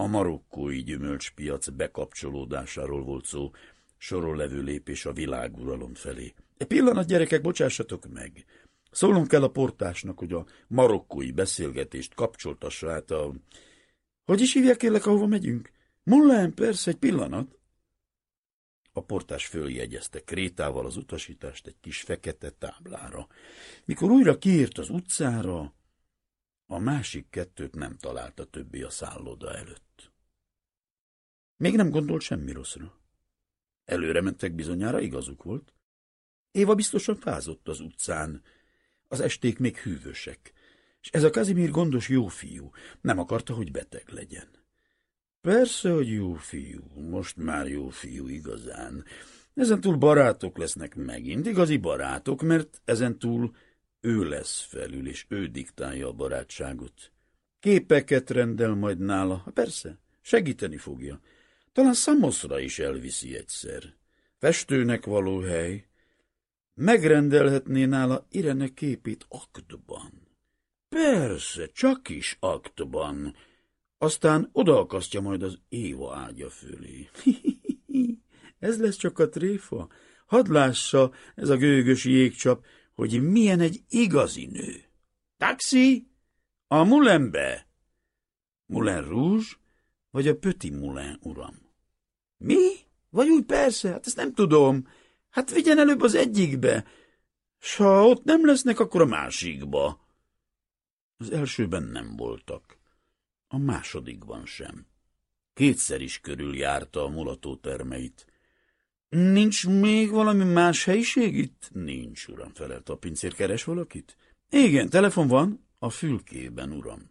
A marokkói gyümölcspiac bekapcsolódásáról volt szó, soron levő lépés a világuralom felé. Egy pillanat, gyerekek, bocsássatok meg! Szólnom kell a portásnak, hogy a marokkói beszélgetést kapcsoltassa át a... Hogy is hívják kérlek, ahova megyünk? Mullán, persze, egy pillanat. A portás följegyezte krétával az utasítást egy kis fekete táblára. Mikor újra kiírt az utcára, a másik kettőt nem találta többi a szálloda előtt. Még nem gondolt semmi rosszra. Előre mentek bizonyára, igazuk volt. Éva biztosan fázott az utcán. Az esték még hűvösek, és ez a Kazimír gondos jó fiú, nem akarta, hogy beteg legyen. Persze, hogy jó fiú, most már jó fiú igazán. Ezentúl barátok lesznek megint, igazi barátok, mert ezentúl ő lesz felül, és ő diktálja a barátságot. Képeket rendel majd nála, persze, segíteni fogja. Talán Szamoszra is elviszi egyszer. Festőnek való hely. Megrendelhetné nála Irene képét aktban. Persze, csak is aktban. Aztán odaakasztja majd az Éva ágya fölé. [LAUGHS] ez lesz csak a tréfa. Hadd lássa ez a gőgös jégcsap, hogy milyen egy igazi nő. Taxi? A Moulinbe? Moulin Rouge? Vagy a Petit Moulin, uram? Mi? Vagy úgy persze, hát ezt nem tudom. Hát vigyen előbb az egyikbe, s ha ott nem lesznek, akkor a másikba. Az elsőben nem voltak, a másodikban sem. Kétszer is körüljárta a mulató termeit. Nincs még valami más helyiség itt? Nincs, uram, felelt a pincér. Keres valakit? Igen, telefon van, a fülkében, uram.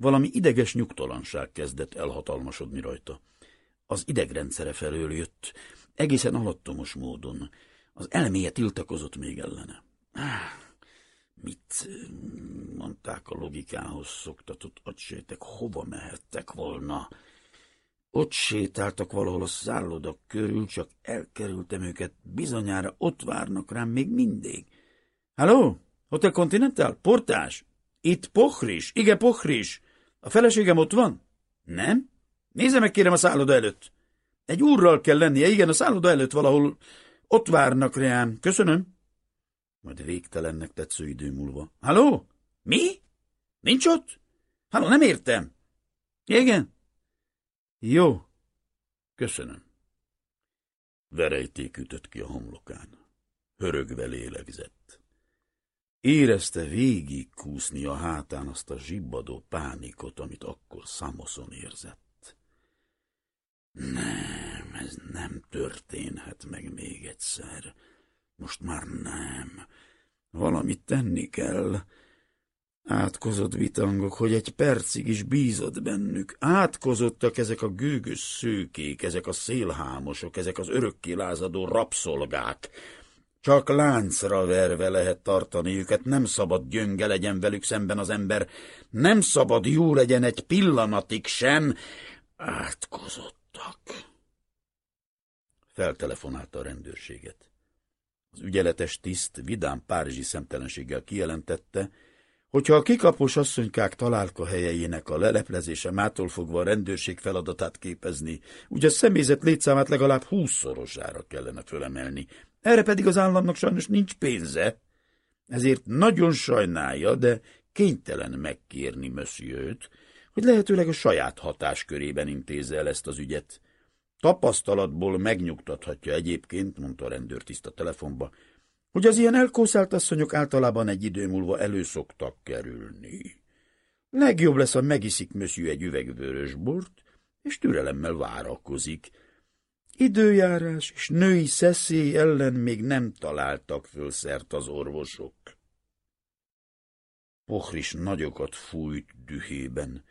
Valami ideges nyugtalanság kezdett elhatalmasodni rajta. Az idegrendszere felől jött, egészen alattomos módon. Az elméje tiltakozott még ellene. Mit mondták a logikához szoktatott agysétek, hova mehettek volna? Ott sétáltak valahol a szállodak körül, csak elkerültem őket, bizonyára ott várnak rám még mindig. Halló? Hotel Continental? Portás? Itt Pochris? Igen, Pochris. A feleségem ott van? Nem? Nézze meg kérem a szálloda előtt. Egy úrral kell lennie, igen, a szálloda előtt valahol ott várnak rám. Köszönöm. Majd végtelennek tetsző idő múlva. Halló? Mi? Nincs ott? Halló, nem értem. Igen? Jó. Köszönöm. Verejték ütött ki a homlokán. Hörögve lélegzett. Érezte végig kúszni a hátán azt a zsibbadó pánikot, amit akkor Samoson érzett. Nem, ez nem történhet meg még egyszer. Most már nem. Valamit tenni kell. Átkozott vitangok, hogy egy percig is bízott bennük. Átkozottak ezek a gőgös szőkék, ezek a szélhámosok, ezek az örökké lázadó rabszolgák. Csak láncra verve lehet tartani őket, nem szabad gyönge legyen velük szemben az ember, nem szabad jó legyen egy pillanatig sem. Átkozottak. Feltelefonálta a rendőrséget. Az ügyeletes tiszt vidám párizsi szemtelenséggel kijelentette, hogyha a kikapos asszonykák találka helyeinek a leleplezése mától fogva a rendőrség feladatát képezni, ugye a személyzet létszámát legalább húszszorosára kellene fölemelni. Erre pedig az államnak sajnos nincs pénze. Ezért nagyon sajnálja, de kénytelen megkérni mössziőt, hogy lehetőleg a saját hatáskörében intézze el ezt az ügyet. Tapasztalatból megnyugtathatja egyébként, mondta a rendőrtiszt a telefonba, hogy az ilyen elkószált asszonyok általában egy idő múlva előszoktak kerülni. Legjobb lesz, ha megiszik möszű egy üvegvörös bort, és türelemmel várakozik. Időjárás és női szeszély ellen még nem találtak föl szert az orvosok. Pohris nagyokat fújt dühében.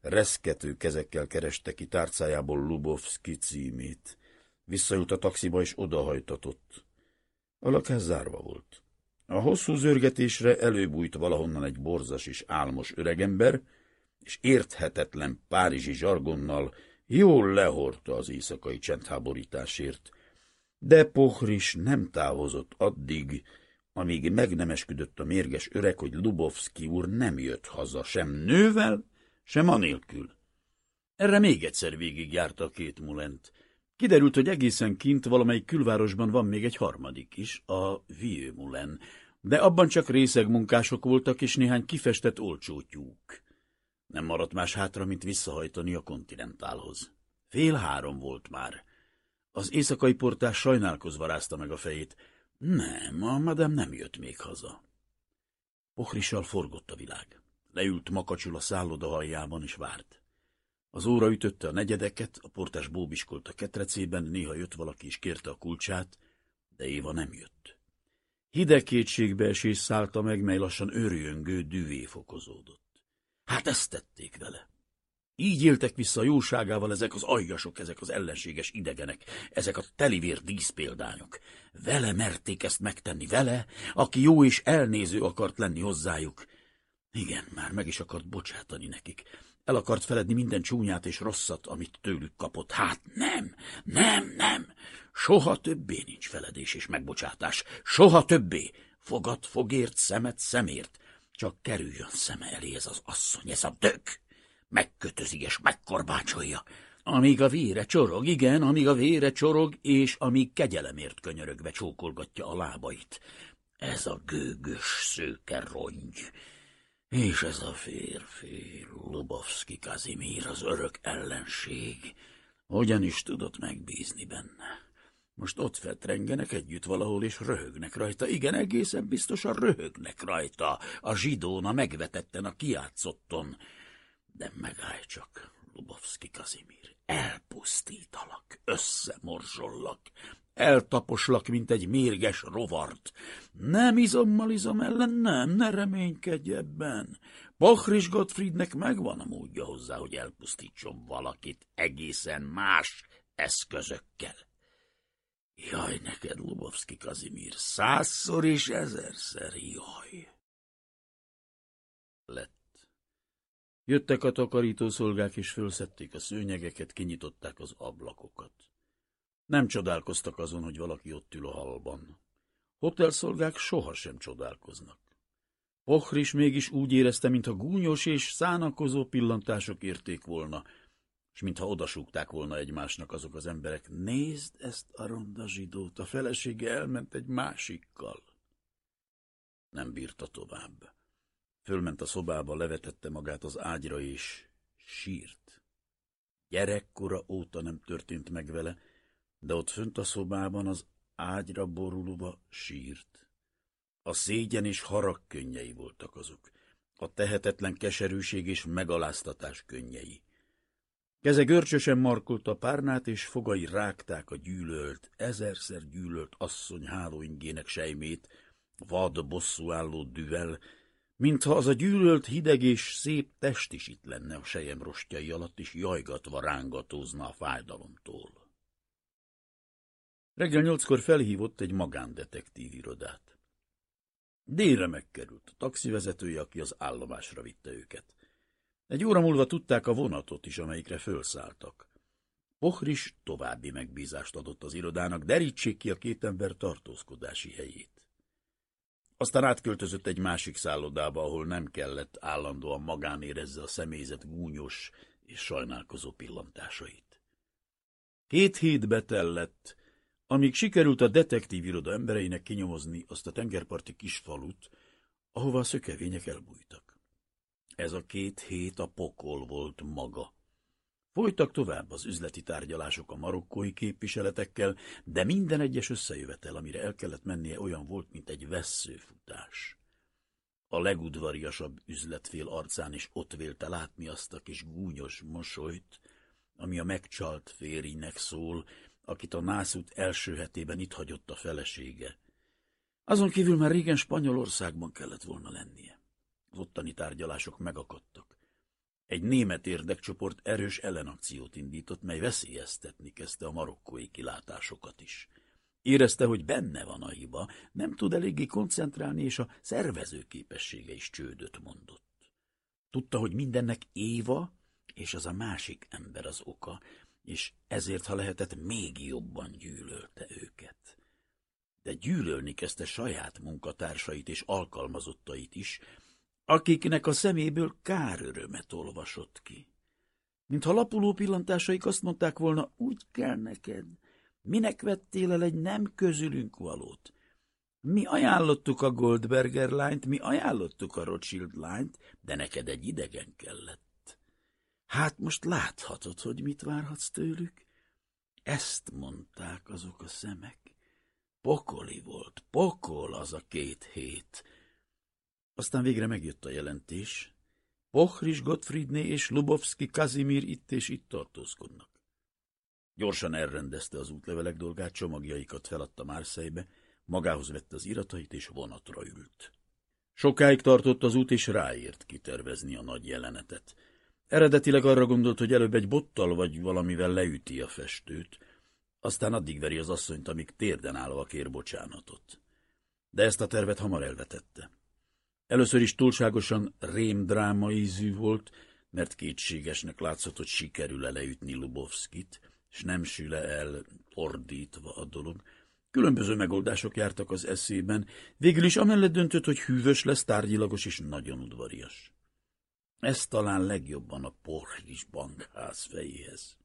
Reszkető kezekkel kereste ki tárcájából Lubovski címét. Visszajut a taxiba és odahajtatott. A lakás zárva volt. A hosszú zörgetésre előbújt valahonnan egy borzas és álmos öregember, és érthetetlen párizsi zsargonnal jól lehordta az éjszakai csendháborításért. De Pohris nem távozott addig, amíg meg nem esküdött a mérges öreg, hogy Lubovski úr nem jött haza sem nővel, sem anélkül. Erre még egyszer végigjárta a két mulent. Kiderült, hogy egészen kint valamelyik külvárosban van még egy harmadik is, a Vieux Mulen, de abban csak részeg munkások voltak és néhány kifestett olcsó tyúk. Nem maradt más hátra, mint visszahajtani a kontinentálhoz. Fél három volt már. Az éjszakai portás sajnálkozva rázta meg a fejét. Nem, a madám nem jött még haza. Pohrissal forgott a világ. Leült makacsul a szálloda aljában, és várt. Az óra ütötte a negyedeket, a portás bóbiskolt a ketrecében, néha jött valaki és kérte a kulcsát, de Éva nem jött. Hideg kétségbeesés szállta meg, mely lassan őrjöngő düvé fokozódott. Hát ezt tették vele. Így éltek vissza a jóságával ezek az aljasok, ezek az ellenséges idegenek, ezek a telivér díszpéldányok. Vele merték ezt megtenni, vele, aki jó és elnéző akart lenni hozzájuk. Igen, már meg is akart bocsátani nekik. El akart feledni minden csúnyát és rosszat, amit tőlük kapott. Hát nem, nem, nem. Soha többé nincs feledés és megbocsátás. Soha többé. Fogad fogért, szemet szemért. Csak kerüljön szeme elé ez az asszony, ez a dög. Megkötözi és megkorbácsolja. Amíg a vére csorog, igen, amíg a vére csorog, és amíg kegyelemért könyörögve csókolgatja a lábait. Ez a gőgös szőke rongy. És ez a férfi, Lubovski Kazimír, az örök ellenség, hogyan is tudott megbízni benne? Most ott fetrengenek együtt valahol, és röhögnek rajta. Igen, egészen biztosan röhögnek rajta. A zsidón, a megvetetten, a kiátszotton. De megállj csak, Lubovski Kazimír. Elpusztítalak, összemorzsollak, eltaposlak, mint egy mérges rovart. Nem izommal izom ellen, nem, ne reménykedj ebben. Bachris Gottfriednek megvan a módja hozzá, hogy elpusztítson valakit egészen más eszközökkel. Jaj, neked, Lubovszki Kazimír, százszor és ezerszer jaj. Lett. Jöttek a takarítószolgák, és fölszedték a szőnyegeket, kinyitották az ablakokat. Nem csodálkoztak azon, hogy valaki ott ül a halban. Hotelszolgák sohasem csodálkoznak. Pochris mégis úgy érezte, mintha gúnyos és szánakozó pillantások érték volna, és mintha odasúgták volna egymásnak azok az emberek. Nézd ezt a ronda zsidót, a felesége elment egy másikkal. Nem bírta tovább. Fölment a szobába, levetette magát az ágyra, és sírt. Gyerekkora óta nem történt meg vele, de ott fönt a szobában az ágyra borulva sírt. A szégyen és harag könnyei voltak azok, a tehetetlen keserűség és megaláztatás könnyei. Keze görcsösen markolta a párnát, és fogai rágták a gyűlölt, ezerszer gyűlölt asszony hálóingének sejmét, vad bosszúálló düvel, mintha az a gyűlölt hideg és szép test is itt lenne a sejem rostjai alatt, és jajgatva rángatózna a fájdalomtól. Reggel nyolckor felhívott egy magándetektív irodát. Délre megkerült a taxivezetője, aki az állomásra vitte őket. Egy óra múlva tudták a vonatot is, amelyikre fölszálltak. Pohris további megbízást adott az irodának, derítsék ki a két ember tartózkodási helyét. Aztán átköltözött egy másik szállodába, ahol nem kellett állandóan magán érezze a személyzet gúnyos és sajnálkozó pillantásait. Két hét betellett, amíg sikerült a detektív iroda embereinek kinyomozni azt a tengerparti kis falut, ahova a szökevények elbújtak. Ez a két hét a pokol volt maga. Folytak tovább az üzleti tárgyalások a marokkói képviseletekkel, de minden egyes összejövetel, amire el kellett mennie, olyan volt, mint egy vesszőfutás. A legudvariasabb üzletfél arcán is ott vélte látni azt a kis gúnyos mosolyt, ami a megcsalt férjnek szól, akit a nászút első hetében itt hagyott a felesége. Azon kívül már régen Spanyolországban kellett volna lennie. Az ottani tárgyalások megakadtak. Egy német érdekcsoport erős ellenakciót indított, mely veszélyeztetni kezdte a marokkói kilátásokat is. Érezte, hogy benne van a hiba, nem tud eléggé koncentrálni, és a szervező képessége is csődöt mondott. Tudta, hogy mindennek Éva és az a másik ember az oka, és ezért, ha lehetett, még jobban gyűlölte őket. De gyűlölni kezdte saját munkatársait és alkalmazottait is, akiknek a szeméből kárörömet olvasott ki. Mintha lapuló pillantásaik azt mondták volna, úgy kell neked. Minek vettél el egy nem közülünk valót? Mi ajánlottuk a Goldberger lányt, mi ajánlottuk a Rothschild lányt, de neked egy idegen kellett. Hát most láthatod, hogy mit várhatsz tőlük? Ezt mondták azok a szemek. Pokoli volt, pokol az a két hét. Aztán végre megjött a jelentés. Pochris Gottfriedné és Lubovski Kazimir itt és itt tartózkodnak. Gyorsan elrendezte az útlevelek dolgát, csomagjaikat feladta Márszejbe, magához vette az iratait és vonatra ült. Sokáig tartott az út, és ráért kitervezni a nagy jelenetet. Eredetileg arra gondolt, hogy előbb egy bottal vagy valamivel leüti a festőt, aztán addig veri az asszonyt, amíg térden állva kér bocsánatot. De ezt a tervet hamar elvetette. Először is túlságosan rémdráma ízű volt, mert kétségesnek látszott, hogy sikerül-e leütni Lubovskit, és nem süle el ordítva a dolog. Különböző megoldások jártak az eszében, végül is amellett döntött, hogy hűvös lesz, tárgyilagos és nagyon udvarias. Ez talán legjobban a Porhlis bankház fejéhez.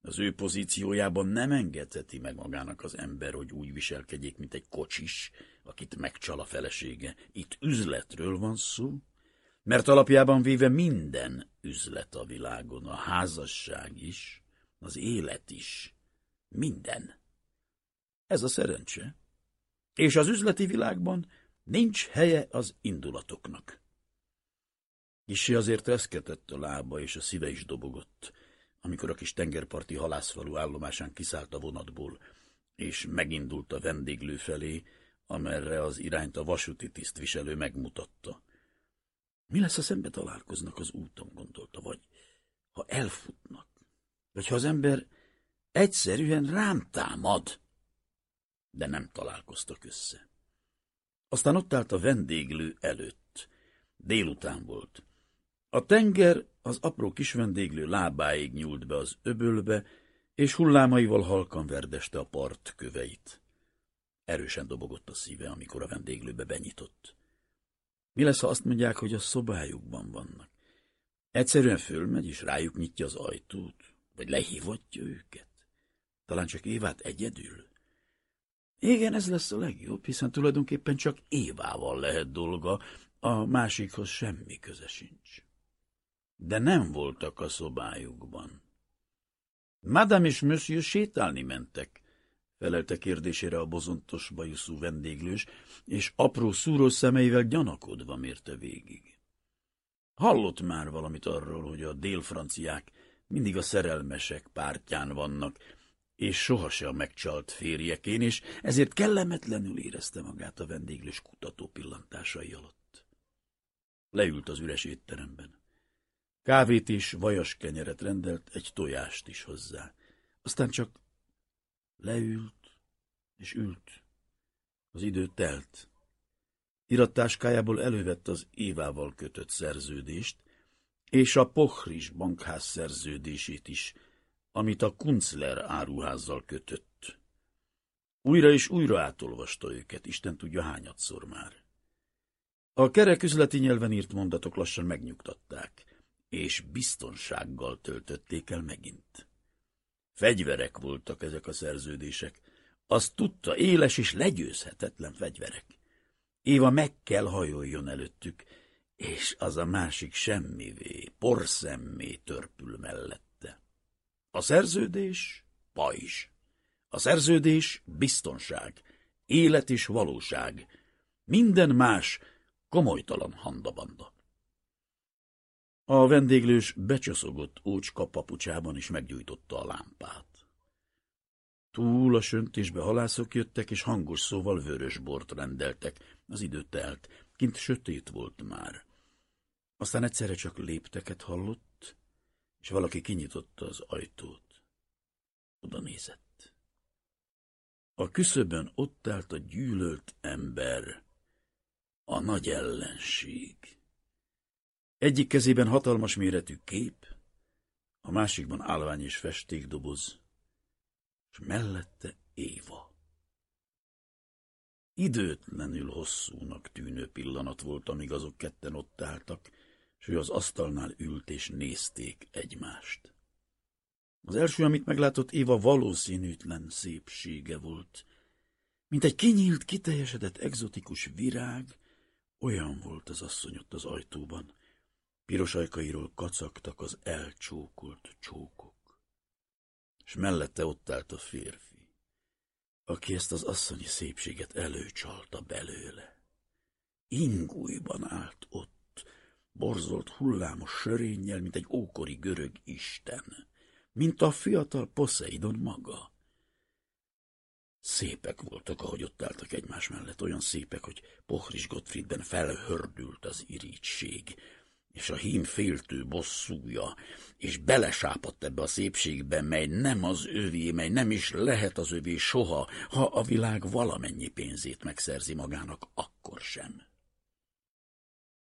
Az ő pozíciójában nem engedheti meg magának az ember, hogy úgy viselkedjék, mint egy kocsis, akit megcsal a felesége. Itt üzletről van szó, mert alapjában véve minden üzlet a világon, a házasság is, az élet is, minden. Ez a szerencse. És az üzleti világban nincs helye az indulatoknak. Kissé azért reszketett a lába, és a szíve is dobogott amikor a kis tengerparti halászfalu állomásán kiszállt a vonatból, és megindult a vendéglő felé, amerre az irányt a vasúti tisztviselő megmutatta. Mi lesz, ha szembe találkoznak az úton, gondolta, vagy ha elfutnak, vagy ha az ember egyszerűen rám támad, de nem találkoztak össze. Aztán ott állt a vendéglő előtt. Délután volt. A tenger az apró kis vendéglő lábáig nyúlt be az öbölbe, és hullámaival halkan verdeste a part köveit. Erősen dobogott a szíve, amikor a vendéglőbe benyitott. Mi lesz, ha azt mondják, hogy a szobájukban vannak? Egyszerűen fölmegy, és rájuk nyitja az ajtót, vagy lehívatja őket. Talán csak Évát egyedül. Igen, ez lesz a legjobb, hiszen tulajdonképpen csak Évával lehet dolga, a másikhoz semmi köze sincs de nem voltak a szobájukban. Madame és Monsieur sétálni mentek, felelte kérdésére a bozontos bajuszú vendéglős, és apró szúró szemeivel gyanakodva mérte végig. Hallott már valamit arról, hogy a délfranciák mindig a szerelmesek pártján vannak, és sohasem megcsalt férjekén, és ezért kellemetlenül érezte magát a vendéglős kutató pillantásai alatt. Leült az üres étteremben. Kávét és vajas kenyeret rendelt, egy tojást is hozzá. Aztán csak leült és ült. Az idő telt. Irattáskájából elővett az Évával kötött szerződést, és a Pochris bankház szerződését is, amit a Kunzler áruházzal kötött. Újra és újra átolvasta őket, Isten tudja hányadszor már. A kerek üzleti nyelven írt mondatok lassan megnyugtatták és biztonsággal töltötték el megint. Fegyverek voltak ezek a szerződések. Azt tudta, éles és legyőzhetetlen fegyverek. Éva meg kell hajoljon előttük, és az a másik semmivé, porszemmé törpül mellette. A szerződés pajzs. A szerződés biztonság, élet és valóság. Minden más komolytalan handabanda. A vendéglős becsoszogott ócska papucsában is meggyújtotta a lámpát. Túl a söntésbe halászok jöttek, és hangos szóval vörös bort rendeltek. Az idő telt, kint sötét volt már. Aztán egyszerre csak lépteket hallott, és valaki kinyitotta az ajtót. Oda nézett. A küszöbön ott állt a gyűlölt ember, a nagy ellenség. Egyik kezében hatalmas méretű kép, a másikban állvány és festékdoboz, és mellette Éva. Időtlenül hosszúnak tűnő pillanat volt, amíg azok ketten ott álltak, és ő az asztalnál ült és nézték egymást. Az első, amit meglátott Éva valószínűtlen szépsége volt. Mint egy kinyílt, kiteljesedett egzotikus virág, olyan volt az asszony ott az ajtóban. Piros ajkairól kacagtak az elcsókolt csókok. És mellette ott állt a férfi, aki ezt az asszonyi szépséget előcsalta belőle. Ingújban állt ott, borzolt hullámos sörénnyel, mint egy ókori görög isten, mint a fiatal Poseidon maga. Szépek voltak, ahogy ott álltak egymás mellett, olyan szépek, hogy Pohris Gottfriedben felhördült az irítség, és a hím féltő bosszúja, és belesápadt ebbe a szépségbe, mely nem az övé, mely nem is lehet az övé soha, ha a világ valamennyi pénzét megszerzi magának, akkor sem.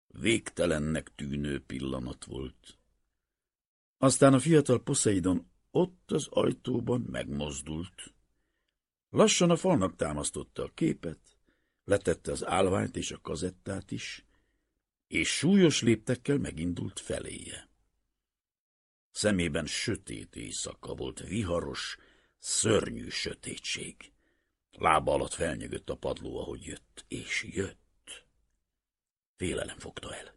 Végtelennek tűnő pillanat volt. Aztán a fiatal Poseidon ott az ajtóban megmozdult. Lassan a falnak támasztotta a képet, letette az állványt és a kazettát is, és súlyos léptekkel megindult feléje. Szemében sötét éjszaka volt, viharos, szörnyű sötétség. Lába alatt felnyögött a padló, ahogy jött, és jött. Félelem fogta el.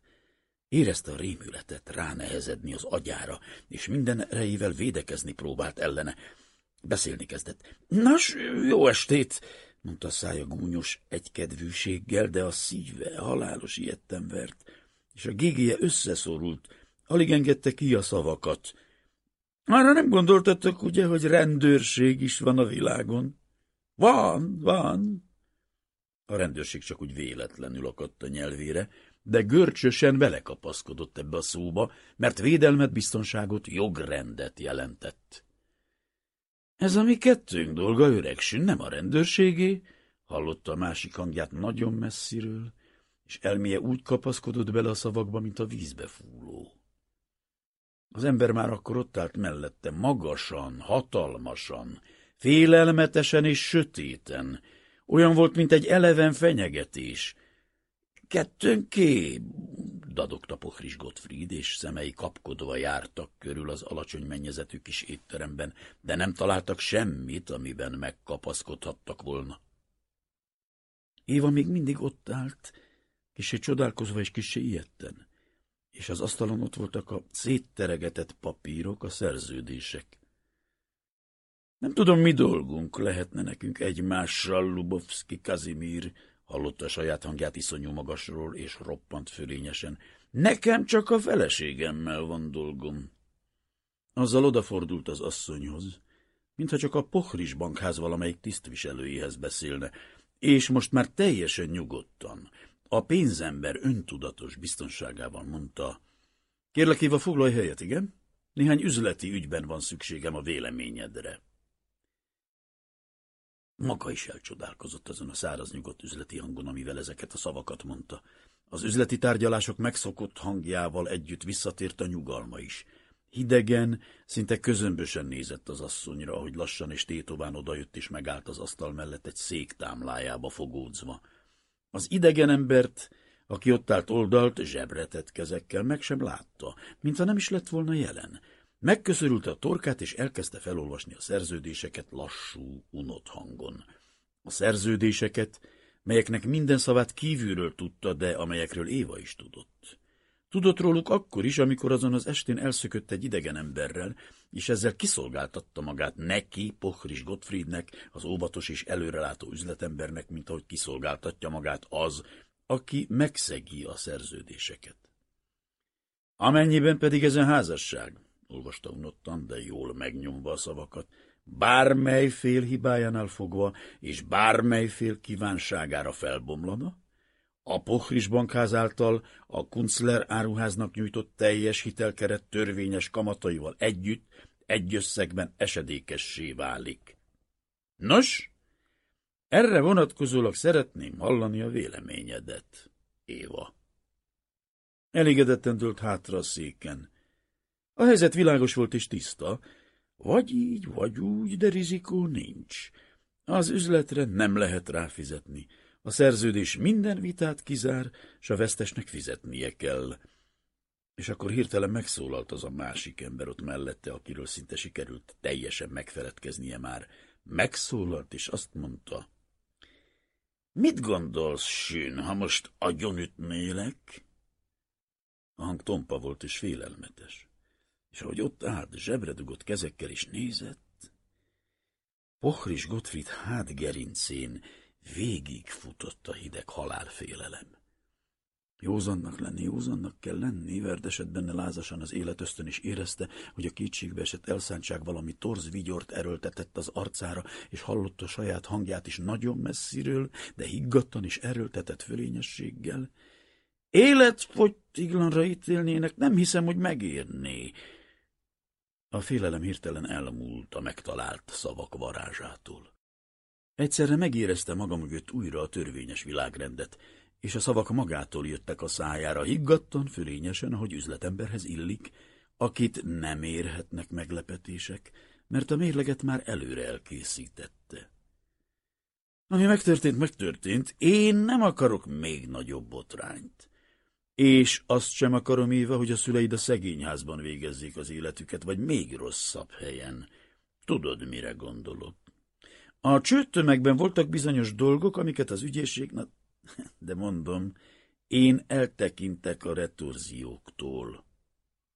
Érezte a rémületet ránehezedni az agyára, és minden erejével védekezni próbált ellene. Beszélni kezdett. Nos, jó estét! Mondta szája gúnyos egykedvűséggel, de a szíve halálos ilyetten vert, és a gégéje összeszorult, alig engedte ki a szavakat. Arra nem gondoltatok, ugye, hogy rendőrség is van a világon? Van, van. A rendőrség csak úgy véletlenül akadt a nyelvére, de görcsösen belekapaszkodott ebbe a szóba, mert védelmet, biztonságot, jogrendet jelentett. Ez a mi kettőnk dolga, öregsün, nem a rendőrségé, hallotta a másik hangját nagyon messziről, és elméje úgy kapaszkodott bele a szavakba, mint a vízbe fúló. Az ember már akkor ott állt mellette, magasan, hatalmasan, félelmetesen és sötéten. Olyan volt, mint egy eleven fenyegetés. Kettőnké, dadogta Pohris Gottfried, és szemei kapkodva jártak körül az alacsony mennyezetű kis étteremben, de nem találtak semmit, amiben megkapaszkodhattak volna. Éva még mindig ott állt, kisé csodálkozva és kisé ilyetten, és az asztalon ott voltak a szétteregetett papírok, a szerződések. Nem tudom, mi dolgunk lehetne nekünk egymással, Lubovski Kazimír, hallotta a saját hangját iszonyú magasról, és roppant fölényesen. Nekem csak a feleségemmel van dolgom. Azzal odafordult az asszonyhoz, mintha csak a Pohris bankház valamelyik tisztviselőjéhez beszélne, és most már teljesen nyugodtan, a pénzember öntudatos biztonságával mondta, kérlek Éva, foglalj helyet, igen? Néhány üzleti ügyben van szükségem a véleményedre. Maga is elcsodálkozott azon a száraz nyugodt üzleti hangon, amivel ezeket a szavakat mondta. Az üzleti tárgyalások megszokott hangjával együtt visszatért a nyugalma is. Hidegen, szinte közömbösen nézett az asszonyra, ahogy lassan és tétován odajött és megállt az asztal mellett egy szék támlájába fogódzva. Az idegen embert, aki ott állt oldalt, zsebretett kezekkel, meg sem látta, mintha nem is lett volna jelen. Megköszörülte a torkát, és elkezdte felolvasni a szerződéseket lassú, unott hangon. A szerződéseket, melyeknek minden szavát kívülről tudta, de amelyekről Éva is tudott. Tudott róluk akkor is, amikor azon az estén elszökött egy idegen emberrel, és ezzel kiszolgáltatta magát neki, Pohris Gottfriednek, az óvatos és előrelátó üzletembernek, mint ahogy kiszolgáltatja magát az, aki megszegi a szerződéseket. Amennyiben pedig ezen házasság, olvasta unottan, de jól megnyomva a szavakat, bármely fél hibájánál fogva, és bármely fél kívánságára felbomlana, a Pohris bankház által a Kunzler áruháznak nyújtott teljes hitelkeret törvényes kamataival együtt egy összegben esedékessé válik. Nos, erre vonatkozólag szeretném hallani a véleményedet, Éva. Elégedetten dőlt hátra a széken. A helyzet világos volt és tiszta, vagy így, vagy úgy, de rizikó nincs. Az üzletre nem lehet ráfizetni. A szerződés minden vitát kizár, s a vesztesnek fizetnie kell. És akkor hirtelen megszólalt az a másik ember ott mellette, akiről szinte sikerült teljesen megfeledkeznie már. Megszólalt, és azt mondta, Mit gondolsz, Sün, ha most agyonütnélek? A hang tompa volt és félelmetes, és ahogy ott állt, zsebre dugott kezekkel is nézett, Pochris Gottfried hátgerincén végigfutott a hideg halálfélelem. Józannak lenni, józannak kell lenni, verdesett benne lázasan az életösztön, is érezte, hogy a kétségbe esett elszántság valami torz vigyort erőltetett az arcára, és hallotta saját hangját is nagyon messziről, de higgadtan is erőltetett fölényességgel. Életfogytiglanra ítélnének, nem hiszem, hogy megérné. A félelem hirtelen elmúlt a megtalált szavak varázsától. Egyszerre megérezte maga mögött újra a törvényes világrendet, és a szavak magától jöttek a szájára, higgadtan, fölényesen, ahogy üzletemberhez illik, akit nem érhetnek meglepetések, mert a mérleget már előre elkészítette. Ami megtörtént, megtörtént, én nem akarok még nagyobb botrányt. És azt sem akarom, Éva, hogy a szüleid a szegényházban végezzék az életüket, vagy még rosszabb helyen. Tudod, mire gondolok. A csőttömegben voltak bizonyos dolgok, amiket az ügyészség, na, [LAUGHS] de mondom, én eltekintek a retorzióktól.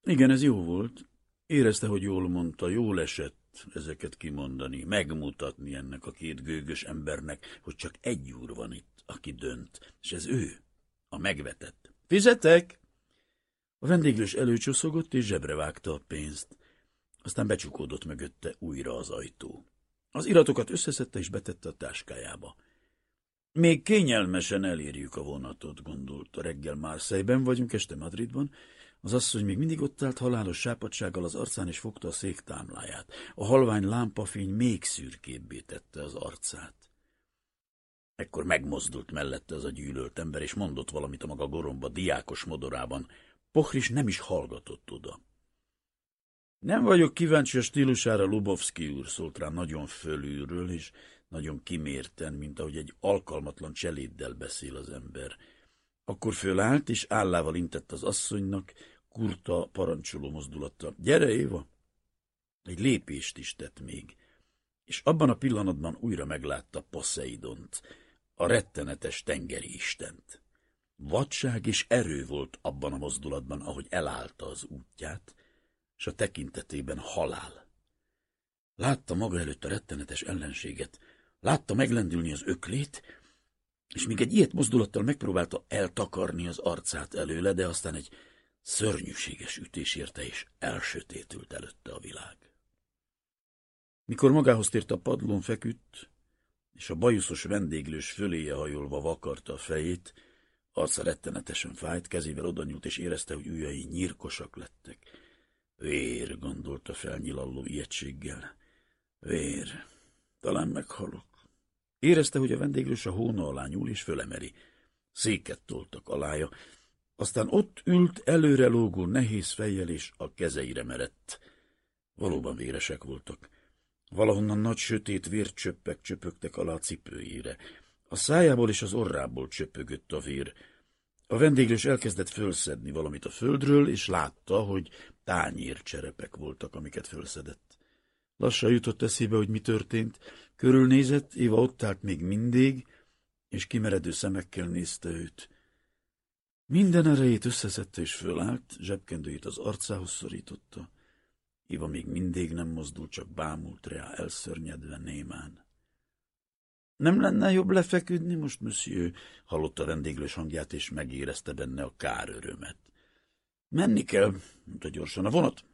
Igen, ez jó volt. Érezte, hogy jól mondta, jól esett ezeket kimondani, megmutatni ennek a két gőgös embernek, hogy csak egy úr van itt, aki dönt, és ez ő, a megvetett. Fizetek! A vendéglős előcsoszogott és zsebre vágta a pénzt. Aztán becsukódott mögötte újra az ajtó. Az iratokat összeszedte és betette a táskájába. Még kényelmesen elérjük a vonatot, gondolta. Reggel Marseille-ben vagyunk, este Madridban. Az asszony még mindig ott állt halálos sápadsággal az arcán, és fogta a szék támláját. A halvány lámpafény még szürkébbé tette az arcát. Ekkor megmozdult mellette az a gyűlölt ember, és mondott valamit a maga goromba, diákos modorában. Pochris nem is hallgatott oda. Nem vagyok kíváncsi a stílusára, Lubovszki úr, szólt rá nagyon fölülről, és nagyon kimérten, mint ahogy egy alkalmatlan cseléddel beszél az ember. Akkor fölállt, és állával intett az asszonynak, kurta, parancsoló mozdulattal. Gyere, Éva! Egy lépést is tett még, és abban a pillanatban újra meglátta Poseidont, a rettenetes tengeri istent. Vadság és erő volt abban a mozdulatban, ahogy elállta az útját, és a tekintetében halál. Látta maga előtt a rettenetes ellenséget, látta meglendülni az öklét, és még egy ilyet mozdulattal megpróbálta eltakarni az arcát előle, de aztán egy szörnyűséges ütés érte, és elsötétült előtte a világ. Mikor magához tért a padlón feküdt, és a bajuszos vendéglős föléje hajolva vakarta a fejét, arca rettenetesen fájt, kezével odanyúlt, és érezte, hogy ujjai nyírkosak lettek. Vér, gondolta felnyilalló ijegységgel. Vér, talán meghalok. Érezte, hogy a vendéglős a hóna alá nyúl, és fölemeri. Széket toltak alája. Aztán ott ült előre lógó nehéz fejjel, és a kezeire merett. Valóban véresek voltak. Valahonnan nagy sötét vércsöppek csöpögtek alá a cipőjére. A szájából és az orrából csöpögött a vér. A vendéglős elkezdett fölszedni valamit a földről, és látta, hogy tányércserepek voltak, amiket fölszedett. Lassan jutott eszébe, hogy mi történt. Körülnézett, Éva ott állt még mindig, és kimeredő szemekkel nézte őt. Minden erejét összeszedte és fölállt, zsebkendőjét az arcához szorította. Iva még mindig nem mozdult, csak bámult rá, elszörnyedve némán. Nem lenne jobb lefeküdni most, monsieur? hallotta a vendéglős hangját, és megérezte benne a kár örömet. Menni kell, mondta gyorsan a vonat.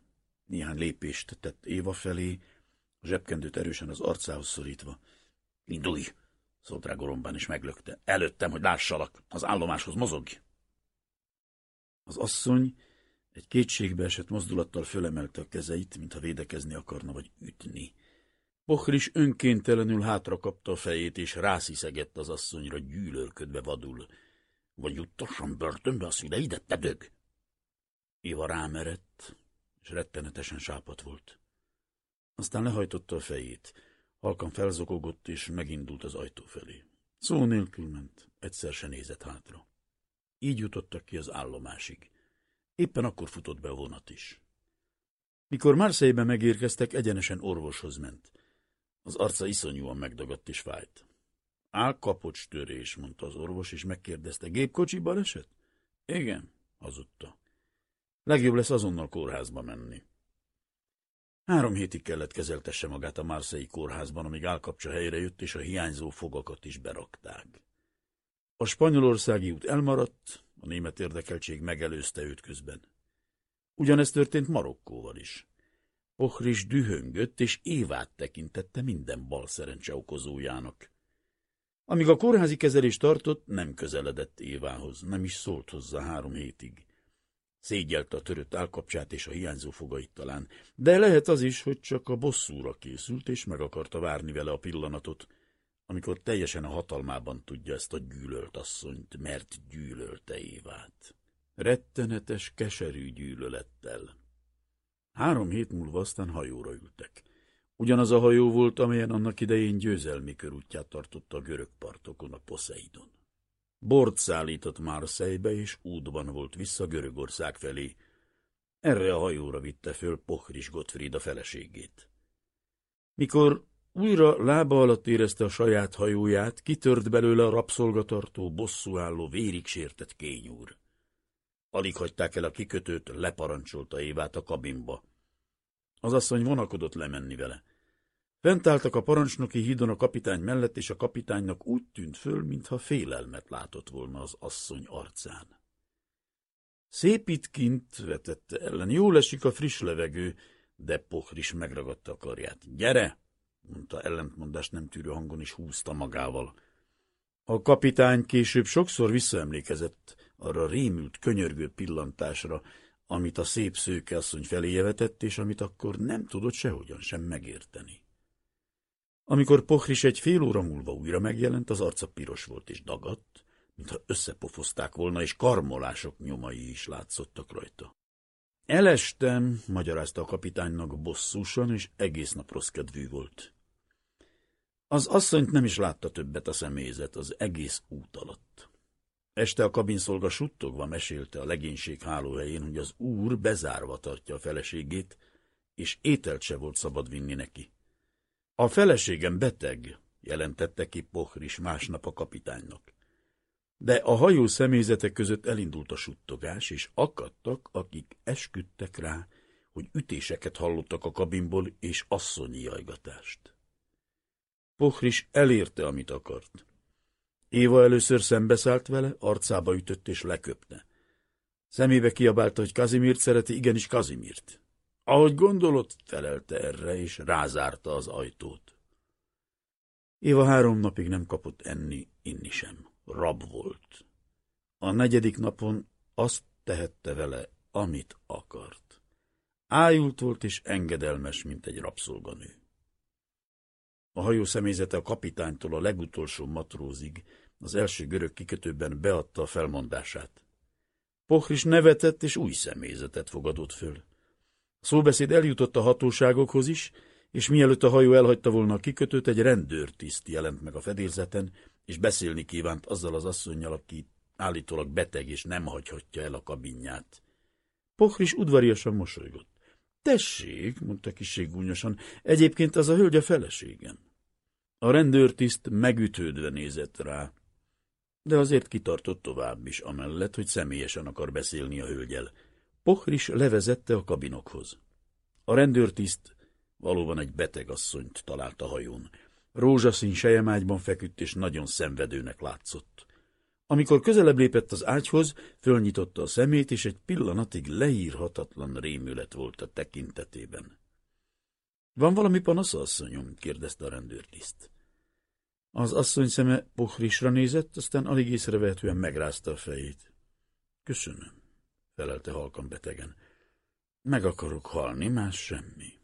Néhány lépést tett Éva felé, a zsebkendőt erősen az arcához szorítva. Indulj! szólt rá gorombán, és meglökte. Előttem, hogy lássalak, az állomáshoz mozogj! Az asszony egy kétségbe esett mozdulattal fölemelte a kezeit, mintha védekezni akarna, vagy ütni. Pochris önkéntelenül hátra kapta a fejét, és rásziszegett az asszonyra gyűlölködve vadul. Vagy juttassam börtönbe a szüleidet, te dög! Éva rámerett, és rettenetesen sápat volt. Aztán lehajtotta a fejét. Halkan felzokogott, és megindult az ajtó felé. Szó nélkül ment, egyszer se nézett hátra. Így jutottak ki az állomásig. Éppen akkor futott be a vonat is. Mikor Marseille-be megérkeztek, egyenesen orvoshoz ment. Az arca iszonyúan megdagadt és fájt. Álkapocs törés, mondta az orvos, és megkérdezte, gépkocsi baleset? Igen, hazudta. Legjobb lesz azonnal kórházba menni. Három hétig kellett kezeltesse magát a Marseille kórházban, amíg állkapcsa helyre jött, és a hiányzó fogakat is berakták. A spanyolországi út elmaradt, a német érdekeltség megelőzte őt közben. Ugyanezt történt Marokkóval is. Pohris dühöngött, és Évát tekintette minden bal szerencse okozójának. Amíg a kórházi kezelés tartott, nem közeledett Évához, nem is szólt hozzá három hétig. Szégyelte a törött állkapcsát és a hiányzó fogait talán, de lehet az is, hogy csak a bosszúra készült, és meg akarta várni vele a pillanatot, amikor teljesen a hatalmában tudja ezt a gyűlölt asszonyt, mert gyűlölte Évát. Rettenetes, keserű gyűlölettel. Három hét múlva aztán hajóra ültek. Ugyanaz a hajó volt, amelyen annak idején győzelmi körútját tartotta a görög partokon a Poseidon. Bort szállított Marseille-be, és útban volt vissza Görögország felé. Erre a hajóra vitte föl Pochris Gottfried a feleségét. Mikor újra lába alatt érezte a saját hajóját, kitört belőle a rabszolgatartó, bosszúálló, vérig sértett kényúr. Alig hagyták el a kikötőt, leparancsolta Évát a kabinba. Az asszony vonakodott lemenni vele. Fent álltak a parancsnoki hídon a kapitány mellett, és a kapitánynak úgy tűnt föl, mintha félelmet látott volna az asszony arcán. Szép itt kint, vetette ellen, jól esik a friss levegő, de Pohris megragadta a karját. Gyere! Mondta ellentmondást nem tűrő hangon, is húzta magával. A kapitány később sokszor visszaemlékezett arra rémült, könyörgő pillantásra, amit a szép szőke asszony felé vetett, és amit akkor nem tudott sehogyan sem megérteni. Amikor Pohris egy fél óra múlva újra megjelent, az arca piros volt és dagadt, mintha összepofozták volna, és karmolások nyomai is látszottak rajta. Elestem, magyarázta a kapitánynak bosszúsan, és egész nap rossz kedvű volt. Az asszonyt nem is látta többet a személyzet az egész út alatt. Este a kabinszolga suttogva mesélte a legénység hálóhelyén, hogy az úr bezárva tartja a feleségét, és ételt se volt szabad vinni neki. A feleségem beteg, jelentette ki Pohris másnap a kapitánynak. De a hajó személyzetek között elindult a suttogás, és akadtak, akik esküdtek rá, hogy ütéseket hallottak a kabinból, és asszonyi jajgatást. Pohris elérte, amit akart. Éva először szembeszállt vele, arcába ütött és leköpte. Szemébe kiabálta, hogy Kazimirt szereti, igenis Kazimirt. Ahogy gondolott, felelte erre, és rázárta az ajtót. Éva három napig nem kapott enni, inni sem. Rab volt. A negyedik napon azt tehette vele, amit akart. Ájult volt és engedelmes, mint egy rabszolganő. A hajó személyzete a kapitánytól a legutolsó matrózig az első görög kikötőben beadta a felmondását. Pohris nevetett és új személyzetet fogadott föl. A szóbeszéd eljutott a hatóságokhoz is, és mielőtt a hajó elhagyta volna a kikötőt, egy rendőrtiszt jelent meg a fedélzeten, és beszélni kívánt azzal az asszonynal, aki állítólag beteg és nem hagyhatja el a kabinját. Pohris udvariasan mosolygott. Tessék, mondta kiséggúnyosan, egyébként az a hölgy a feleségem. A rendőrtiszt megütődve nézett rá, de azért kitartott tovább is, amellett, hogy személyesen akar beszélni a hölgyel. Pohris levezette a kabinokhoz. A rendőrtiszt valóban egy beteg asszonyt talált a hajón. Rózsaszín sejemágyban feküdt, és nagyon szenvedőnek látszott. Amikor közelebb lépett az ágyhoz, fölnyitotta a szemét, és egy pillanatig leírhatatlan rémület volt a tekintetében. – Van valami panasz, asszonyom? – kérdezte a rendőrtiszt. Az asszony szeme Pohrisra nézett, aztán alig észrevehetően megrázta a fejét. – Köszönöm – felelte halkan betegen. – Meg akarok halni, más semmi. –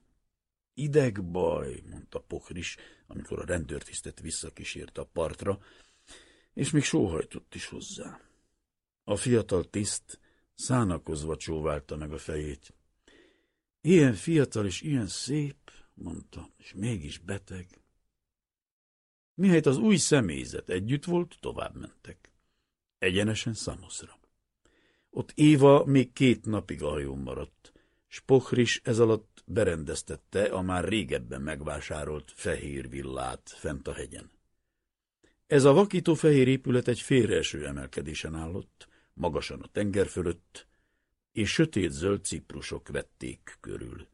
Idegbaj – mondta Pohris, amikor a rendőrtisztet visszakísérte a partra, és még sóhajtott is hozzá. A fiatal tiszt szánakozva csóválta meg a fejét. Ilyen fiatal és ilyen szép, mondta, és mégis beteg. Mihelyt az új személyzet együtt volt, tovább mentek. Egyenesen Szamoszra. Ott Éva még két napig a maradt, s Pohris ez alatt berendeztette a már régebben megvásárolt fehér villát fent a hegyen. Ez a vakító fehér épület egy félreeső emelkedésen állott, magasan a tenger fölött, és sötét-zöld ciprusok vették körül.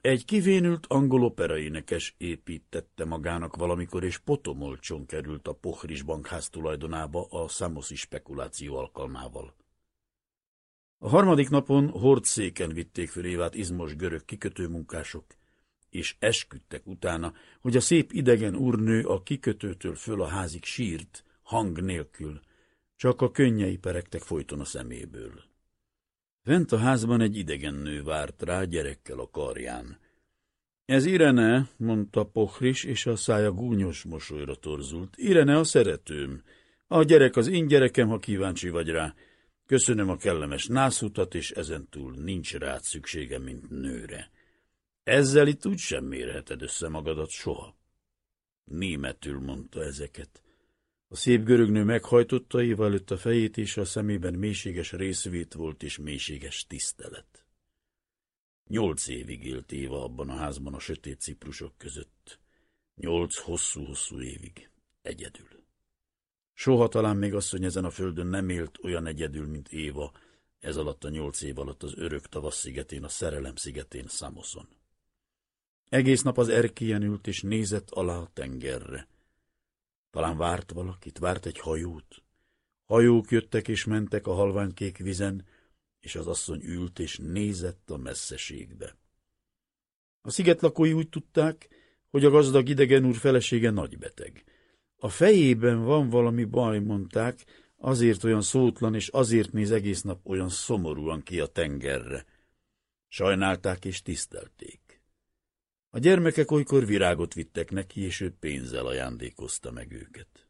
Egy kivénült angol operaénekes építette magának valamikor, és potomolcson került a Pohris bankház tulajdonába a szamoszi spekuláció alkalmával. A harmadik napon hordszéken vitték föl Évát izmos görög kikötőmunkások, és esküdtek utána, hogy a szép idegen úrnő a kikötőtől föl a házig sírt, hang nélkül, csak a könnyei peregtek folyton a szeméből. Fent a házban egy idegen nő várt rá gyerekkel a karján. Ez Irene, mondta Pohris, és a szája gúnyos mosolyra torzult. Irene a szeretőm. A gyerek az én gyerekem, ha kíváncsi vagy rá. Köszönöm a kellemes nászutat, és ezentúl nincs rád szüksége, mint nőre. Ezzel itt úgy sem mérheted össze magadat soha. Németül mondta ezeket. A szép görögnő meghajtotta Éva előtt a fejét, és a szemében mélységes részvét volt és mélységes tisztelet. Nyolc évig élt Éva abban a házban a sötét ciprusok között. Nyolc hosszú-hosszú évig. Egyedül. Soha talán még asszony ezen a földön nem élt olyan egyedül, mint Éva, ez alatt a nyolc év alatt az örök tavasz szigetén, a szerelem szigetén, Szamoszon. Egész nap az erkélyen ült, és nézett alá a tengerre. Talán várt valakit, várt egy hajót. Hajók jöttek és mentek a halványkék vizen, és az asszony ült és nézett a messzeségbe. A sziget lakói úgy tudták, hogy a gazdag idegen úr felesége nagybeteg. A fejében van valami baj, mondták, azért olyan szótlan, és azért néz egész nap olyan szomorúan ki a tengerre. Sajnálták és tisztelték. A gyermekek olykor virágot vittek neki, és ő pénzzel ajándékozta meg őket.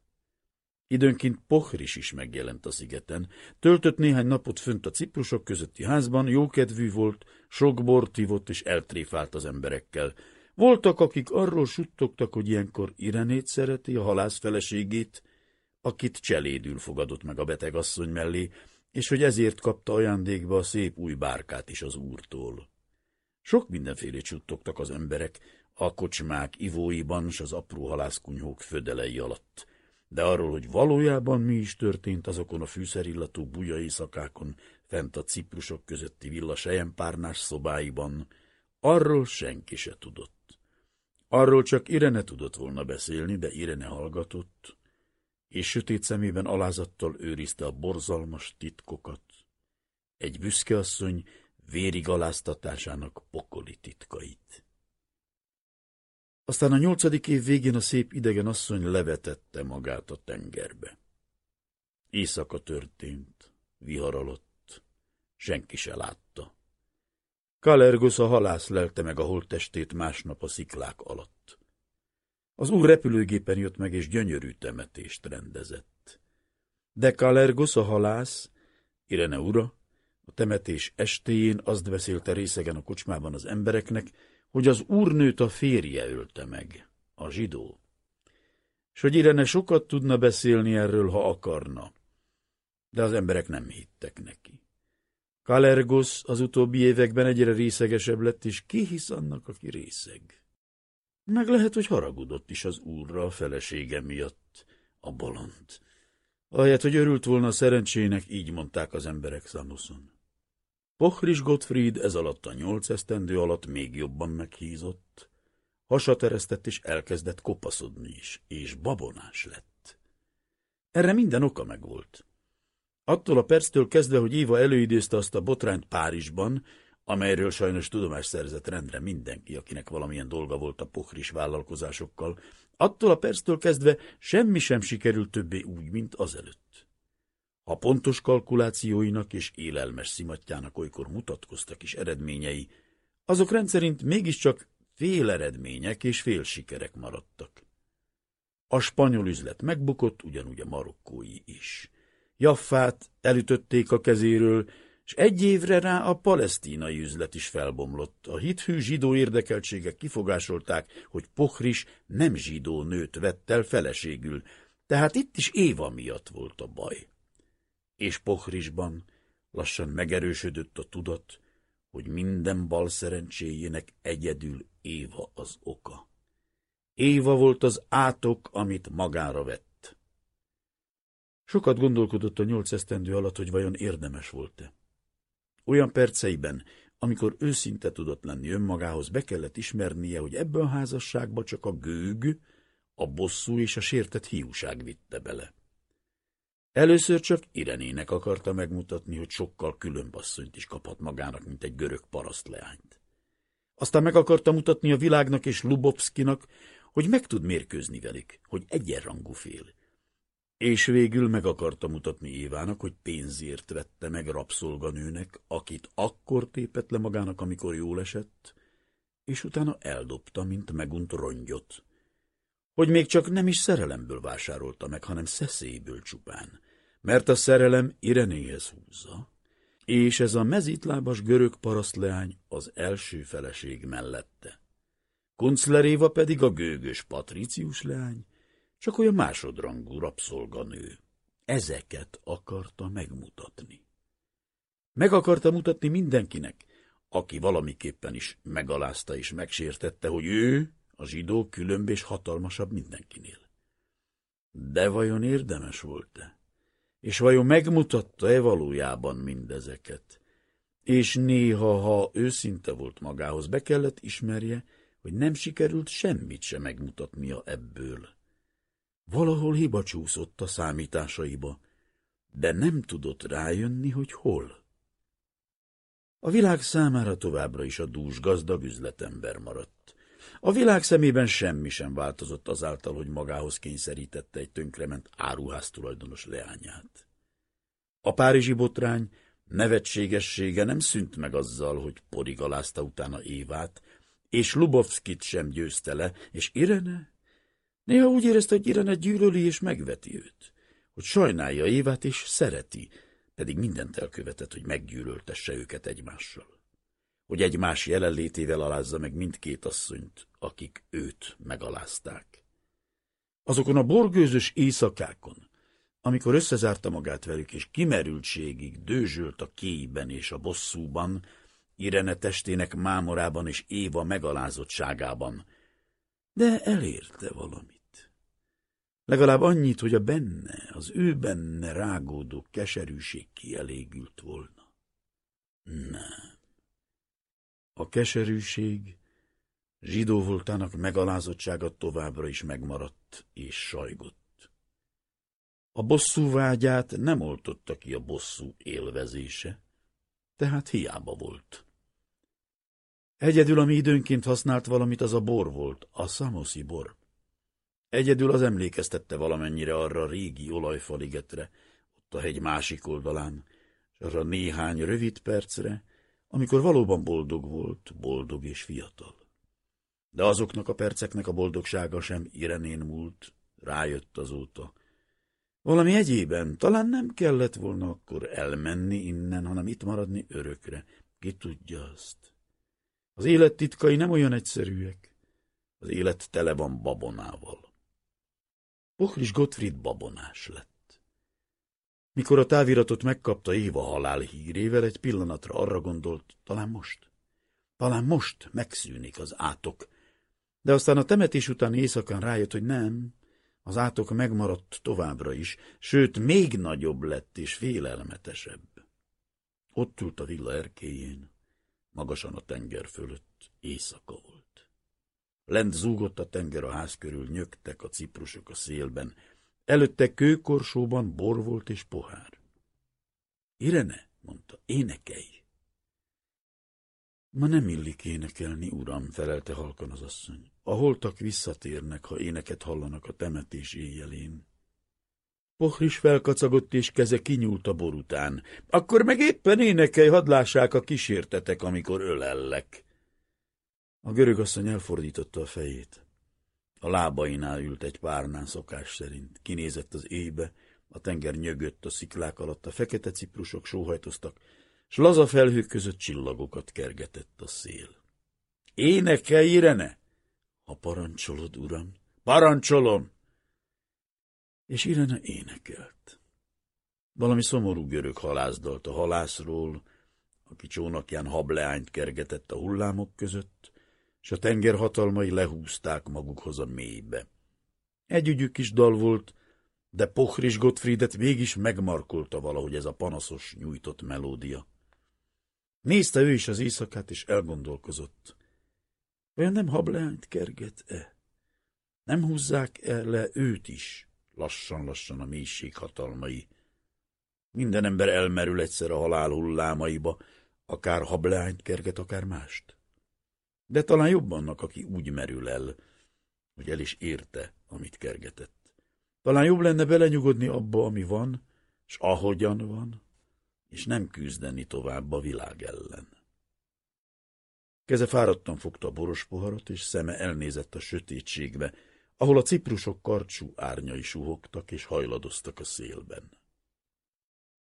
Időnként Pohris is megjelent a szigeten, töltött néhány napot fönt a ciprusok közötti házban, jókedvű volt, sok bort ivott és eltréfált az emberekkel. Voltak, akik arról suttogtak, hogy ilyenkor Irenét szereti, a halász feleségét, akit cselédül fogadott meg a betegasszony mellé, és hogy ezért kapta ajándékba a szép új bárkát is az úrtól. Sok mindenféle csuttogtak az emberek, a kocsmák ivóiban s az apró halászkunyhók födelei alatt. De arról, hogy valójában mi is történt azokon a fűszerillatú buja éjszakákon, fent a ciprusok közötti villa sejempárnás szobáiban, arról senki se tudott. Arról csak Irene tudott volna beszélni, de Irene hallgatott, és sötét szemében alázattal őrizte a borzalmas titkokat. Egy büszke asszony vérig aláztatásának pokoli titkait. Aztán a nyolcadik év végén a szép idegen asszony levetette magát a tengerbe. Éjszaka történt, vihar alatt, senki se látta. Kalergos a halász lelte meg a holttestét másnap a sziklák alatt. Az úr repülőgépen jött meg, és gyönyörű temetést rendezett. De Kalergos a halász, Irene ura, a temetés estéjén azt beszélte részegen a kocsmában az embereknek, hogy az úrnőt a férje ölte meg, a zsidó. És hogy Irene sokat tudna beszélni erről, ha akarna. De az emberek nem hittek neki. Kalergos az utóbbi években egyre részegesebb lett, és ki hisz annak, aki részeg? Meg lehet, hogy haragudott is az úrra a felesége miatt, a bolond. Ahelyett, hogy örült volna a szerencsének, így mondták az emberek Samuson. Pochris Gottfried ez alatt a nyolc esztendő alatt még jobban meghízott. Hasat eresztett és elkezdett kopaszodni is, és babonás lett. Erre minden oka megvolt. Attól a perctől kezdve, hogy Éva előidézte azt a botrányt Párizsban, amelyről sajnos tudomást szerzett rendre mindenki, akinek valamilyen dolga volt a pochris vállalkozásokkal, attól a perctől kezdve semmi sem sikerült többé úgy, mint azelőtt. A pontos kalkulációinak és élelmes szimatjának olykor mutatkoztak is eredményei, azok rendszerint mégiscsak fél eredmények és fél sikerek maradtak. A spanyol üzlet megbukott, ugyanúgy a marokkói is. Jaffát elütötték a kezéről, és egy évre rá a palesztínai üzlet is felbomlott. A hithű zsidó érdekeltségek kifogásolták, hogy Pohris nem zsidó nőt vett el feleségül, tehát itt is Éva miatt volt a baj és Pohrisban Lassan megerősödött a tudat, hogy minden bal szerencséjének egyedül Éva az oka. Éva volt az átok, amit magára vett. Sokat gondolkodott a nyolc esztendő alatt, hogy vajon érdemes volt-e. Olyan perceiben, amikor őszinte tudott lenni önmagához, be kellett ismernie, hogy ebben a házasságba csak a gőg, a bosszú és a sértett hiúság vitte bele. Először csak Irenének akarta megmutatni, hogy sokkal külön basszonyt is kaphat magának, mint egy görög parasztleányt. Aztán meg akarta mutatni a világnak és Lubovszkinak, hogy meg tud mérkőzni velük, hogy egyenrangú fél. És végül meg akarta mutatni Évának, hogy pénzért vette meg rabszolganőnek, akit akkor tépett le magának, amikor jól esett, és utána eldobta, mint megunt rongyot hogy még csak nem is szerelemből vásárolta meg, hanem szeszélyből csupán, mert a szerelem Irenéhez húzza, és ez a mezítlábas görög parasztleány az első feleség mellette. Kuncleréva pedig a gőgös patricius leány, csak olyan másodrangú rabszolganő. Ezeket akarta megmutatni. Meg akarta mutatni mindenkinek, aki valamiképpen is megalázta és megsértette, hogy ő a zsidó különb és hatalmasabb mindenkinél. De vajon érdemes volt-e? És vajon megmutatta-e valójában mindezeket? És néha, ha őszinte volt magához, be kellett ismerje, hogy nem sikerült semmit se megmutatnia ebből. Valahol hiba csúszott a számításaiba, de nem tudott rájönni, hogy hol. A világ számára továbbra is a dús gazdag üzletember maradt. A világ szemében semmi sem változott azáltal, hogy magához kényszerítette egy tönkrement áruház tulajdonos leányát. A párizsi botrány nevetségessége nem szűnt meg azzal, hogy porigalázta utána Évát, és Lubovskit sem győzte le, és Irene? Néha úgy érezte, hogy Irene gyűlöli és megveti őt, hogy sajnálja Évát és szereti, pedig mindent elkövetett, hogy meggyűlöltesse őket egymással hogy egymás jelenlétével alázza meg mindkét asszonyt, akik őt megalázták. Azokon a borgőzös éjszakákon, amikor összezárta magát velük, és kimerültségig dőzsölt a kéjben és a bosszúban, Irene testének mámorában és Éva megalázottságában, de elérte valamit. Legalább annyit, hogy a benne, az ő benne rágódó keserűség kielégült volna. Nem. A keserűség, zsidó voltának megalázottsága továbbra is megmaradt és sajgott. A bosszú vágyát nem oltotta ki a bosszú élvezése, tehát hiába volt. Egyedül, ami időnként használt valamit, az a bor volt, a szamoszi bor. Egyedül az emlékeztette valamennyire arra a régi olajfaligetre, ott a hegy másik oldalán, és arra néhány rövid percre, amikor valóban boldog volt, boldog és fiatal. De azoknak a perceknek a boldogsága sem Irenén múlt, rájött azóta. Valami egyében talán nem kellett volna akkor elmenni innen, hanem itt maradni örökre. Ki tudja azt? Az élet titkai nem olyan egyszerűek. Az élet tele van babonával. Pokris Gottfried babonás lett. Mikor a táviratot megkapta Éva halál hírével, egy pillanatra arra gondolt, talán most. Talán most megszűnik az átok. De aztán a temetés után éjszakán rájött, hogy nem, az átok megmaradt továbbra is, sőt, még nagyobb lett és félelmetesebb. Ott ült a villa erkéjén, magasan a tenger fölött, éjszaka volt. Lent zúgott a tenger a ház körül, nyögtek a ciprusok a szélben, Előtte kőkorsóban bor volt és pohár. Irene, mondta, énekelj! Ma nem illik énekelni, uram, felelte halkan az asszony. A holtak visszatérnek, ha éneket hallanak a temetés éjjelén. Pohris felkacagott, és keze kinyúlt a bor után. Akkor meg éppen énekelj, hadd lássák a kísértetek, amikor ölellek. A görög asszony elfordította a fejét. A lábainál ült egy párnán szokás szerint. Kinézett az éjbe, a tenger nyögött a sziklák alatt, a fekete ciprusok sóhajtoztak, s laza felhők között csillagokat kergetett a szél. Énekelj, Irene! Ha parancsolod, uram. Parancsolom! És Irene énekelt. Valami szomorú görög halászdalt a halászról, aki csónakján hableányt kergetett a hullámok között, és a tenger hatalmai lehúzták magukhoz a mélybe. Együgyük is dal volt, de Pochris Gottfriedet mégis megmarkolta valahogy ez a panaszos, nyújtott melódia. Nézte ő is az éjszakát, és elgondolkozott. Olyan nem hableányt kerget-e? Nem húzzák el le őt is, lassan-lassan a mélység hatalmai. Minden ember elmerül egyszer a halál hullámaiba, akár hableányt kerget, akár mást. De talán jobb annak, aki úgy merül el, hogy el is érte, amit kergetett. Talán jobb lenne belenyugodni abba, ami van, és ahogyan van, és nem küzdeni tovább a világ ellen. Keze fáradtan fogta a boros poharat, és szeme elnézett a sötétségbe, ahol a ciprusok karcsú árnyai suhogtak és hajladoztak a szélben.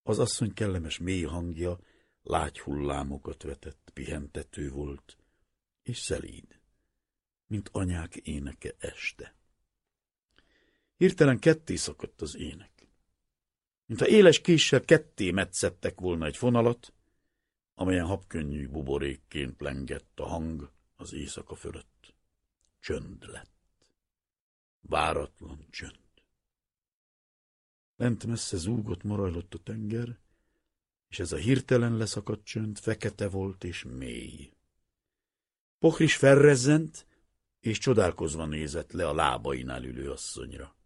Az asszony kellemes mély hangja lágy hullámokat vetett, pihentető volt, és szelíd, mint anyák éneke este. Hirtelen ketté szakadt az ének. Mintha éles késsel ketté metszettek volna egy fonalat, amelyen habkönnyű buborékként lengett a hang az éjszaka fölött. Csönd lett. Váratlan csönd. Lent messze zúgott, morajlott a tenger, és ez a hirtelen leszakadt csönd fekete volt és mély. Pochris felrezzent, és csodálkozva nézett le a lábainál ülő asszonyra.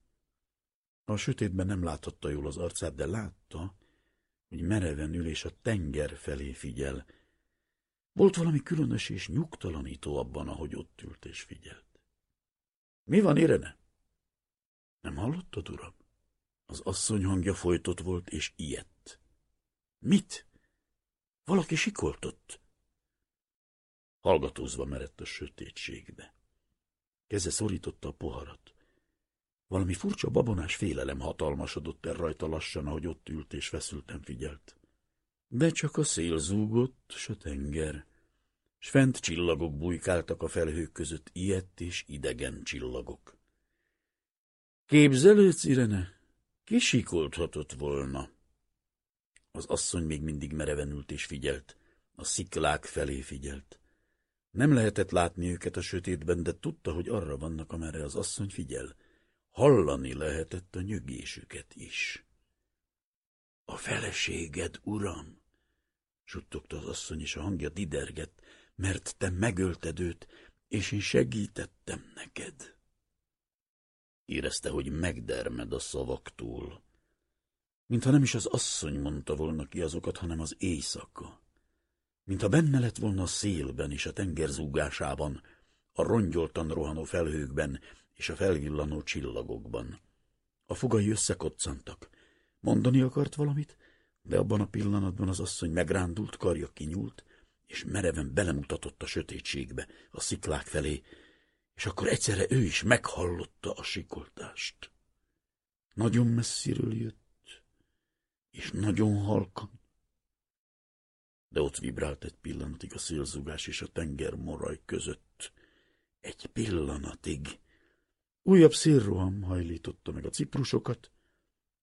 A sötétben nem láthatta jól az arcát, de látta, hogy mereven ül és a tenger felé figyel. Volt valami különös és nyugtalanító abban, ahogy ott ült és figyelt. Mi van, Irene? Nem hallottad, uram? Az asszony hangja folytott volt, és ilyet. Mit? Valaki sikoltott. Hallgatózva merett a sötétségbe. Keze szorította a poharat. Valami furcsa babonás félelem hatalmasodott el rajta lassan, ahogy ott ült és feszülten figyelt. De csak a szél zúgott, s a tenger, s fent csillagok bujkáltak a felhők között, ilyet és idegen csillagok. Képzelődsz, Irene? Kisikolthatott volna. Az asszony még mindig mereven ült és figyelt. A sziklák felé figyelt. Nem lehetett látni őket a sötétben, de tudta, hogy arra vannak, amerre az asszony figyel. Hallani lehetett a nyögésüket is. A feleséged, uram, suttogta az asszony, és a hangja didergett, mert te megölted őt, és én segítettem neked. Érezte, hogy megdermed a szavaktól. Mintha nem is az asszony mondta volna ki azokat, hanem az éjszaka. Mintha benne lett volna a szélben és a tenger zúgásában, a rongyoltan rohanó felhőkben és a felvillanó csillagokban. A fogai összekoccantak. Mondani akart valamit, de abban a pillanatban az asszony megrándult, karja kinyúlt, és mereven belemutatott a sötétségbe, a sziklák felé, és akkor egyszerre ő is meghallotta a sikoltást. Nagyon messziről jött, és nagyon halkan. De ott vibrált egy pillanatig a szélzugás és a tenger moraj között. Egy pillanatig. Újabb szélroham hajlította meg a ciprusokat,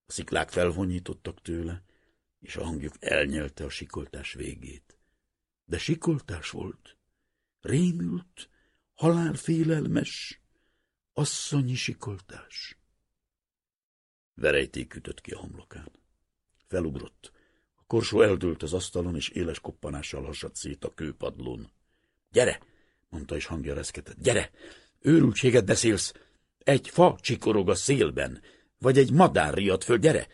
a sziklák felvonyítottak tőle, és a hangjuk elnyelte a sikoltás végét. De sikoltás volt. Rémült, halálfélelmes, asszonyi sikoltás. Verejték ütött ki a homlokán. Felugrott. A korsó eldőlt az asztalon, és éles koppanással hasadt szét a kőpadlón. Gyere! mondta, és hangja reszketett. Gyere! Őrültséget beszélsz! Egy fa csikorog a szélben, vagy egy madár riad föl, gyere!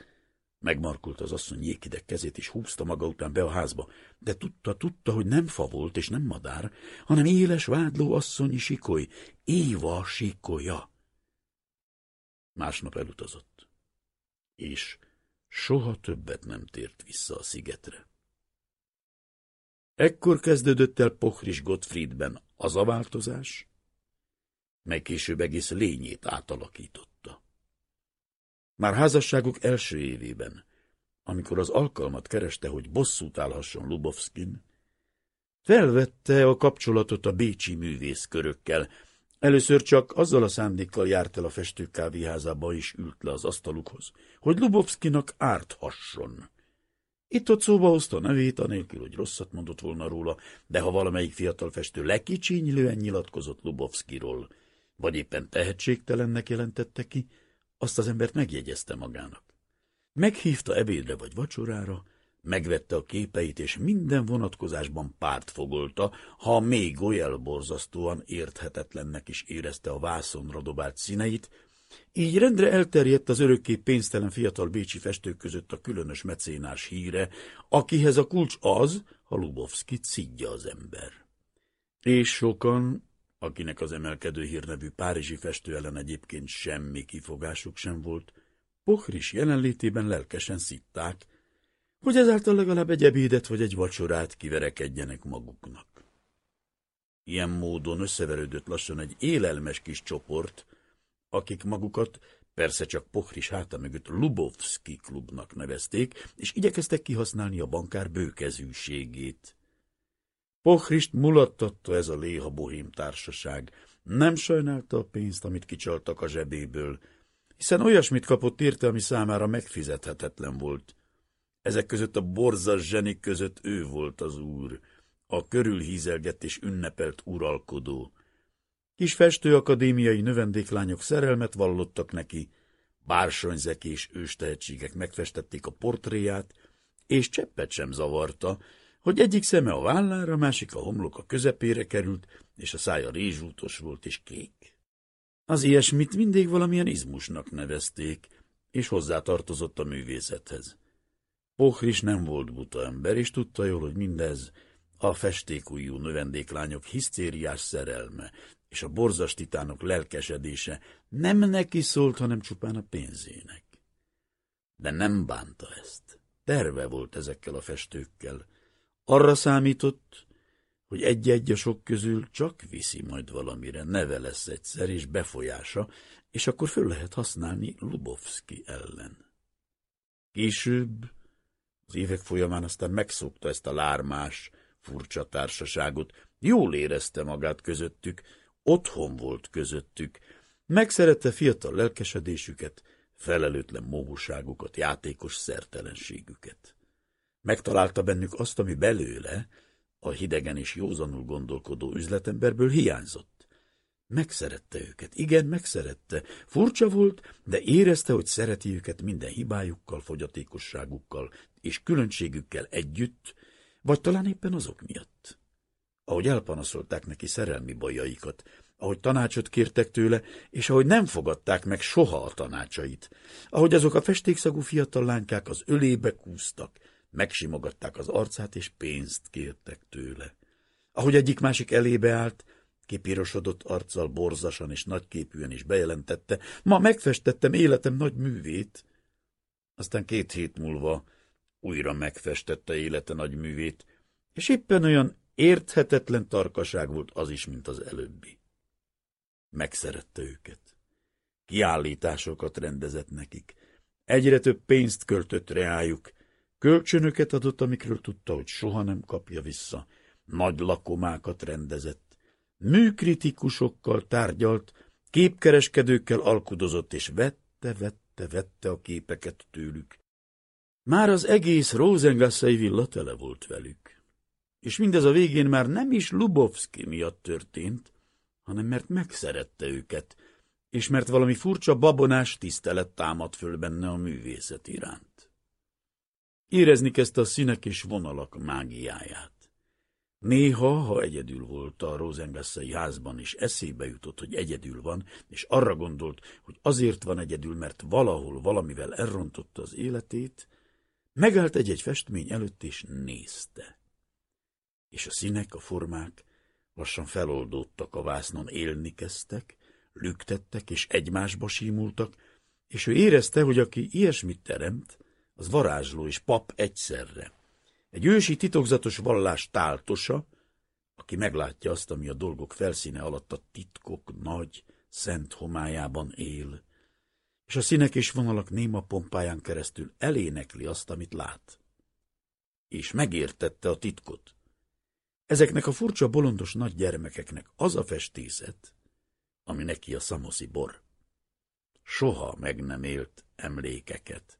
Megmarkult az asszony jékideg kezét, és húzta maga után be a házba, de tudta, tudta, hogy nem fa volt, és nem madár, hanem éles vádló asszonyi sikoly, Éva sikolya. Másnap elutazott, és soha többet nem tért vissza a szigetre. Ekkor kezdődött el Pochris Gottfriedben az a változás, mely később egész lényét átalakította. Már házasságuk első évében, amikor az alkalmat kereste, hogy bosszút állhasson Lubovszkin, felvette a kapcsolatot a bécsi művészkörökkel, Először csak azzal a szándékkal járt el a festők kávéházába és ült le az asztalukhoz, hogy Lubovszkinak árthasson. Itt-ott szóba hozta nevét, anélkül, hogy rosszat mondott volna róla, de ha valamelyik fiatal festő lekicsinylően nyilatkozott Lubovszkiról, vagy éppen tehetségtelennek jelentette ki, azt az embert megjegyezte magának. Meghívta ebédre vagy vacsorára, megvette a képeit, és minden vonatkozásban párt fogolta, ha még olyan borzasztóan érthetetlennek is érezte a vászonra dobált színeit, így rendre elterjedt az örökké pénztelen fiatal bécsi festők között a különös mecénás híre, akihez a kulcs az, ha Lubovszki szidja az ember. És sokan, akinek az emelkedő hírnevű párizsi festő ellen egyébként semmi kifogásuk sem volt, Pochris jelenlétében lelkesen szitták, hogy ezáltal legalább egy ebédet vagy egy vacsorát kiverekedjenek maguknak. Ilyen módon összeverődött lassan egy élelmes kis csoport, akik magukat persze csak Pochris háta mögött Lubovski klubnak nevezték, és igyekeztek kihasználni a bankár bőkezűségét. Pochrist mulattatta ez a léha bohém társaság. Nem sajnálta a pénzt, amit kicsaltak a zsebéből, hiszen olyasmit kapott érte, ami számára megfizethetetlen volt. Ezek között a borzas zsenik között ő volt az úr, a körülhízelgett és ünnepelt uralkodó. Kis festőakadémiai növendéklányok szerelmet vallottak neki, bársonyzek és őstehetségek megfestették a portréját, és cseppet sem zavarta, hogy egyik szeme a vállára, másik a homlok a közepére került, és a szája rézsútos volt és kék. Az ilyesmit mindig valamilyen izmusnak nevezték, és hozzátartozott a művészethez. Pochris nem volt buta ember, és tudta jól, hogy mindez a festékújú növendéklányok hisztériás szerelme, és a borzas titánok lelkesedése nem neki szólt, hanem csupán a pénzének. De nem bánta ezt. Terve volt ezekkel a festőkkel. Arra számított, hogy egy-egy a sok közül csak viszi majd valamire, neve lesz egyszer, és befolyása, és akkor föl lehet használni Lubovski ellen. Később, az évek folyamán aztán megszokta ezt a lármás, furcsa társaságot, jól érezte magát közöttük, otthon volt közöttük, megszerette fiatal lelkesedésüket, felelőtlen mohúságukat, játékos szertelenségüket. Megtalálta bennük azt, ami belőle, a hidegen és józanul gondolkodó üzletemberből hiányzott. Megszerette őket, igen, megszerette. Furcsa volt, de érezte, hogy szereti őket minden hibájukkal, fogyatékosságukkal és különbségükkel együtt, vagy talán éppen azok miatt. Ahogy elpanaszolták neki szerelmi bajaikat, ahogy tanácsot kértek tőle, és ahogy nem fogadták meg soha a tanácsait, ahogy azok a festékszagú fiatal lánykák az ölébe kúztak, megsimogatták az arcát, és pénzt kértek tőle. Ahogy egyik-másik elébe állt, kipirosodott arccal borzasan és nagyképűen is bejelentette, ma megfestettem életem nagy művét. Aztán két hét múlva újra megfestette élete nagy művét, és éppen olyan érthetetlen tarkaság volt az is, mint az előbbi. Megszerette őket. Kiállításokat rendezett nekik. Egyre több pénzt költött reájuk. Kölcsönöket adott, amikről tudta, hogy soha nem kapja vissza. Nagy lakomákat rendezett. Műkritikusokkal tárgyalt, képkereskedőkkel alkudozott, és vette, vette, vette a képeket tőlük. Már az egész Rosengasszai villa tele volt velük. És mindez a végén már nem is Lubovski miatt történt, hanem mert megszerette őket, és mert valami furcsa babonás tisztelet támad föl benne a művészet iránt. Érezni kezdte a színek és vonalak mágiáját. Néha, ha egyedül volt a Rosengasszai házban, és eszébe jutott, hogy egyedül van, és arra gondolt, hogy azért van egyedül, mert valahol valamivel elrontotta az életét, megállt egy-egy festmény előtt, és nézte. És a színek, a formák lassan feloldódtak a vásznon, élni kezdtek, lüktettek és egymásba símultak, és ő érezte, hogy aki ilyesmit teremt, az varázsló és pap egyszerre. Egy ősi titokzatos vallás táltosa, aki meglátja azt, ami a dolgok felszíne alatt a titkok nagy, szent homályában él, és a színek és vonalak néma pompáján keresztül elénekli azt, amit lát. És megértette a titkot. Ezeknek a furcsa bolondos nagy gyermekeknek az a festészet, ami neki a szamoszi bor. Soha meg nem élt emlékeket,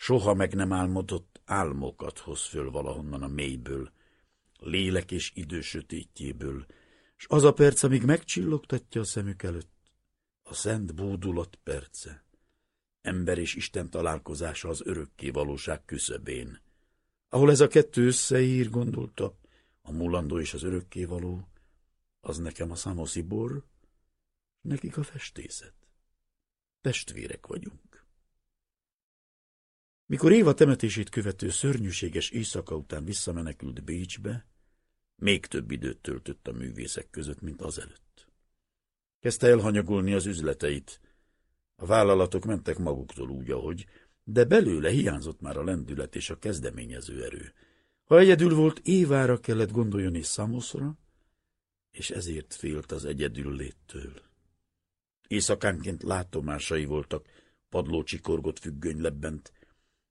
soha meg nem álmodott álmokat hoz föl valahonnan a mélyből, lélek és idő sötétjéből, s az a perc, amíg megcsillogtatja a szemük előtt, a szent bódulat perce, ember és Isten találkozása az örökké valóság küszöbén, ahol ez a kettő összeír, gondolta, a mulandó és az örökkévaló, az nekem a szamoszi bor, nekik a festészet. Testvérek vagyunk. Mikor Éva temetését követő szörnyűséges éjszaka után visszamenekült Bécsbe, még több időt töltött a művészek között, mint azelőtt. Kezdte elhanyagolni az üzleteit. A vállalatok mentek maguktól úgy, ahogy, de belőle hiányzott már a lendület és a kezdeményező erő. Ha egyedül volt, Évára kellett gondoljon és Szamoszra, és ezért félt az egyedül léttől. Éjszakánként látomásai voltak, padló csikorgott függöny lebbent,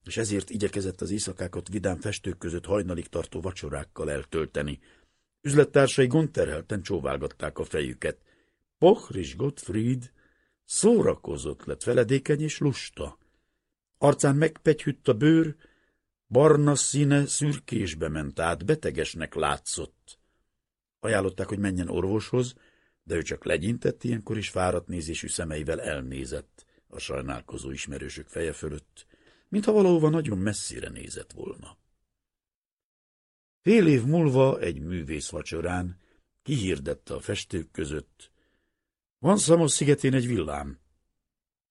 és ezért igyekezett az éjszakákat vidám festők között hajnalig tartó vacsorákkal eltölteni. Üzlettársai gondterhelten csóválgatták a fejüket. Pochris Gottfried szórakozott lett, feledékeny és lusta. Arcán megpegyhütt a bőr, barna színe szürkésbe ment át, betegesnek látszott. Ajánlották, hogy menjen orvoshoz, de ő csak legyintett, ilyenkor is fáradt nézésű szemeivel elnézett a sajnálkozó ismerősök feje fölött, mintha valahova nagyon messzire nézett volna. Fél év múlva egy művész vacsorán kihirdette a festők között. Van Szamos szigetén egy villám.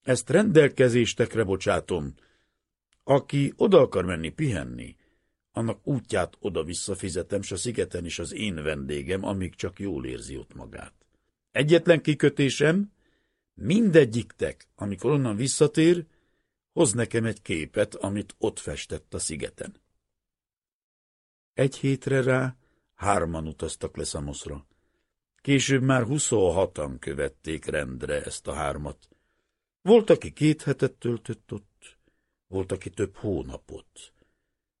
Ezt rendelkezéstekre bocsátom. Aki oda akar menni pihenni, annak útját oda-vissza fizetem, s a szigeten is az én vendégem, amíg csak jól érzi ott magát. Egyetlen kikötésem, mindegyiktek, amikor onnan visszatér, hoz nekem egy képet, amit ott festett a szigeten. Egy hétre rá hárman utaztak le Szamoszra. Később már huszonhatan követték rendre ezt a hármat. Volt, aki két hetet töltött ott, volt, aki több hónapot.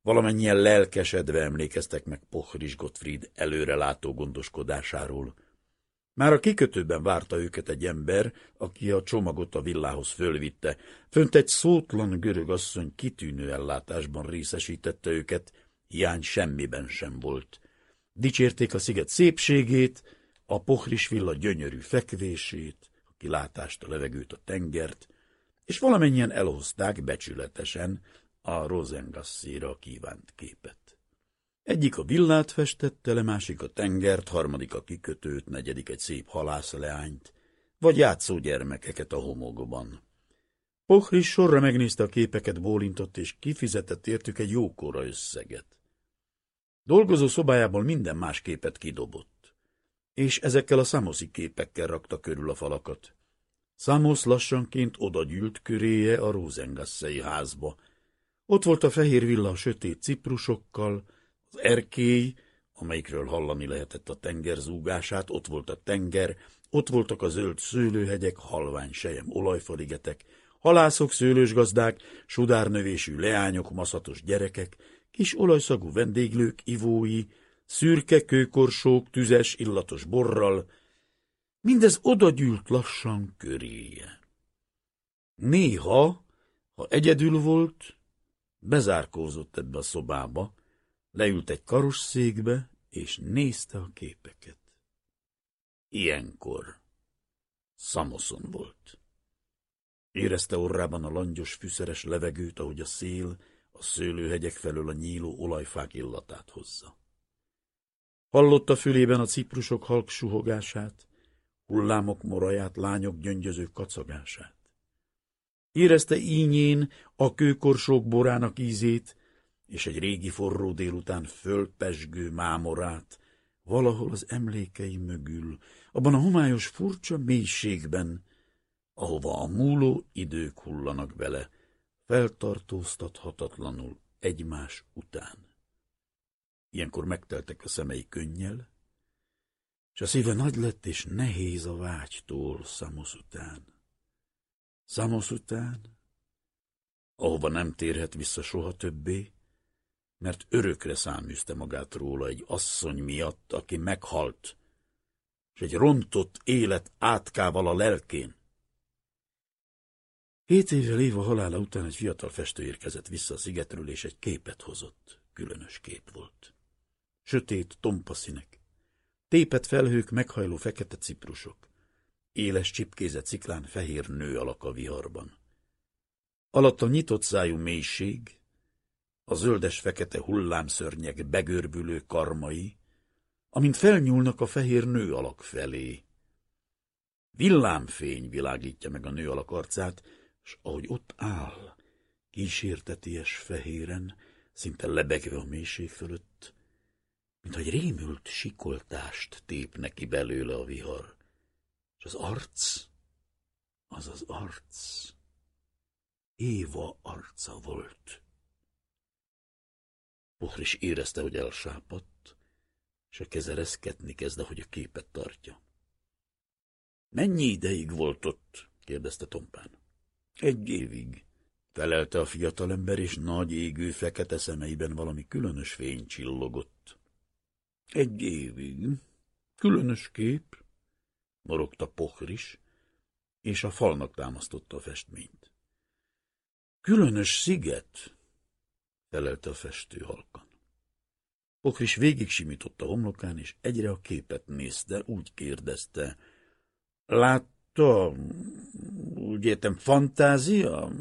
Valamennyien lelkesedve emlékeztek meg Pochris Gottfried előrelátó gondoskodásáról. Már a kikötőben várta őket egy ember, aki a csomagot a villához fölvitte. Fönt egy szótlan görög asszony kitűnő ellátásban részesítette őket, hiány semmiben sem volt. Dicsérték a sziget szépségét, a Pochris villa gyönyörű fekvését, a kilátást, a levegőt, a tengert, és valamennyien elhozták becsületesen a Rosengasszéra kívánt képet. Egyik a villát festette le, másik a tengert, harmadik a kikötőt, negyedik egy szép halászleányt, vagy játszó gyermekeket a homokban. Pochris sorra megnézte a képeket, bólintott, és kifizetett értük egy jókora összeget. Dolgozó szobájából minden más képet kidobott, és ezekkel a szamoszi képekkel rakta körül a falakat. Szamos lassanként odagyűlt köréje a Rosengasszei házba. Ott volt a fehér villa a sötét ciprusokkal, az erkély, amelyikről hallani lehetett a tenger zúgását, ott volt a tenger, ott voltak a zöld szőlőhegyek, halvány sejem olajfaligetek, halászok, szőlősgazdák, sudárnövésű leányok, maszatos gyerekek, kis olajszagú vendéglők, ivói, szürke kőkorsók, tüzes, illatos borral, mindez odagyűlt lassan köréje. Néha, ha egyedül volt, bezárkózott ebbe a szobába, Leült egy karosszékbe, és nézte a képeket. Ilyenkor Szamoszon volt. Érezte orrában a langyos, fűszeres levegőt, ahogy a szél a szőlőhegyek felől a nyíló olajfák illatát hozza. Hallotta fülében a ciprusok halk suhogását, hullámok moraját, lányok gyöngyöző kacagását. Érezte ínyén a kőkorsók borának ízét, és egy régi forró délután fölpesgő mámorát, valahol az emlékei mögül, abban a homályos furcsa mélységben, ahova a múló idők hullanak bele, feltartóztathatatlanul egymás után. Ilyenkor megteltek a szemei könnyel, és a szíve nagy lett és nehéz a vágytól Szamosz után. Szamosz után, ahova nem térhet vissza soha többé, mert örökre száműzte magát róla egy asszony miatt, aki meghalt, és egy rontott élet átkával a lelkén. Hét évvel Éva halála után egy fiatal festő érkezett vissza a szigetről, és egy képet hozott. Különös kép volt. Sötét, tompa színek. Tépet felhők, meghajló fekete ciprusok. Éles csipkézett sziklán fehér nő alak a viharban. Alatt a nyitott szájú mélység, a zöldes-fekete hullámszörnyek begörbülő karmai, amint felnyúlnak a fehér nő alak felé. Villámfény világítja meg a nő alak arcát, s ahogy ott áll, kísérteties fehéren, szinte lebegve a mélység fölött, mint egy rémült sikoltást tép neki belőle a vihar, és az arc, az az arc, Éva arca volt. Pohris érezte, hogy elsápadt, és a keze reszketni kezdte, hogy a képet tartja. Mennyi ideig volt ott? kérdezte Tompán. Egy évig, felelte a fiatalember, és nagy égő fekete szemeiben valami különös fény csillogott. Egy évig. Különös kép, morogta Pohris, és a falnak támasztotta a festményt. Különös sziget, felelte a festő halkan. Pohris végig simította homlokán, és egyre a képet nézte, úgy kérdezte. Látta, úgy értem, fantázia,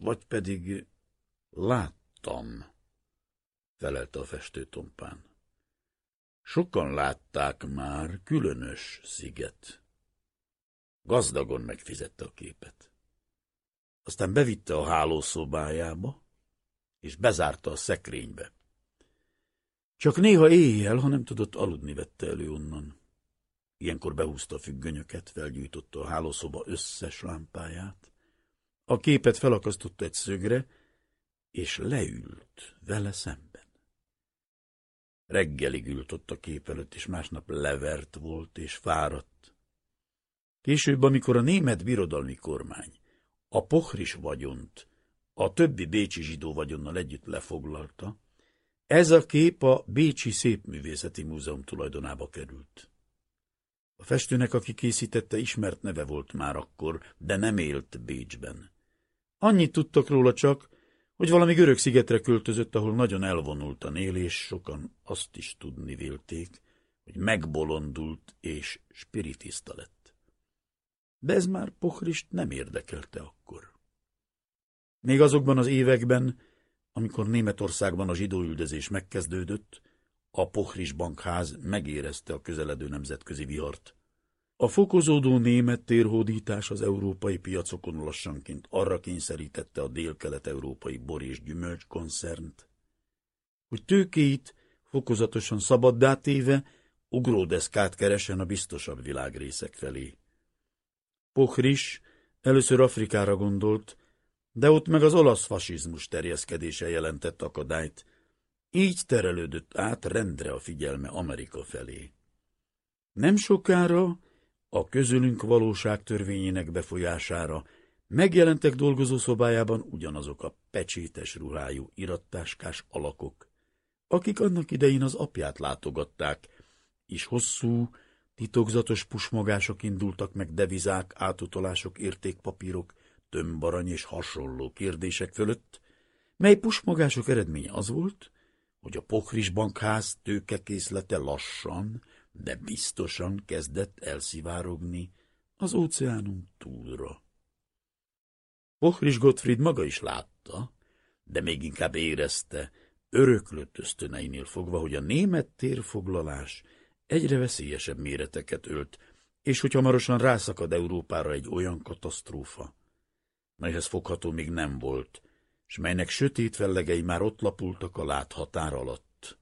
vagy pedig láttam, felelte a festő tompán. Sokan látták már, különös sziget. Gazdagon megfizette a képet. Aztán bevitte a hálószobájába, és bezárta a szekrénybe. Csak néha éjjel, ha nem tudott aludni, vette elő onnan. Ilyenkor behúzta a függönyöket, felgyújtotta a hálószoba összes lámpáját, a képet felakasztotta egy szögre, és leült vele szemben. Reggelig ült ott a kép előtt, és másnap levert volt és fáradt. Később, amikor a német birodalmi kormány a pohris vagyont a többi bécsi zsidó vagyonnal együtt lefoglalta, ez a kép a Bécsi Szépművészeti Múzeum tulajdonába került. A festőnek, aki készítette, ismert neve volt már akkor, de nem élt Bécsben. Annyit tudtak róla csak, hogy valami görög szigetre költözött, ahol nagyon elvonultan él, és sokan azt is tudni vélték, hogy megbolondult és spiritista lett. De ez már Pochrist nem érdekelte akkor. Még azokban az években, amikor Németországban a zsidóüldözés megkezdődött, a Pohris bankház megérezte a közeledő nemzetközi vihart. A fokozódó német térhódítás az európai piacokon lassanként arra kényszerítette a dél-kelet-európai bor és gyümölcs koncernt, hogy tőkéit fokozatosan szabaddá téve ugródeszkát keresen a biztosabb világrészek felé. Pohris először Afrikára gondolt, de ott meg az olasz fasizmus terjeszkedése jelentett akadályt, így terelődött át rendre a figyelme Amerika felé. Nem sokára, a közülünk valóság törvényének befolyására megjelentek dolgozószobájában ugyanazok a pecsétes ruhájú irattáskás alakok, akik annak idején az apját látogatták, és hosszú, titokzatos pusmogások indultak meg devizák, átutolások, értékpapírok, tömbarany és hasonló kérdések fölött, mely pusmogások eredménye az volt, hogy a pokris bankház tőkekészlete lassan, de biztosan kezdett elszivárogni az óceánon túlra. Pokris Gottfried maga is látta, de még inkább érezte, öröklött ösztöneinél fogva, hogy a német térfoglalás egyre veszélyesebb méreteket ölt, és hogy hamarosan rászakad Európára egy olyan katasztrófa, melyhez fogható még nem volt, s melynek sötét fellegei már ott lapultak a láthatár alatt.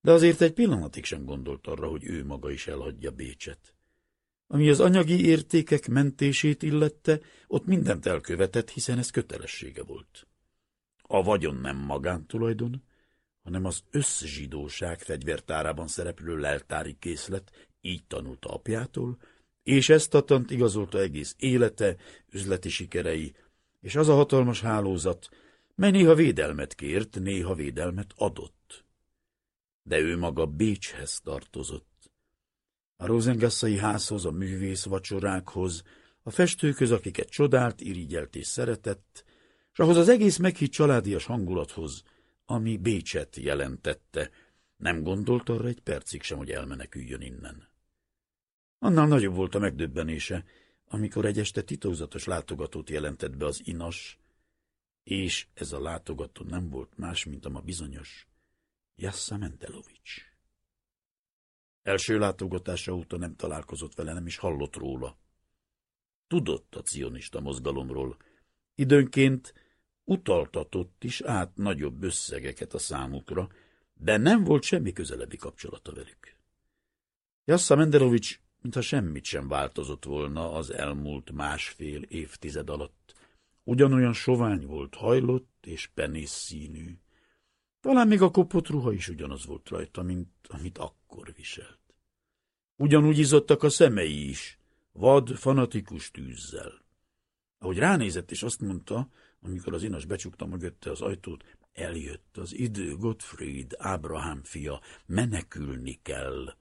De azért egy pillanatig sem gondolt arra, hogy ő maga is elhagyja Bécset. Ami az anyagi értékek mentését illette, ott mindent elkövetett, hiszen ez kötelessége volt. A vagyon nem magántulajdon, hanem az összzsidóság fegyvertárában szereplő leltári készlet, így tanulta apjától, és ezt a tant igazolta egész élete, üzleti sikerei, és az a hatalmas hálózat, mely néha védelmet kért, néha védelmet adott. De ő maga Bécshez tartozott. A Rosengasszai házhoz, a művész vacsorákhoz, a festőköz, akiket csodált, irigyelt és szeretett, és ahhoz az egész meghitt családias hangulathoz, ami Bécset jelentette, nem gondolt arra egy percig sem, hogy elmeneküljön innen. Annál nagyobb volt a megdöbbenése, amikor egy este titokzatos látogatót jelentett be az inas, és ez a látogató nem volt más, mint a ma bizonyos Jassa Mendelovics. Első látogatása óta nem találkozott vele, nem is hallott róla. Tudott a cionista mozgalomról. Időnként utaltatott is át nagyobb összegeket a számukra, de nem volt semmi közelebbi kapcsolata velük. Jassa Mendelovics, mintha semmit sem változott volna az elmúlt másfél évtized alatt. Ugyanolyan sovány volt, hajlott és penész színű. Talán még a kopott ruha is ugyanaz volt rajta, mint amit akkor viselt. Ugyanúgy izottak a szemei is, vad, fanatikus tűzzel. Ahogy ránézett, és azt mondta, amikor az inas becsukta mögötte az ajtót, eljött az idő, Gottfried, Ábrahám fia, menekülni kell.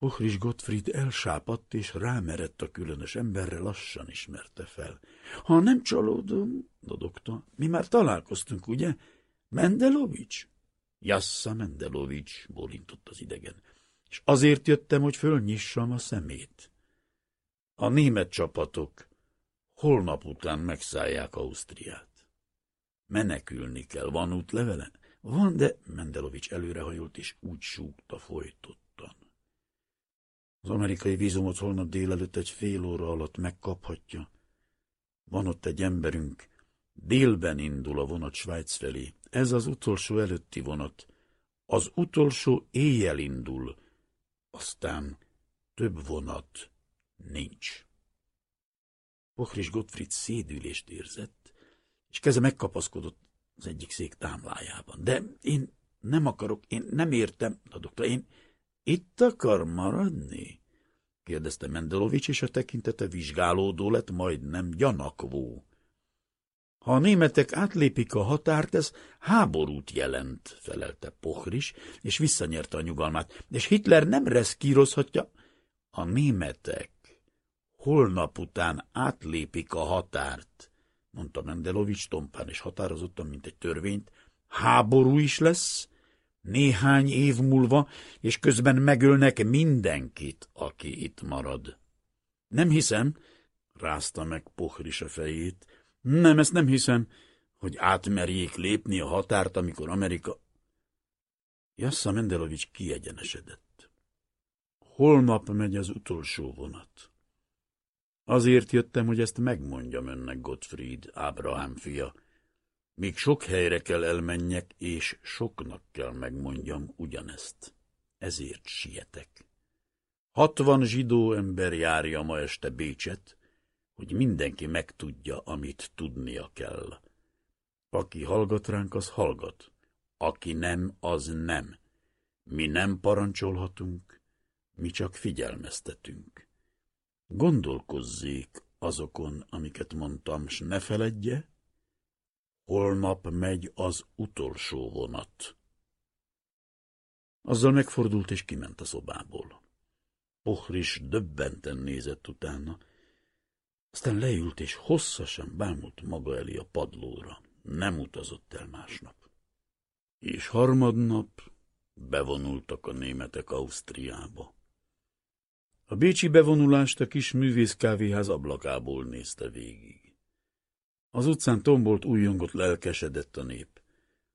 Puchris Gottfried elsápadt, és rámerett a különös emberre, lassan ismerte fel. Ha nem csalódom, dodogta, mi már találkoztunk, ugye? Mendelovics? Jassa Mendelovics, bólintott az idegen. És azért jöttem, hogy fölnyissam a szemét. A német csapatok holnap után megszállják Ausztriát. Menekülni kell, van útlevele? Van, de Mendelovics előrehajolt, és úgy súgta folytottan. Az amerikai vízumot holnap délelőtt egy fél óra alatt megkaphatja. Van ott egy emberünk, délben indul a vonat Svájc felé. Ez az utolsó előtti vonat. Az utolsó éjjel indul, aztán több vonat nincs. Pokris Gottfried szédülést érzett, és keze megkapaszkodott az egyik szék támlájában. De én nem akarok, én nem értem, a doktor, én itt akar maradni? kérdezte Mendelovics, és a tekintete vizsgálódó lett, majdnem gyanakvó. Ha a németek átlépik a határt, ez háborút jelent, felelte Pochris, és visszanyerte a nyugalmát, és Hitler nem reszkírozhatja. A németek holnap után átlépik a határt, mondta Mendelovics tompán és határozottan, mint egy törvényt. Háború is lesz, néhány év múlva, és közben megölnek mindenkit, aki itt marad. Nem hiszem, rázta meg Pochris a fejét, nem, ezt nem hiszem, hogy átmerjék lépni a határt, amikor Amerika... Jassa Mendelovics kiegyenesedett. Holnap megy az utolsó vonat. Azért jöttem, hogy ezt megmondjam önnek, Gottfried, Ábrahám fia. Még sok helyre kell elmenjek, és soknak kell megmondjam ugyanezt. Ezért sietek. Hatvan zsidó ember járja ma este Bécset, hogy mindenki megtudja, amit tudnia kell. Aki hallgat ránk, az hallgat. Aki nem, az nem. Mi nem parancsolhatunk, mi csak figyelmeztetünk. Gondolkozzék azokon, amiket mondtam, s ne feledje, holnap megy az utolsó vonat. Azzal megfordult és kiment a szobából. Pohris döbbenten nézett utána, aztán leült és hosszasan bámult maga elé a padlóra. Nem utazott el másnap. És harmadnap bevonultak a németek Ausztriába. A bécsi bevonulást a kis művészkávéház ablakából nézte végig. Az utcán tombolt, újjongott, lelkesedett a nép.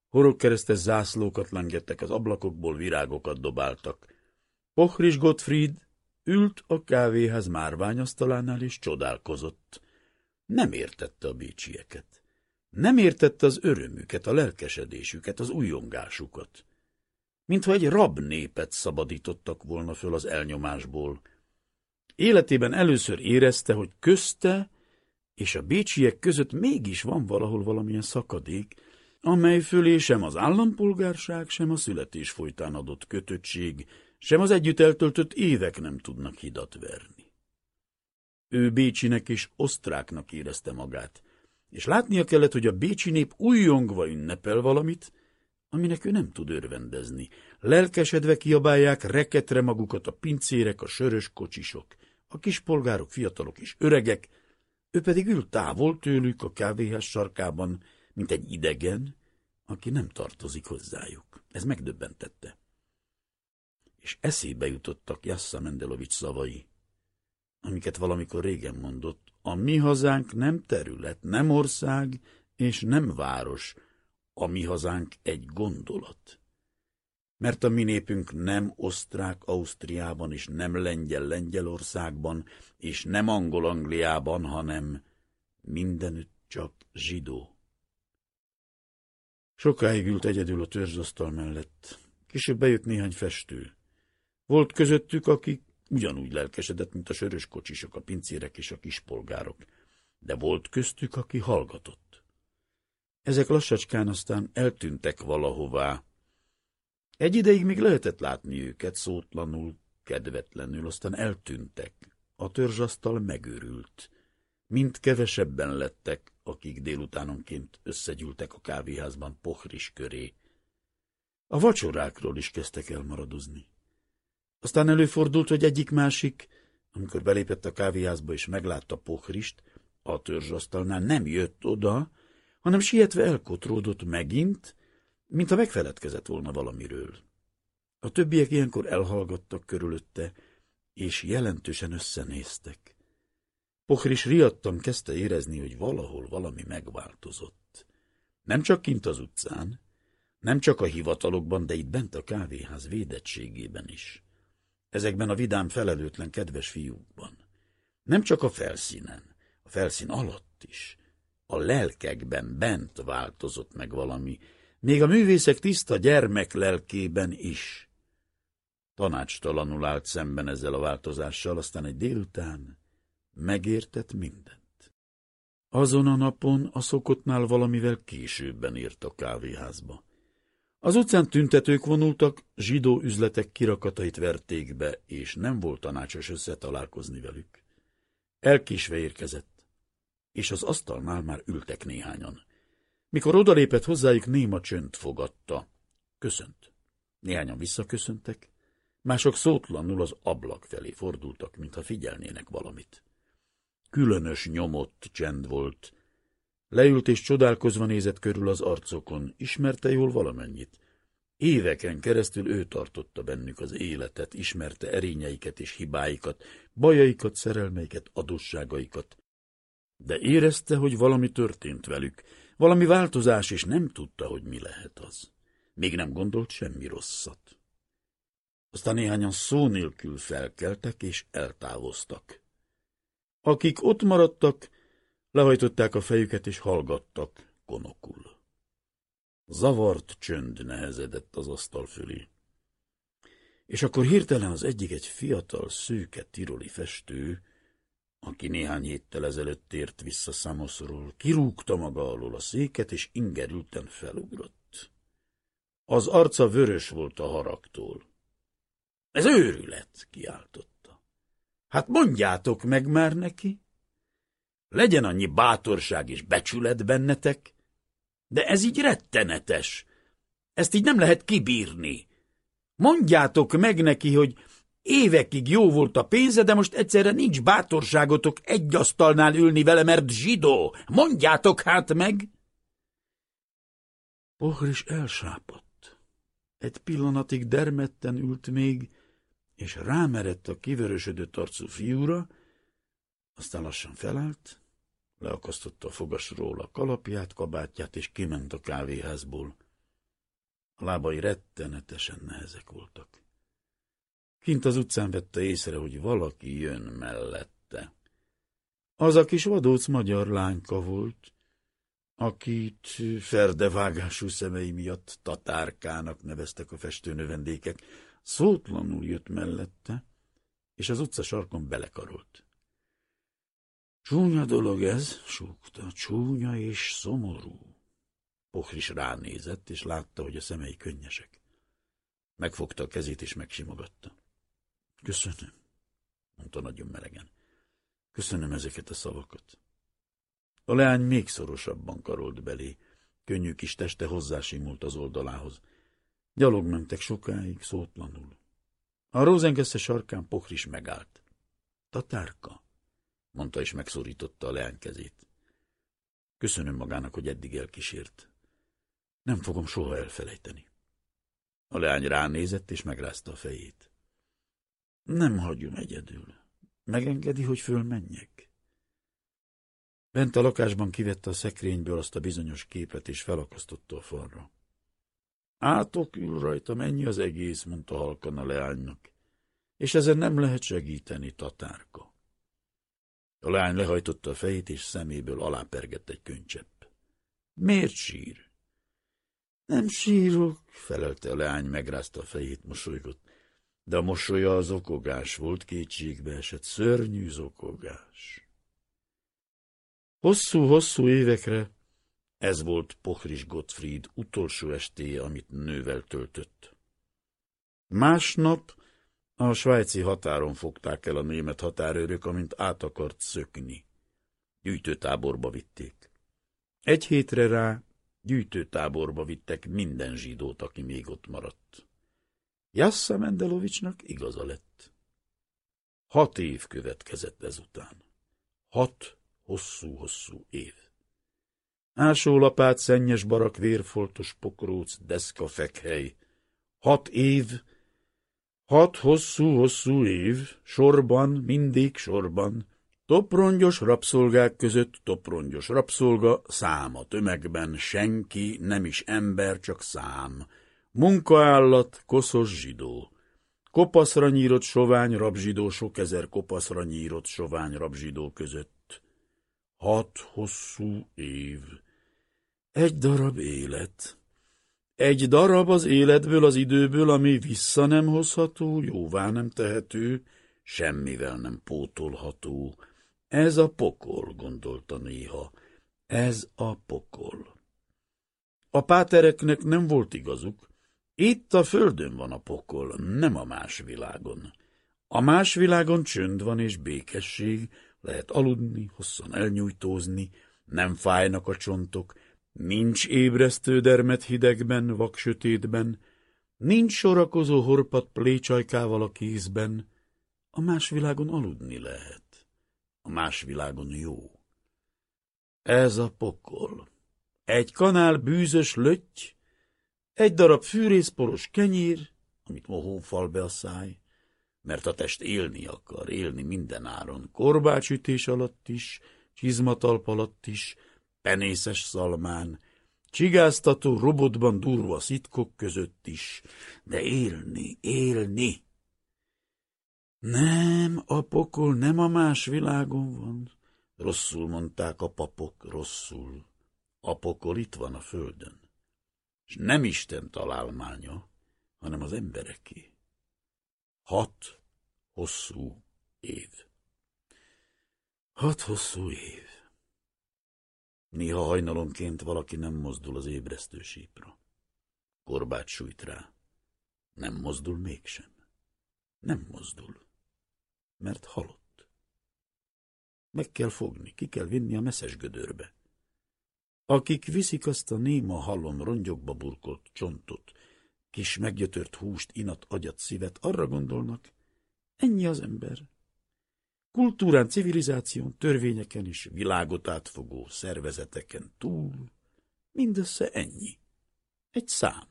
Horogkeresztes zászlókat lengettek, az ablakokból virágokat dobáltak. Pochris Gottfried Ült a kávéház márványasztalánál és csodálkozott. Nem értette a bécsieket. Nem értette az örömüket, a lelkesedésüket, az újongásukat. Mintha egy rab népet szabadítottak volna föl az elnyomásból. Életében először érezte, hogy közte és a bécsiek között mégis van valahol valamilyen szakadék, amely fölé sem az állampolgárság, sem a születés folytán adott kötöttség, sem az együtt eltöltött évek nem tudnak hidat verni. Ő Bécsinek és osztráknak érezte magát, és látnia kellett, hogy a bécsi nép újjongva ünnepel valamit, aminek ő nem tud örvendezni. Lelkesedve kiabálják reketre magukat a pincérek, a sörös kocsisok, a kispolgárok, fiatalok és öregek, ő pedig ül távol tőlük a kávéház sarkában, mint egy idegen, aki nem tartozik hozzájuk. Ez megdöbbentette. És eszébe jutottak Jassa Mendelovics szavai, amiket valamikor régen mondott. A mi hazánk nem terület, nem ország és nem város. A mi hazánk egy gondolat. Mert a mi népünk nem osztrák Ausztriában, és nem lengyel Lengyelországban, és nem angol Angliában, hanem mindenütt csak zsidó. Sokáig ült egyedül a törzsasztal mellett. Később bejött néhány festő. Volt közöttük, akik ugyanúgy lelkesedett, mint a sörös kocsisok, a pincérek és a kispolgárok, de volt köztük, aki hallgatott. Ezek lassacskán aztán eltűntek valahová. Egy ideig még lehetett látni őket szótlanul, kedvetlenül, aztán eltűntek. A törzsasztal megőrült. Mind kevesebben lettek, akik délutánonként összegyűltek a kávéházban pohris köré. A vacsorákról is kezdtek elmaradozni. Aztán előfordult, hogy egyik-másik, amikor belépett a kávéházba és meglátta pohrist, a törzsasztalnál nem jött oda, hanem sietve elkotródott megint, mintha megfeledkezett volna valamiről. A többiek ilyenkor elhallgattak körülötte, és jelentősen összenéztek. Pohris riadtan kezdte érezni, hogy valahol valami megváltozott. Nem csak kint az utcán, nem csak a hivatalokban, de itt bent a kávéház védettségében is. Ezekben a vidám felelőtlen kedves fiúkban. Nem csak a felszínen, a felszín alatt is. A lelkekben bent változott meg valami, még a művészek tiszta gyermek lelkében is. Tanácstalanul állt szemben ezzel a változással, aztán egy délután megértett mindent. Azon a napon a szokottnál valamivel későbben ért a kávéházba. Az utcán tüntetők vonultak, zsidó üzletek kirakatait verték be, és nem volt tanácsos összetalálkozni velük. Elkésve érkezett, és az asztalnál már ültek néhányan. Mikor odalépett hozzájuk, néma csönd fogadta. Köszönt. Néhányan visszaköszöntek, mások szótlanul az ablak felé fordultak, mintha figyelnének valamit. Különös nyomott csend volt. Leült és csodálkozva nézett körül az arcokon, ismerte jól valamennyit. Éveken keresztül ő tartotta bennük az életet, ismerte erényeiket és hibáikat, bajaikat, szerelmeiket, adósságaikat. De érezte, hogy valami történt velük, valami változás, és nem tudta, hogy mi lehet az. Még nem gondolt semmi rosszat. Aztán néhányan szó nélkül felkeltek és eltávoztak. Akik ott maradtak, lehajtották a fejüket és hallgattak konokul. Zavart csönd nehezedett az asztal fölé. És akkor hirtelen az egyik egy fiatal, szőke tiroli festő, aki néhány héttel ezelőtt tért vissza Szamoszról, kirúgta maga alól a széket, és ingerülten felugrott. Az arca vörös volt a haragtól. Ez őrület, kiáltotta. Hát mondjátok meg már neki. Legyen annyi bátorság és becsület bennetek, de ez így rettenetes. Ezt így nem lehet kibírni. Mondjátok meg neki, hogy évekig jó volt a pénze, de most egyszerre nincs bátorságotok egy asztalnál ülni vele, mert zsidó. Mondjátok hát meg! Pohris elsápadt. Egy pillanatig dermedten ült még, és rámerett a kivörösödött arcú fiúra, aztán lassan felállt, leakasztotta a fogasról a kalapját, kabátját, és kiment a kávéházból. A lábai rettenetesen nehezek voltak. Kint az utcán vette észre, hogy valaki jön mellette. Az a kis vadóc magyar lányka volt, akit ferdevágású szemei miatt tatárkának neveztek a festőnövendékek, szótlanul jött mellette, és az utca sarkon belekarolt. Csúnya dolog ez, súgta, csúnya és szomorú. Pohris ránézett, és látta, hogy a szemei könnyesek. Megfogta a kezét, és megsimogatta. Köszönöm, mondta nagyon melegen. Köszönöm ezeket a szavakat. A leány még szorosabban karolt belé, könnyű kis teste hozzásimult az oldalához. Gyalog mentek sokáig, szótlanul. A Rosengasse sarkán Pokris megállt. Tatárka, mondta és megszorította a leány kezét. Köszönöm magának, hogy eddig elkísért. Nem fogom soha elfelejteni. A leány ránézett és megrázta a fejét. Nem hagyom egyedül. Megengedi, hogy fölmenjek? Bent a lakásban kivette a szekrényből azt a bizonyos képet, és felakasztotta a falra. Átokül rajta, mennyi az egész, mondta halkan a leánynak. És ezen nem lehet segíteni, tatárka. A leány lehajtotta a fejét, és szeméből alápergett egy könycsepp. Miért sír? Nem sírok, felelte a leány, megrázta a fejét, mosolygott. De a mosolya az okogás volt, kétségbe esett, szörnyű zokogás. Hosszú-hosszú évekre ez volt Pochris Gottfried utolsó estéje, amit nővel töltött. Másnap a svájci határon fogták el a német határőrök, amint át akart szökni. Gyűjtőtáborba vitték. Egy hétre rá gyűjtőtáborba vittek minden zsidót, aki még ott maradt. Jassa Mendelovicsnak igaza lett. Hat év következett ezután. Hat hosszú-hosszú év. Ásólapát, szennyes barak, vérfoltos pokróc, deszka, fekhely. Hat év, hat hosszú-hosszú év, sorban, mindig sorban, Toprongyos rabszolgák között toprongyos rabszolga, szám a tömegben, senki, nem is ember, csak szám. Munkaállat, koszos zsidó. Kopaszra nyírott sovány rabzsidó, sok ezer kopaszra nyírott sovány rabzsidó között. Hat hosszú év. Egy darab élet. Egy darab az életből, az időből, ami vissza nem hozható, jóvá nem tehető, semmivel nem pótolható. Ez a pokol, gondolta néha. Ez a pokol. A pátereknek nem volt igazuk. Itt a földön van a pokol, nem a más világon. A más világon csönd van és békesség, lehet aludni, hosszan elnyújtózni, nem fájnak a csontok, nincs ébresztő dermet hidegben, vaksötétben, nincs sorakozó horpat plécsajkával a kézben, a más világon aludni lehet a más világon jó. Ez a pokol. Egy kanál bűzös lötty, egy darab fűrészporos kenyér, amit mohó fal be a száj, mert a test élni akar, élni minden áron, korbácsütés alatt is, csizmatalp alatt is, penészes szalmán, csigáztató robotban durva szitkok között is, de élni, élni. Nem, a pokol nem a más világon van. Rosszul mondták a papok, rosszul. A pokol itt van a földön. És nem Isten találmánya, hanem az embereké. Hat hosszú év. Hat hosszú év. Néha hajnalonként valaki nem mozdul az ébresztő sípra. Korbát sújt rá. Nem mozdul mégsem. Nem mozdul mert halott. Meg kell fogni, ki kell vinni a messzes gödörbe. Akik viszik azt a néma halom rongyokba burkolt csontot, kis meggyötört húst, inat, agyat, szívet, arra gondolnak, ennyi az ember. Kultúrán, civilizáción, törvényeken és világot átfogó szervezeteken túl mindössze ennyi. Egy szám,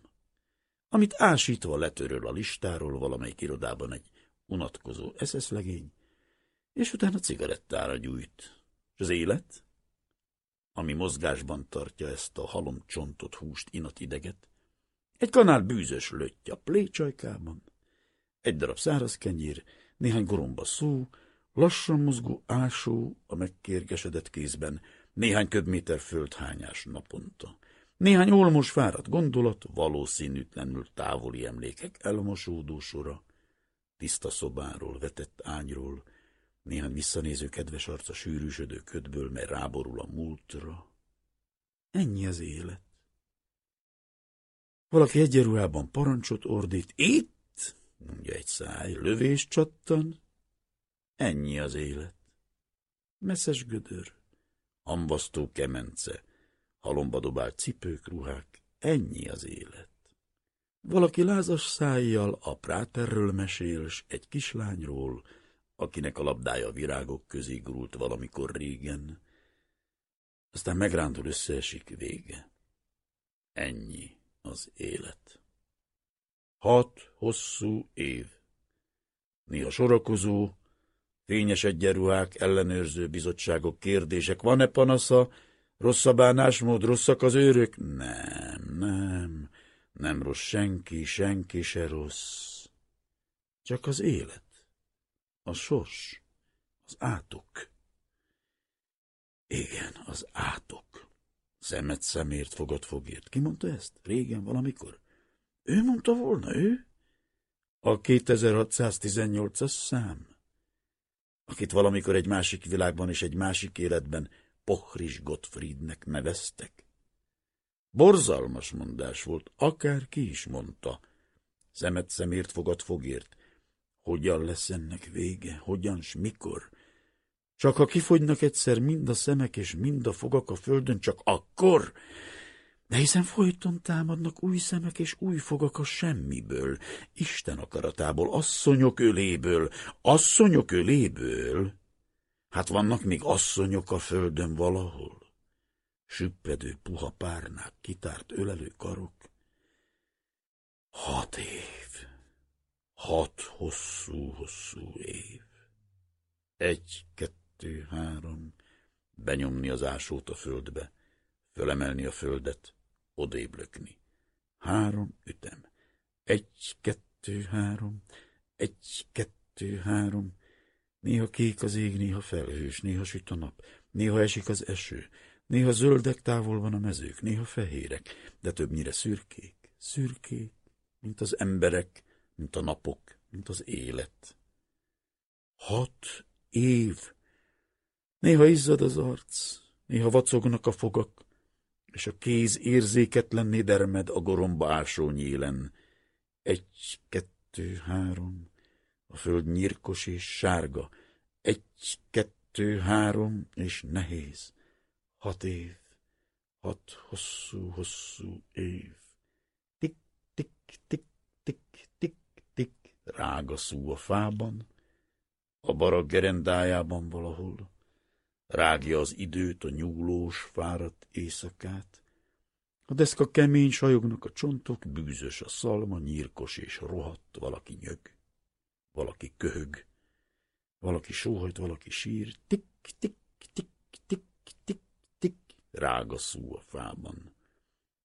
amit ásítva letöröl a listáról valamelyik irodában egy unatkozó eszeszlegény, és utána cigarettára gyújt. És az élet, ami mozgásban tartja ezt a halom csontot, húst, inat, ideget, egy kanál bűzös lötty plécsajkában, egy darab száraz kenyér, néhány goromba szó, lassan mozgó ásó a megkérgesedett kézben, néhány köbméter földhányás naponta, néhány olmos fáradt gondolat, valószínűtlenül távoli emlékek elmosódó sora, tiszta szobáról, vetett ágyról, néhány visszanéző kedves arca sűrűsödő ködből, mert ráborul a múltra. Ennyi az élet. Valaki egyenruhában parancsot ordít. Itt, mondja egy száj, lövés csattan. Ennyi az élet. Messzes gödör, ambasztó kemence, halomba dobált cipők, ruhák. Ennyi az élet. Valaki lázas szájjal aprát erről mesél, s egy kislányról, akinek a labdája virágok közé gurult valamikor régen. Aztán megrándul összeesik vége. Ennyi az élet. Hat hosszú év. Néha sorakozó, fényes egyenruhák, ellenőrző bizottságok, kérdések. Van-e panasza? Rossz a bánásmód, rosszak az őrök? Nem, nem, nem rossz senki, senki se rossz. Csak az élet, a sors, az átok. Igen, az átok. Szemet szemért, fogad fogért. Ki mondta ezt? Régen, valamikor? Ő mondta volna, ő? A 2618-as szám? Akit valamikor egy másik világban és egy másik életben Pochris Gottfriednek neveztek? Borzalmas mondás volt, akár ki is mondta. Szemet szemért, fogad fogért. Hogyan lesz ennek vége? Hogyan s mikor? Csak ha kifogynak egyszer mind a szemek és mind a fogak a földön, csak akkor... De hiszen folyton támadnak új szemek és új fogak a semmiből, Isten akaratából, asszonyok öléből, asszonyok öléből. Hát vannak még asszonyok a földön valahol. Süppedő puha párnák, kitárt ölelő karok. Hat év. Hat hosszú-hosszú év. Egy, kettő, három, benyomni az ásót a földbe, fölemelni a földet, odébb lökni. Három ütem. Egy, kettő, három, egy, kettő, három. Néha kék az ég, néha felhős, néha süt a nap, néha esik az eső, néha zöldek távol van a mezők, néha fehérek, de többnyire szürkék, szürkék, mint az emberek, mint a napok, mint az élet. Hat év Néha izzad az arc, néha vacognak a fogak, és a kéz érzéketlenné dermed a goromba ásó nyílen. Egy, kettő, három, a föld nyirkos és sárga. Egy, kettő, három, és nehéz. Hat év, hat hosszú-hosszú év. Tik, tik, tik, tik, tik, tik, rága szú a fában, a barak gerendájában valahol rágja az időt, a nyúlós, fáradt éjszakát. A deszka kemény, sajognak a csontok, bűzös a szalma, nyírkos és rohadt, valaki nyög, valaki köhög, valaki sóhajt, valaki sír, tik, tik, tik, tik, tik, tik, rága szú a fában.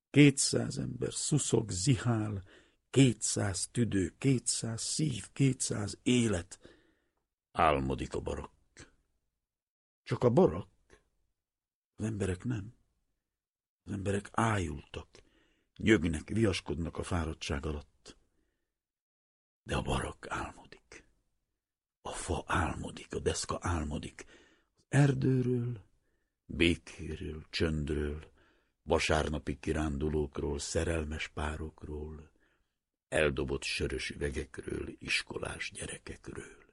Kétszáz ember szuszog, zihál, kétszáz tüdő, kétszáz szív, kétszáz élet, álmodik a barak. Csak a barak. Az emberek nem. Az emberek ájultak, nyögnek, viaskodnak a fáradtság alatt. De a barak álmodik. A fa álmodik, a deszka álmodik. Az erdőről, békéről, csöndről, vasárnapi kirándulókról, szerelmes párokról, eldobott sörös üvegekről, iskolás gyerekekről.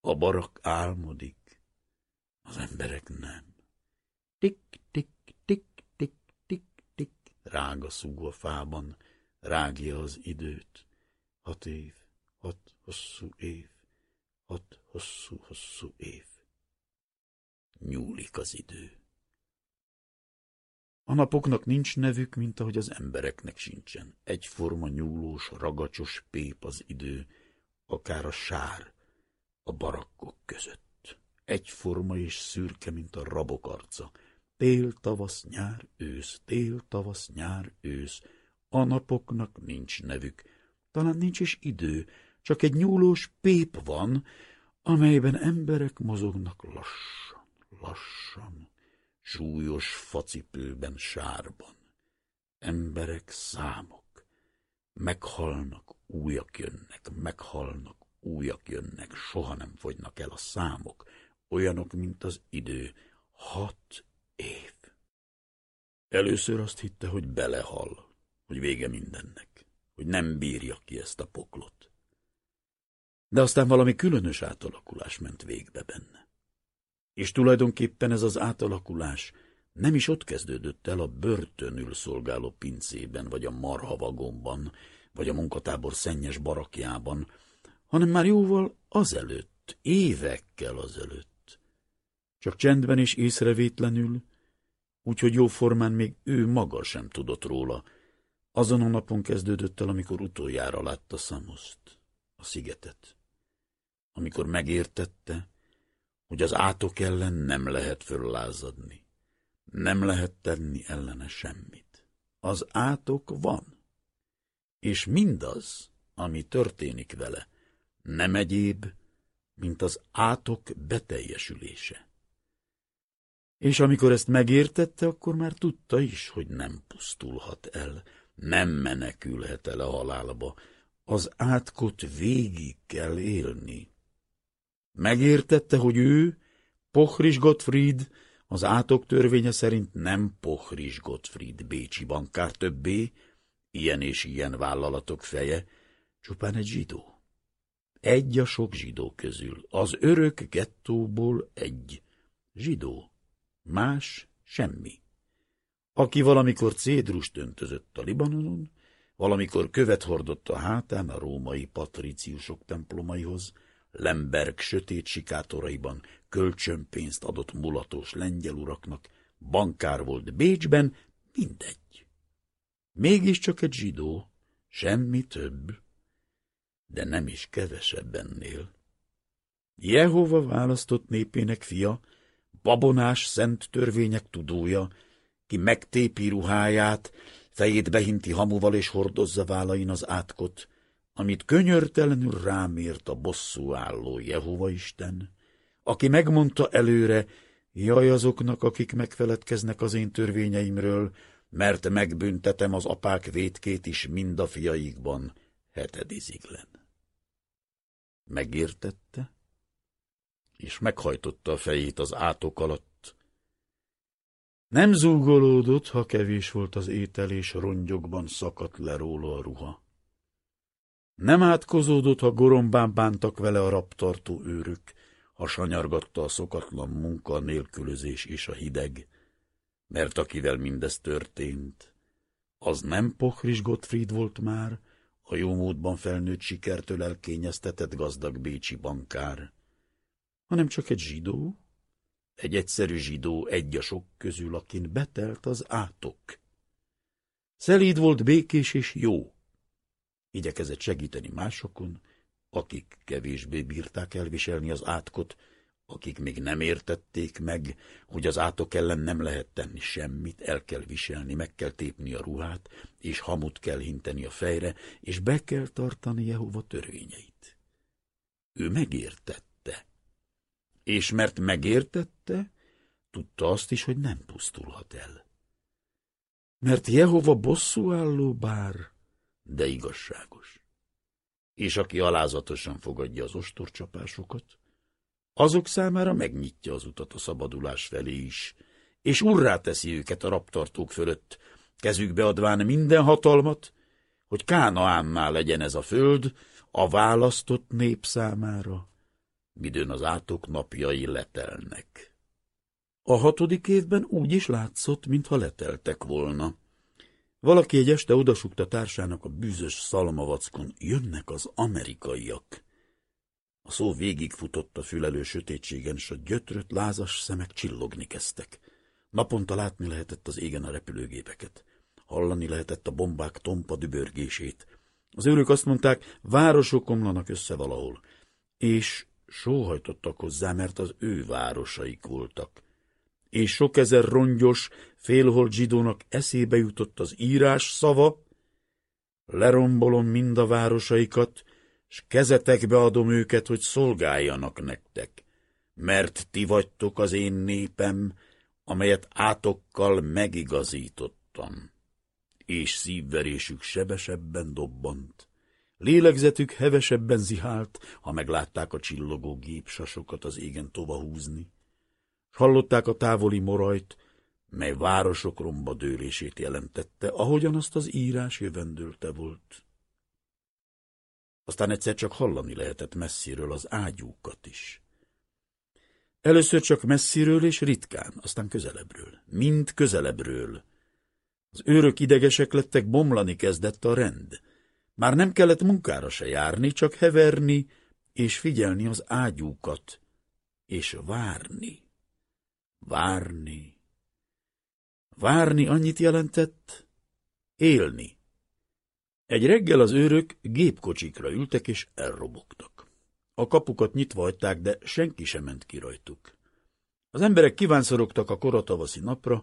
A barak álmodik, az emberek nem. Tik, tik, tik, tik, tik, tik, rág a fában, rágja az időt. Hat év, hat hosszú év, hat hosszú-hosszú év. Nyúlik az idő. A napoknak nincs nevük, mint ahogy az embereknek sincsen. Egyforma nyúlós, ragacsos pép az idő, akár a sár a barakkok között egyforma és szürke, mint a rabok arca. Tél, tavasz, nyár, ősz, tél, tavasz, nyár, ősz. A napoknak nincs nevük, talán nincs is idő, csak egy nyúlós pép van, amelyben emberek mozognak lassan, lassan, súlyos facipőben sárban. Emberek számok, meghalnak, újak jönnek, meghalnak, újak jönnek, soha nem fogynak el a számok, olyanok, mint az idő. Hat év. Először azt hitte, hogy belehal, hogy vége mindennek, hogy nem bírja ki ezt a poklot. De aztán valami különös átalakulás ment végbe benne. És tulajdonképpen ez az átalakulás nem is ott kezdődött el a börtönül szolgáló pincében, vagy a marhavagomban, vagy a munkatábor szennyes barakjában, hanem már jóval azelőtt, évekkel azelőtt. Csak csendben és észrevétlenül, úgyhogy jóformán még ő maga sem tudott róla. Azon a napon kezdődött el, amikor utoljára látta Szamoszt, a szigetet. Amikor megértette, hogy az átok ellen nem lehet föllázadni. Nem lehet tenni ellene semmit. Az átok van. És mindaz, ami történik vele, nem egyéb, mint az átok beteljesülése. És amikor ezt megértette, akkor már tudta is, hogy nem pusztulhat el, nem menekülhet el a halálba, az átkot végig kell élni. Megértette, hogy ő, Pochris Gottfried, az átok törvénye szerint nem Pochris Gottfried bécsi bankár többé, ilyen és ilyen vállalatok feje, csupán egy zsidó. Egy a sok zsidó közül, az örök gettóból egy zsidó, más semmi. Aki valamikor cédrust öntözött a Libanonon, valamikor követ hordott a hátán a római patriciusok templomaihoz, Lemberg sötét sikátoraiban kölcsönpénzt adott mulatos lengyel uraknak, bankár volt Bécsben, mindegy. Mégiscsak egy zsidó, semmi több, de nem is kevesebb ennél. Jehova választott népének fia, babonás szent törvények tudója, ki megtépi ruháját, fejét behinti hamuval és hordozza vállain az átkot, amit könyörtelenül rámért a bosszú álló Jehova Isten, aki megmondta előre, jaj azoknak, akik megfeledkeznek az én törvényeimről, mert megbüntetem az apák vétkét is mind a fiaikban, hetediziglen. Megértette, és meghajtotta a fejét az átok alatt. Nem zúgolódott, ha kevés volt az étel, és rongyokban szakadt le róla a ruha. Nem átkozódott, ha gorombán bántak vele a raptartó őrök, ha sanyargatta a szokatlan munka, a nélkülözés és a hideg, mert akivel mindez történt, az nem Pochris Gottfried volt már, a jó módban felnőtt sikertől elkényeztetett gazdag bécsi bankár, hanem csak egy zsidó, egy egyszerű zsidó egy a sok közül, akin betelt az átok. Szelíd volt békés és jó, Igyekezett segíteni másokon, akik kevésbé bírták elviselni az átkot, akik még nem értették meg, hogy az átok ellen nem lehet tenni semmit, el kell viselni, meg kell tépni a ruhát, és hamut kell hinteni a fejre, és be kell tartani Jehova törvényeit. Ő megértette. És mert megértette, tudta azt is, hogy nem pusztulhat el. Mert Jehova bosszúálló bár, de igazságos. És aki alázatosan fogadja az ostorcsapásokat, azok számára megnyitja az utat a szabadulás felé is, és urrá teszi őket a raptartók fölött, kezükbe adván minden hatalmat, hogy Kánaánná legyen ez a föld a választott nép számára, midőn az átok napjai letelnek. A hatodik évben úgy is látszott, mintha leteltek volna. Valaki egy este odasukta társának a bűzös szalmavackon, jönnek az amerikaiak. A szó végigfutott a fülelő sötétségen, s a gyötrött, lázas szemek csillogni kezdtek. Naponta látni lehetett az égen a repülőgépeket. Hallani lehetett a bombák tompa dübörgését. Az őrök azt mondták, városok omlanak össze valahol. És sóhajtottak hozzá, mert az ő városaik voltak és sok ezer rongyos, félholt zsidónak eszébe jutott az írás szava, lerombolom mind a városaikat, s kezetekbe adom őket, hogy szolgáljanak nektek, mert ti vagytok az én népem, amelyet átokkal megigazítottam. És szívverésük sebesebben dobbant. Lélegzetük hevesebben zihált, ha meglátták a csillogó gépsasokat az égen tova húzni hallották a távoli morajt, mely városok romba dőlését jelentette, ahogyan azt az írás jövendőlte volt. Aztán egyszer csak hallani lehetett messziről az ágyúkat is. Először csak messziről és ritkán, aztán közelebbről. Mind közelebbről. Az őrök idegesek lettek, bomlani kezdett a rend. Már nem kellett munkára se járni, csak heverni és figyelni az ágyúkat, és várni. Várni. Várni annyit jelentett, élni. Egy reggel az őrök gépkocsikra ültek és elrobogtak. A kapukat nyitva hagyták, de senki sem ment ki rajtuk. Az emberek kívánszorogtak a koratavaszi napra,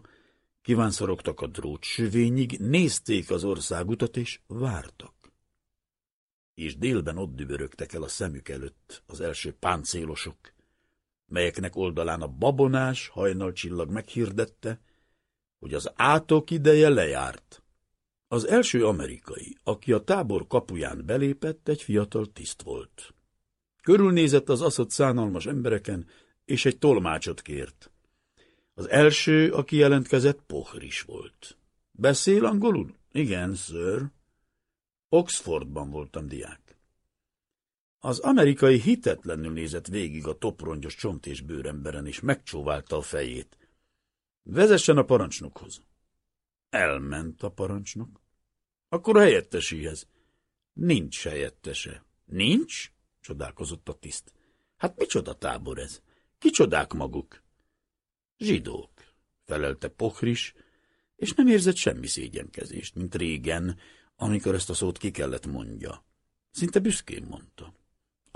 kívánszorogtak a drót sövényig, nézték az országutat és vártak. És délben ott dübörögtek el a szemük előtt az első páncélosok, melyeknek oldalán a babonás hajnalcsillag meghirdette, hogy az átok ideje lejárt. Az első amerikai, aki a tábor kapuján belépett, egy fiatal tiszt volt. Körülnézett az aszott szánalmas embereken, és egy tolmácsot kért. Az első, aki jelentkezett, Pohris volt. Beszél angolul? Igen, sir. Oxfordban voltam diák. Az amerikai hitetlenül nézett végig a toprongyos csont és bőremberen, és megcsóválta a fejét. Vezessen a parancsnokhoz. Elment a parancsnok. Akkor a helyetteséhez. Nincs helyettese. Nincs? Csodálkozott a tiszt. Hát micsoda tábor ez? Kicsodák maguk? Zsidók, felelte Pohris, és nem érzett semmi szégyenkezést, mint régen, amikor ezt a szót ki kellett mondja. Szinte büszkén mondta.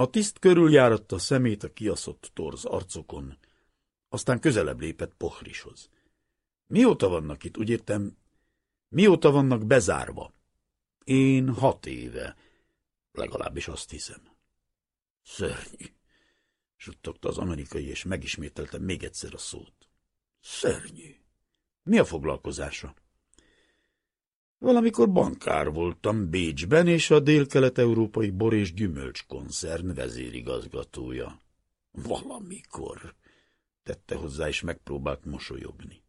A tiszt körüljáratta szemét a kiaszott torz arcokon, aztán közelebb lépett Pohrishoz. Mióta vannak itt, úgy értem, mióta vannak bezárva? Én hat éve, legalábbis azt hiszem. Szörnyű, suttogta az amerikai, és megismételte még egyszer a szót. Szörnyű. Mi a foglalkozása? Valamikor bankár voltam Bécsben, és a dél-kelet-európai bor és gyümölcs koncern vezérigazgatója. Valamikor, tette hozzá, és megpróbált mosolyogni.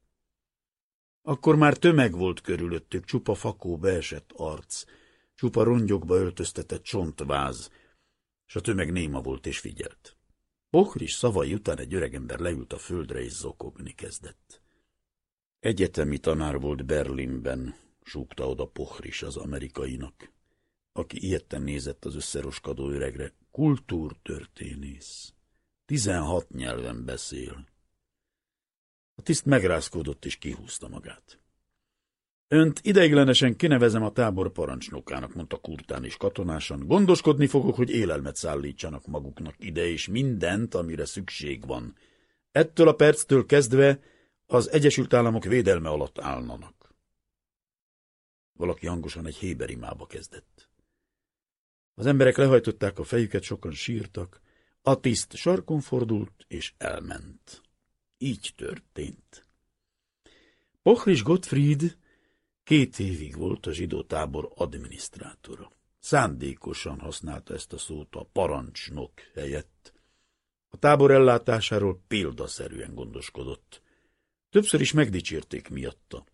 Akkor már tömeg volt körülöttük, csupa fakó beesett arc, csupa rongyokba öltöztetett csontváz, és a tömeg néma volt és figyelt. Bohris szavai után egy öregember leült a földre és zokogni kezdett. Egyetemi tanár volt Berlinben, súgta oda Pohris az amerikainak, aki ilyetten nézett az összeroskadó öregre. Kultúrtörténész. Tizenhat nyelven beszél. A tiszt megrázkódott és kihúzta magát. Önt ideiglenesen kinevezem a tábor parancsnokának, mondta kurtán és katonásan. Gondoskodni fogok, hogy élelmet szállítsanak maguknak ide, és mindent, amire szükség van. Ettől a perctől kezdve az Egyesült Államok védelme alatt állnanak. Valaki hangosan egy héberimába kezdett. Az emberek lehajtották a fejüket, sokan sírtak. A tiszt sarkon fordult, és elment. Így történt. Pochris Gottfried két évig volt a zsidó tábor adminisztrátora. Szándékosan használta ezt a szót a parancsnok helyett. A tábor ellátásáról példaszerűen gondoskodott. Többször is megdicsérték miatta.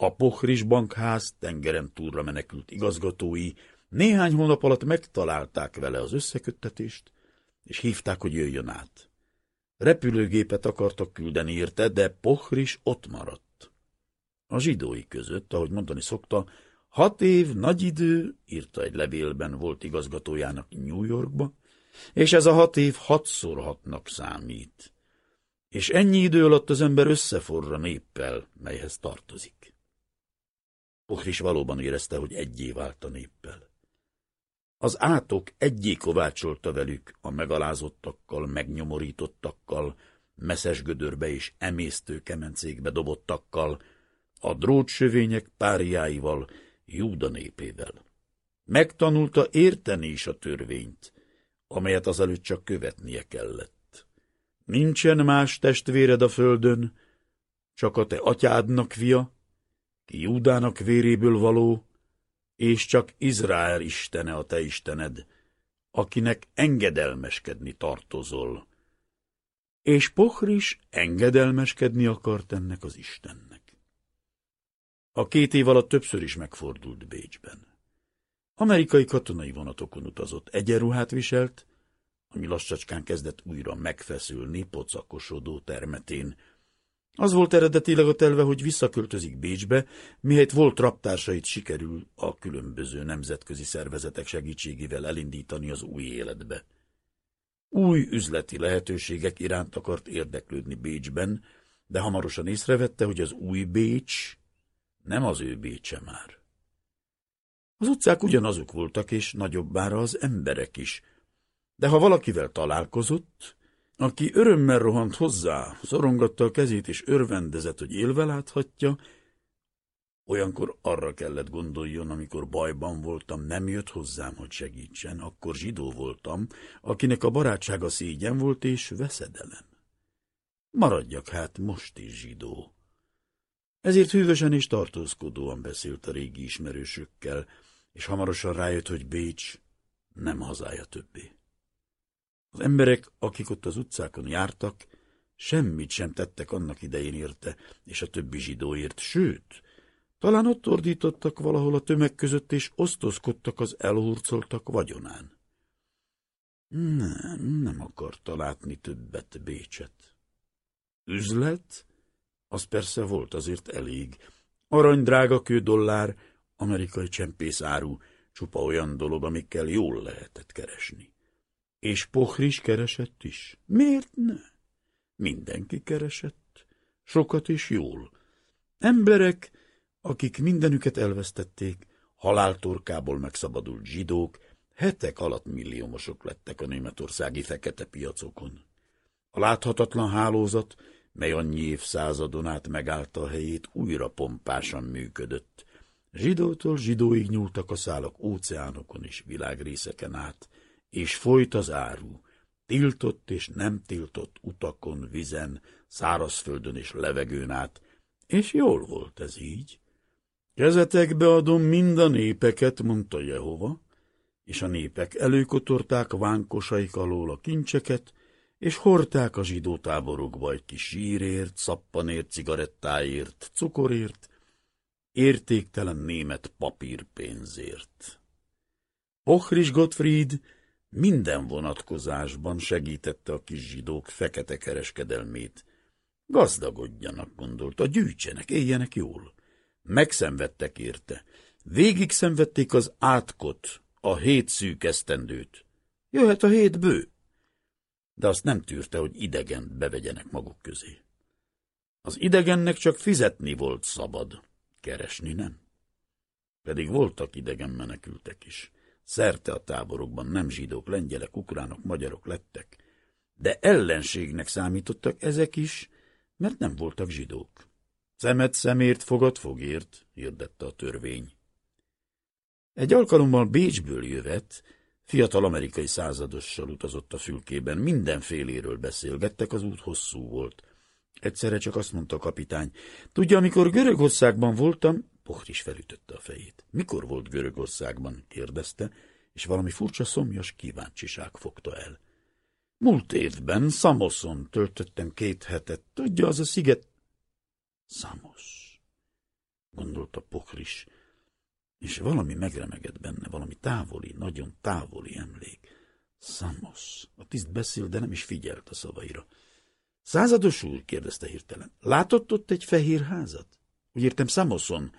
A Pochris bankház tengeren túlra menekült igazgatói néhány hónap alatt megtalálták vele az összeköttetést, és hívták, hogy jöjjön át. Repülőgépet akartak küldeni érte, de Pohris ott maradt. A zsidói között, ahogy mondani szokta, hat év nagy idő, írta egy levélben volt igazgatójának New Yorkba, és ez a hat év hatszor hatnak számít. És ennyi idő alatt az ember összeforra néppel, melyhez tartozik. Pohris valóban érezte, hogy egyé vált a néppel. Az átok egyé kovácsolta velük a megalázottakkal, megnyomorítottakkal, messzes gödörbe és emésztő kemencékbe dobottakkal, a drótsövények páriáival, Júda népével. Megtanulta érteni is a törvényt, amelyet azelőtt csak követnie kellett. Nincsen más testvéred a földön, csak a te atyádnak fia, ki Júdának véréből való, és csak Izrael istene a te istened, akinek engedelmeskedni tartozol. És Pohris engedelmeskedni akart ennek az Istennek. A két év alatt többször is megfordult Bécsben. Amerikai katonai vonatokon utazott, egyenruhát viselt, ami lassacskán kezdett újra megfeszülni pocakosodó termetén. Az volt eredetileg a telve, hogy visszaköltözik Bécsbe, mihelyt volt raptársait sikerül a különböző nemzetközi szervezetek segítségével elindítani az új életbe. Új üzleti lehetőségek iránt akart érdeklődni Bécsben, de hamarosan észrevette, hogy az új Bécs nem az ő Bécse már. Az utcák ugyanazok voltak, és nagyobbára az emberek is, de ha valakivel találkozott, aki örömmel rohant hozzá, szorongatta a kezét és örvendezett, hogy élve láthatja, olyankor arra kellett gondoljon, amikor bajban voltam, nem jött hozzám, hogy segítsen, akkor zsidó voltam, akinek a barátsága szégyen volt és veszedelem. Maradjak hát most is zsidó. Ezért hűvösen és tartózkodóan beszélt a régi ismerősökkel, és hamarosan rájött, hogy Bécs nem hazája többé. Az emberek, akik ott az utcákon jártak, semmit sem tettek annak idején érte, és a többi zsidóért, sőt, talán ott ordítottak valahol a tömeg között, és osztozkodtak az elhurcoltak vagyonán. Nem, nem akarta látni többet Bécset. Üzlet? Az persze volt azért elég. Arany drága kődollár, amerikai csempészáru, csupa olyan dolog, amikkel jól lehetett keresni. És Pohris keresett is. Miért ne? Mindenki keresett. Sokat és jól. Emberek, akik mindenüket elvesztették, haláltorkából megszabadult zsidók, hetek alatt milliómosok lettek a németországi fekete piacokon. A láthatatlan hálózat, mely annyi évszázadon át megállta a helyét, újra pompásan működött. Zsidótól zsidóig nyúltak a szálak óceánokon és világrészeken át, és folyt az áru, tiltott és nem tiltott utakon, vizen, szárazföldön és levegőn át, és jól volt ez így. Kezetekbe adom mind a népeket, mondta Jehova, és a népek előkotorták vánkosaik alól a kincseket, és hordták a zsidó táborokba egy kis zsírért, szappanért, cigarettáért, cukorért, értéktelen német papírpénzért. Ochris Gottfried minden vonatkozásban segítette a kis zsidók fekete kereskedelmét. Gazdagodjanak, gondolta, gyűjtsenek, éljenek jól. Megszenvedtek érte. Végig szenvedték az átkot, a hét szűk esztendőt. Jöhet a hét bő. De azt nem tűrte, hogy idegent bevegyenek maguk közé. Az idegennek csak fizetni volt szabad, keresni nem. Pedig voltak idegen menekültek is. Szerte a táborokban nem zsidók, lengyelek, ukránok, magyarok lettek, de ellenségnek számítottak ezek is, mert nem voltak zsidók. Szemet szemért, fogad fogért, hirdette a törvény. Egy alkalommal Bécsből jövet, fiatal amerikai századossal utazott a fülkében, mindenféléről beszélgettek, az út hosszú volt. Egyszerre csak azt mondta a kapitány, tudja, amikor Görögországban voltam, Pocht is felütötte a fejét. Mikor volt Görögországban? kérdezte, és valami furcsa szomjas kíváncsiság fogta el. Múlt évben Szamoszon töltöttem két hetet. Tudja, az a sziget... Szamos, gondolta Pokris, és valami megremegett benne, valami távoli, nagyon távoli emlék. Szamos. A tiszt beszél, de nem is figyelt a szavaira. Százados úr, kérdezte hirtelen, látott ott egy fehér házat? Úgy értem, Szamoszon,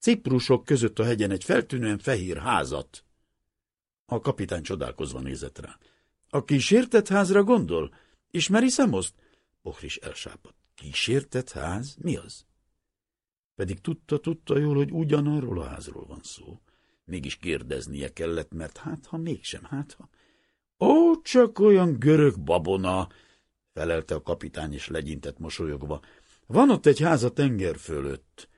Ciprusok között a hegyen egy feltűnően fehér házat. A kapitány csodálkozva nézett rá. A kísértett házra gondol? Ismeri Szamoszt? Pohris elsápadt. Kísértett ház? Mi az? Pedig tudta, tudta jól, hogy ugyanarról a házról van szó. Mégis kérdeznie kellett, mert hát ha mégsem, hát ha... Ó, csak olyan görög babona, felelte a kapitány, és legyintett mosolyogva. Van ott egy ház a tenger fölött.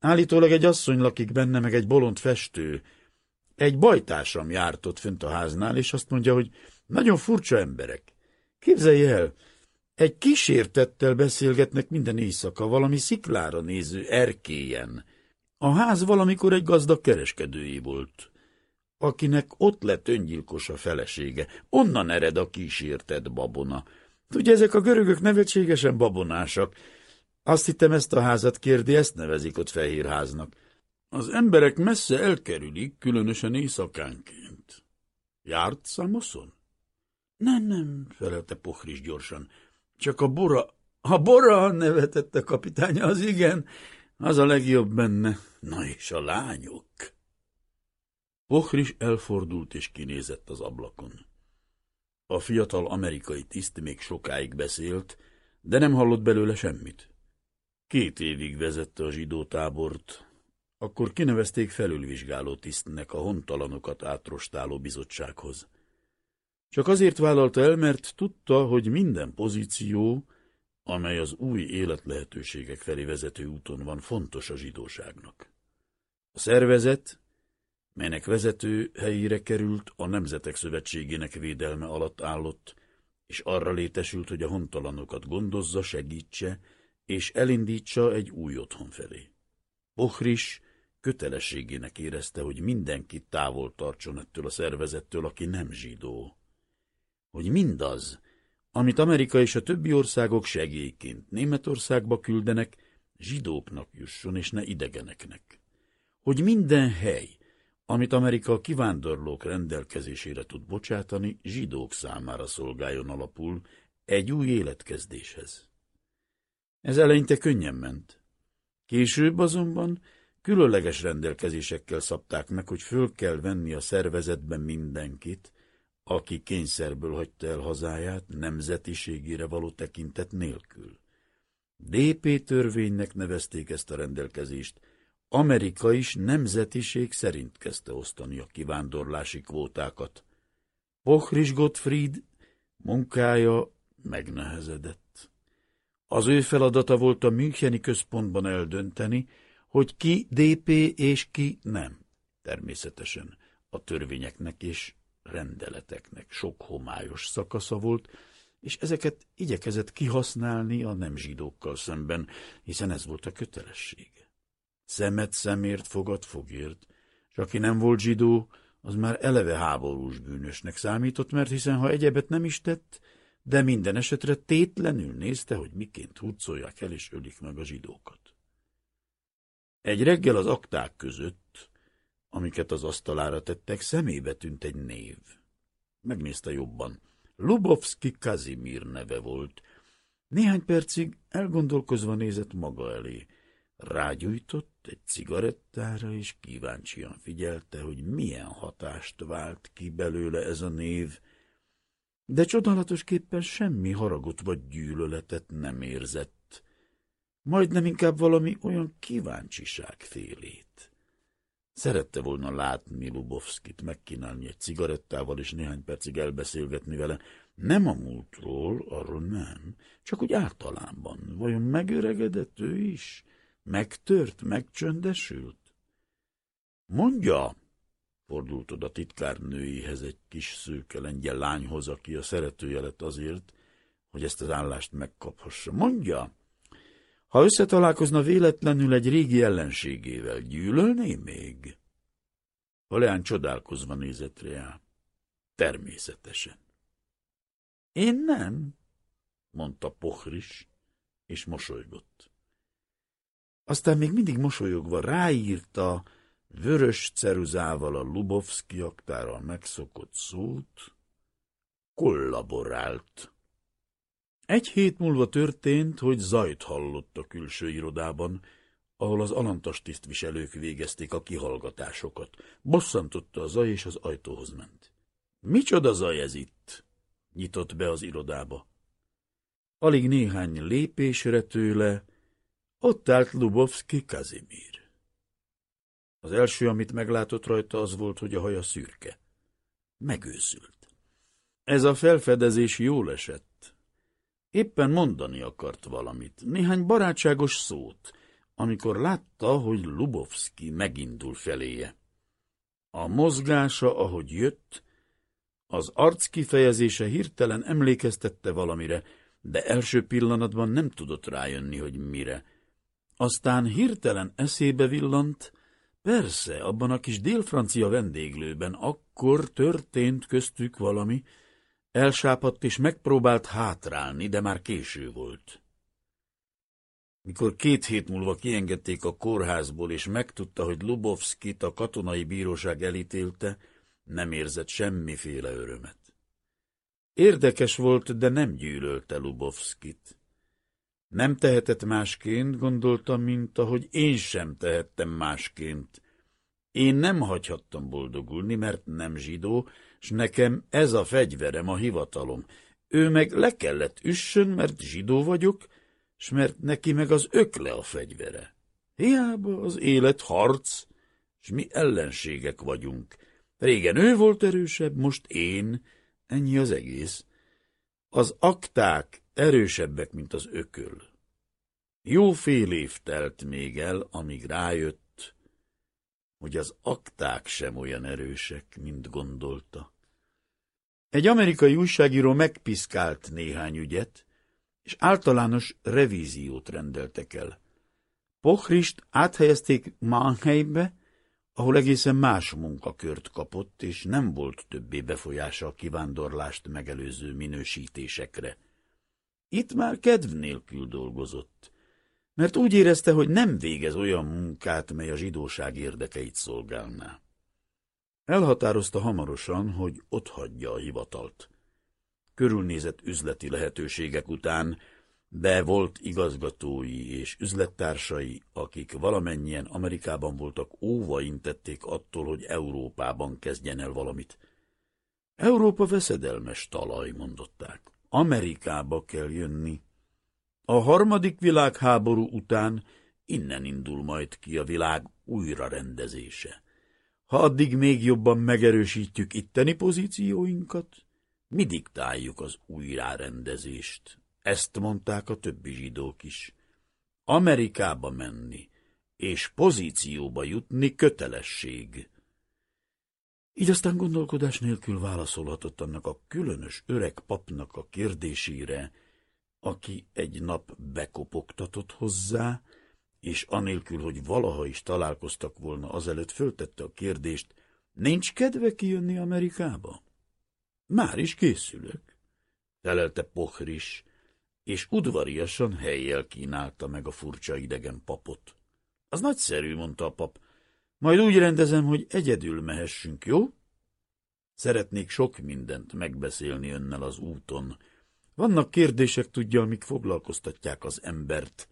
Állítólag egy asszony lakik benne, meg egy bolond festő. Egy bajtársam járt ott fönt a háznál, és azt mondja, hogy nagyon furcsa emberek. Képzelj el, egy kísértettel beszélgetnek minden éjszaka, valami sziklára néző erkélyen. A ház valamikor egy gazdag kereskedői volt, akinek ott lett öngyilkos a felesége. Onnan ered a kísértett babona. Tudja, ezek a görögök nevetségesen babonásak. Azt hittem, ezt a házat kérdi, ezt nevezik ott fehérháznak. Az emberek messze elkerülik, különösen éjszakánként. Járt Szamoszon? Nem, nem, felelte Pohris gyorsan. Csak a bora... A bora, nevetett a kapitánya, az igen, az a legjobb benne. Na és a lányok? Pohris elfordult és kinézett az ablakon. A fiatal amerikai tiszt még sokáig beszélt, de nem hallott belőle semmit. Két évig vezette a zsidó tábort, akkor kinevezték felülvizsgáló tisztnek a hontalanokat átrostáló bizottsághoz. Csak azért vállalta el, mert tudta, hogy minden pozíció, amely az új életlehetőségek felé vezető úton van, fontos a zsidóságnak. A szervezet, melynek vezető helyére került, a Nemzetek Szövetségének védelme alatt állott, és arra létesült, hogy a hontalanokat gondozza, segítse, és elindítsa egy új otthon felé. Bochris kötelességének érezte, hogy mindenkit távol tartson ettől a szervezettől, aki nem zsidó. Hogy mindaz, amit Amerika és a többi országok segélyként Németországba küldenek, zsidóknak jusson, és ne idegeneknek. Hogy minden hely, amit Amerika a kivándorlók rendelkezésére tud bocsátani, zsidók számára szolgáljon alapul egy új életkezdéshez. Ez eleinte könnyen ment. Később azonban különleges rendelkezésekkel szabták meg, hogy föl kell venni a szervezetben mindenkit, aki kényszerből hagyta el hazáját nemzetiségére való tekintet nélkül. DP törvénynek nevezték ezt a rendelkezést, Amerika is nemzetiség szerint kezdte osztani a kivándorlási kvótákat. Pochris Gottfried munkája megnehezedett. Az ő feladata volt a Müncheni központban eldönteni, hogy ki DP és ki nem. Természetesen a törvényeknek és rendeleteknek sok homályos szakasza volt, és ezeket igyekezett kihasználni a nem zsidókkal szemben, hiszen ez volt a kötelessége. Szemet szemért, fogad fogért, és aki nem volt zsidó, az már eleve háborús bűnösnek számított, mert hiszen ha egyebet nem is tett, de minden esetre tétlenül nézte, hogy miként hurcolják el és ölik meg a zsidókat. Egy reggel az akták között, amiket az asztalára tettek, szemébe tűnt egy név. Megnézte jobban. Lubovski Kazimír neve volt. Néhány percig elgondolkozva nézett maga elé. Rágyújtott egy cigarettára, és kíváncsian figyelte, hogy milyen hatást vált ki belőle ez a név, de csodálatosképpen semmi haragot vagy gyűlöletet nem érzett. Majdnem inkább valami olyan kíváncsiság félét. Szerette volna látni Lubovskit, megkínálni egy cigarettával, és néhány percig elbeszélgetni vele. Nem a múltról, arról nem, csak úgy általában. Vajon megöregedett ő is? Megtört, megcsöndesült? Mondja, fordult oda titkárnőihez egy kis szőke lengyel lányhoz, aki a szeretője lett azért, hogy ezt az állást megkaphassa. Mondja, ha összetalálkozna véletlenül egy régi ellenségével, gyűlölné még? A leány csodálkozva nézett rá. Természetesen. Én nem, mondta Pohris, és mosolygott. Aztán még mindig mosolyogva ráírta vörös ceruzával a Lubovszki aktára megszokott szót, kollaborált. Egy hét múlva történt, hogy zajt hallott a külső irodában, ahol az alantas tisztviselők végezték a kihallgatásokat. Bosszantotta a zaj, és az ajtóhoz ment. Micsoda zaj ez itt? Nyitott be az irodába. Alig néhány lépésre tőle, ott állt Lubovski Kazimír. Az első, amit meglátott rajta, az volt, hogy a haja szürke. Megőszült. Ez a felfedezés jól esett. Éppen mondani akart valamit, néhány barátságos szót, amikor látta, hogy Lubovski megindul feléje. A mozgása, ahogy jött, az arc kifejezése hirtelen emlékeztette valamire, de első pillanatban nem tudott rájönni, hogy mire. Aztán hirtelen eszébe villant, persze, abban a kis délfrancia vendéglőben akkor történt köztük valami, Elsápadt és megpróbált hátrálni, de már késő volt. Mikor két hét múlva kiengedték a kórházból, és megtudta, hogy Lubovskit a katonai bíróság elítélte, nem érzett semmiféle örömet. Érdekes volt, de nem gyűlölte Lubovskit. Nem tehetett másként, gondoltam, mint ahogy én sem tehettem másként. Én nem hagyhattam boldogulni, mert nem zsidó, s nekem ez a fegyverem, a hivatalom. Ő meg le kellett üssön, mert zsidó vagyok, s mert neki meg az ökle a fegyvere. Hiába az élet harc, s mi ellenségek vagyunk. Régen ő volt erősebb, most én, ennyi az egész. Az akták erősebbek, mint az ököl. Jó fél év telt még el, amíg rájött, hogy az akták sem olyan erősek, mint gondolta. Egy amerikai újságíró megpiszkált néhány ügyet, és általános revíziót rendeltek el. Pochrist áthelyezték Mannheimbe, ahol egészen más munkakört kapott, és nem volt többé befolyása a kivándorlást megelőző minősítésekre. Itt már kedv nélkül dolgozott, mert úgy érezte, hogy nem végez olyan munkát, mely a zsidóság érdekeit szolgálná. Elhatározta hamarosan, hogy otthagyja a hivatalt. Körülnézett üzleti lehetőségek után, de volt igazgatói és üzlettársai, akik valamennyien Amerikában voltak, óva intették attól, hogy Európában kezdjen el valamit. Európa veszedelmes talaj, mondották. Amerikába kell jönni. A harmadik világháború után innen indul majd ki a világ újrarendezése. Ha addig még jobban megerősítjük itteni pozícióinkat, mi diktáljuk az újrarendezést. Ezt mondták a többi zsidók is. Amerikába menni és pozícióba jutni kötelesség. Így aztán gondolkodás nélkül válaszolhatott annak a különös öreg papnak a kérdésére, aki egy nap bekopogtatott hozzá, és anélkül, hogy valaha is találkoztak volna, azelőtt föltette a kérdést, nincs kedve kijönni Amerikába? Már is készülök, felelte Pochris, és udvariasan helyjel kínálta meg a furcsa idegen papot. Az nagyszerű, mondta a pap. Majd úgy rendezem, hogy egyedül mehessünk, jó? Szeretnék sok mindent megbeszélni önnel az úton. Vannak kérdések, tudja, amik foglalkoztatják az embert.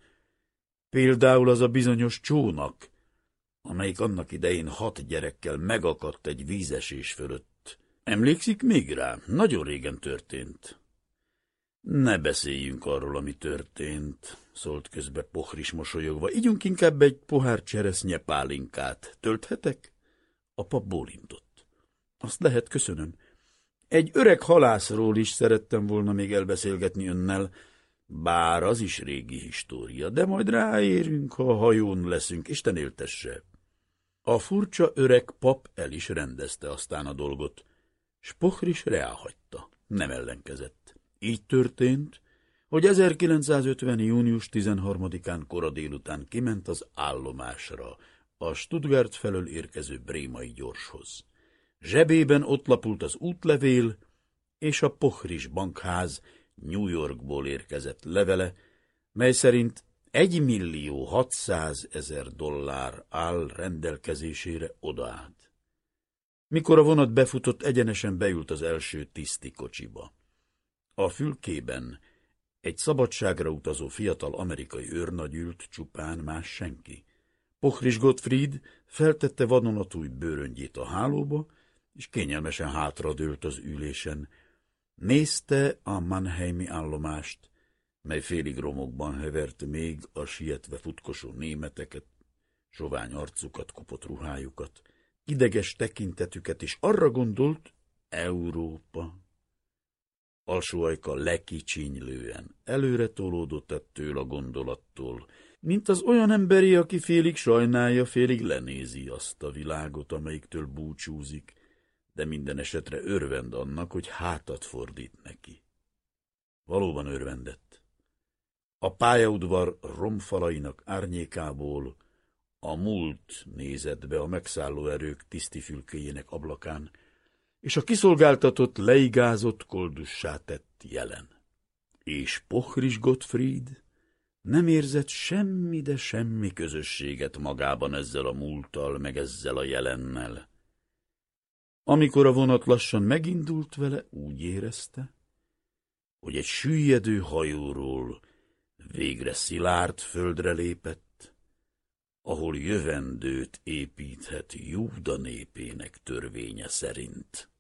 Például az a bizonyos csónak, amelyik annak idején hat gyerekkel megakadt egy vízesés fölött. Emlékszik még rá? Nagyon régen történt. Ne beszéljünk arról, ami történt, szólt közbe Pohris mosolyogva. Igyunk inkább egy pohár cseresznye pálinkát. Tölthetek? A pap bólintott. Azt lehet, köszönöm. Egy öreg halászról is szerettem volna még elbeszélgetni önnel, bár az is régi história, de majd ráérünk, ha hajón leszünk, Isten éltesse. A furcsa öreg pap el is rendezte aztán a dolgot, s Pohris reálhagyta, nem ellenkezett. Így történt, hogy 1950. június 13-án kora délután kiment az állomásra, a Stuttgart felől érkező brémai gyorshoz. Zsebében ott lapult az útlevél, és a Pochris bankház New Yorkból érkezett levele, mely szerint egy millió hatszáz ezer dollár áll rendelkezésére odaát. Mikor a vonat befutott, egyenesen beült az első tiszti kocsiba. A fülkében egy szabadságra utazó fiatal amerikai őrnagy ült, csupán más senki. Pochris Gottfried feltette vadonatúj bőröngyét a hálóba, és kényelmesen hátradőlt az ülésen. Nézte a Mannheimi állomást, mely félig romokban hevert még a sietve futkosó németeket, sovány arcukat, kopott ruhájukat, ideges tekintetüket, és arra gondolt, Európa. Alsó ajka lekicsinylően előre tolódott ettől a gondolattól, mint az olyan emberi, aki félig sajnálja, félig lenézi azt a világot, amelyiktől búcsúzik, de minden esetre örvend annak, hogy hátat fordít neki. Valóban örvendett. A pályaudvar romfalainak árnyékából a múlt nézett be a megszálló erők tisztifülkéjének ablakán, és a kiszolgáltatott, leigázott koldussá tett jelen. És Pochris Gottfried nem érzett semmi, de semmi közösséget magában ezzel a múlttal, meg ezzel a jelennel. Amikor a vonat lassan megindult vele, úgy érezte, hogy egy süllyedő hajóról végre szilárd földre lépett, ahol jövendőt építhet Júda népének törvénye szerint.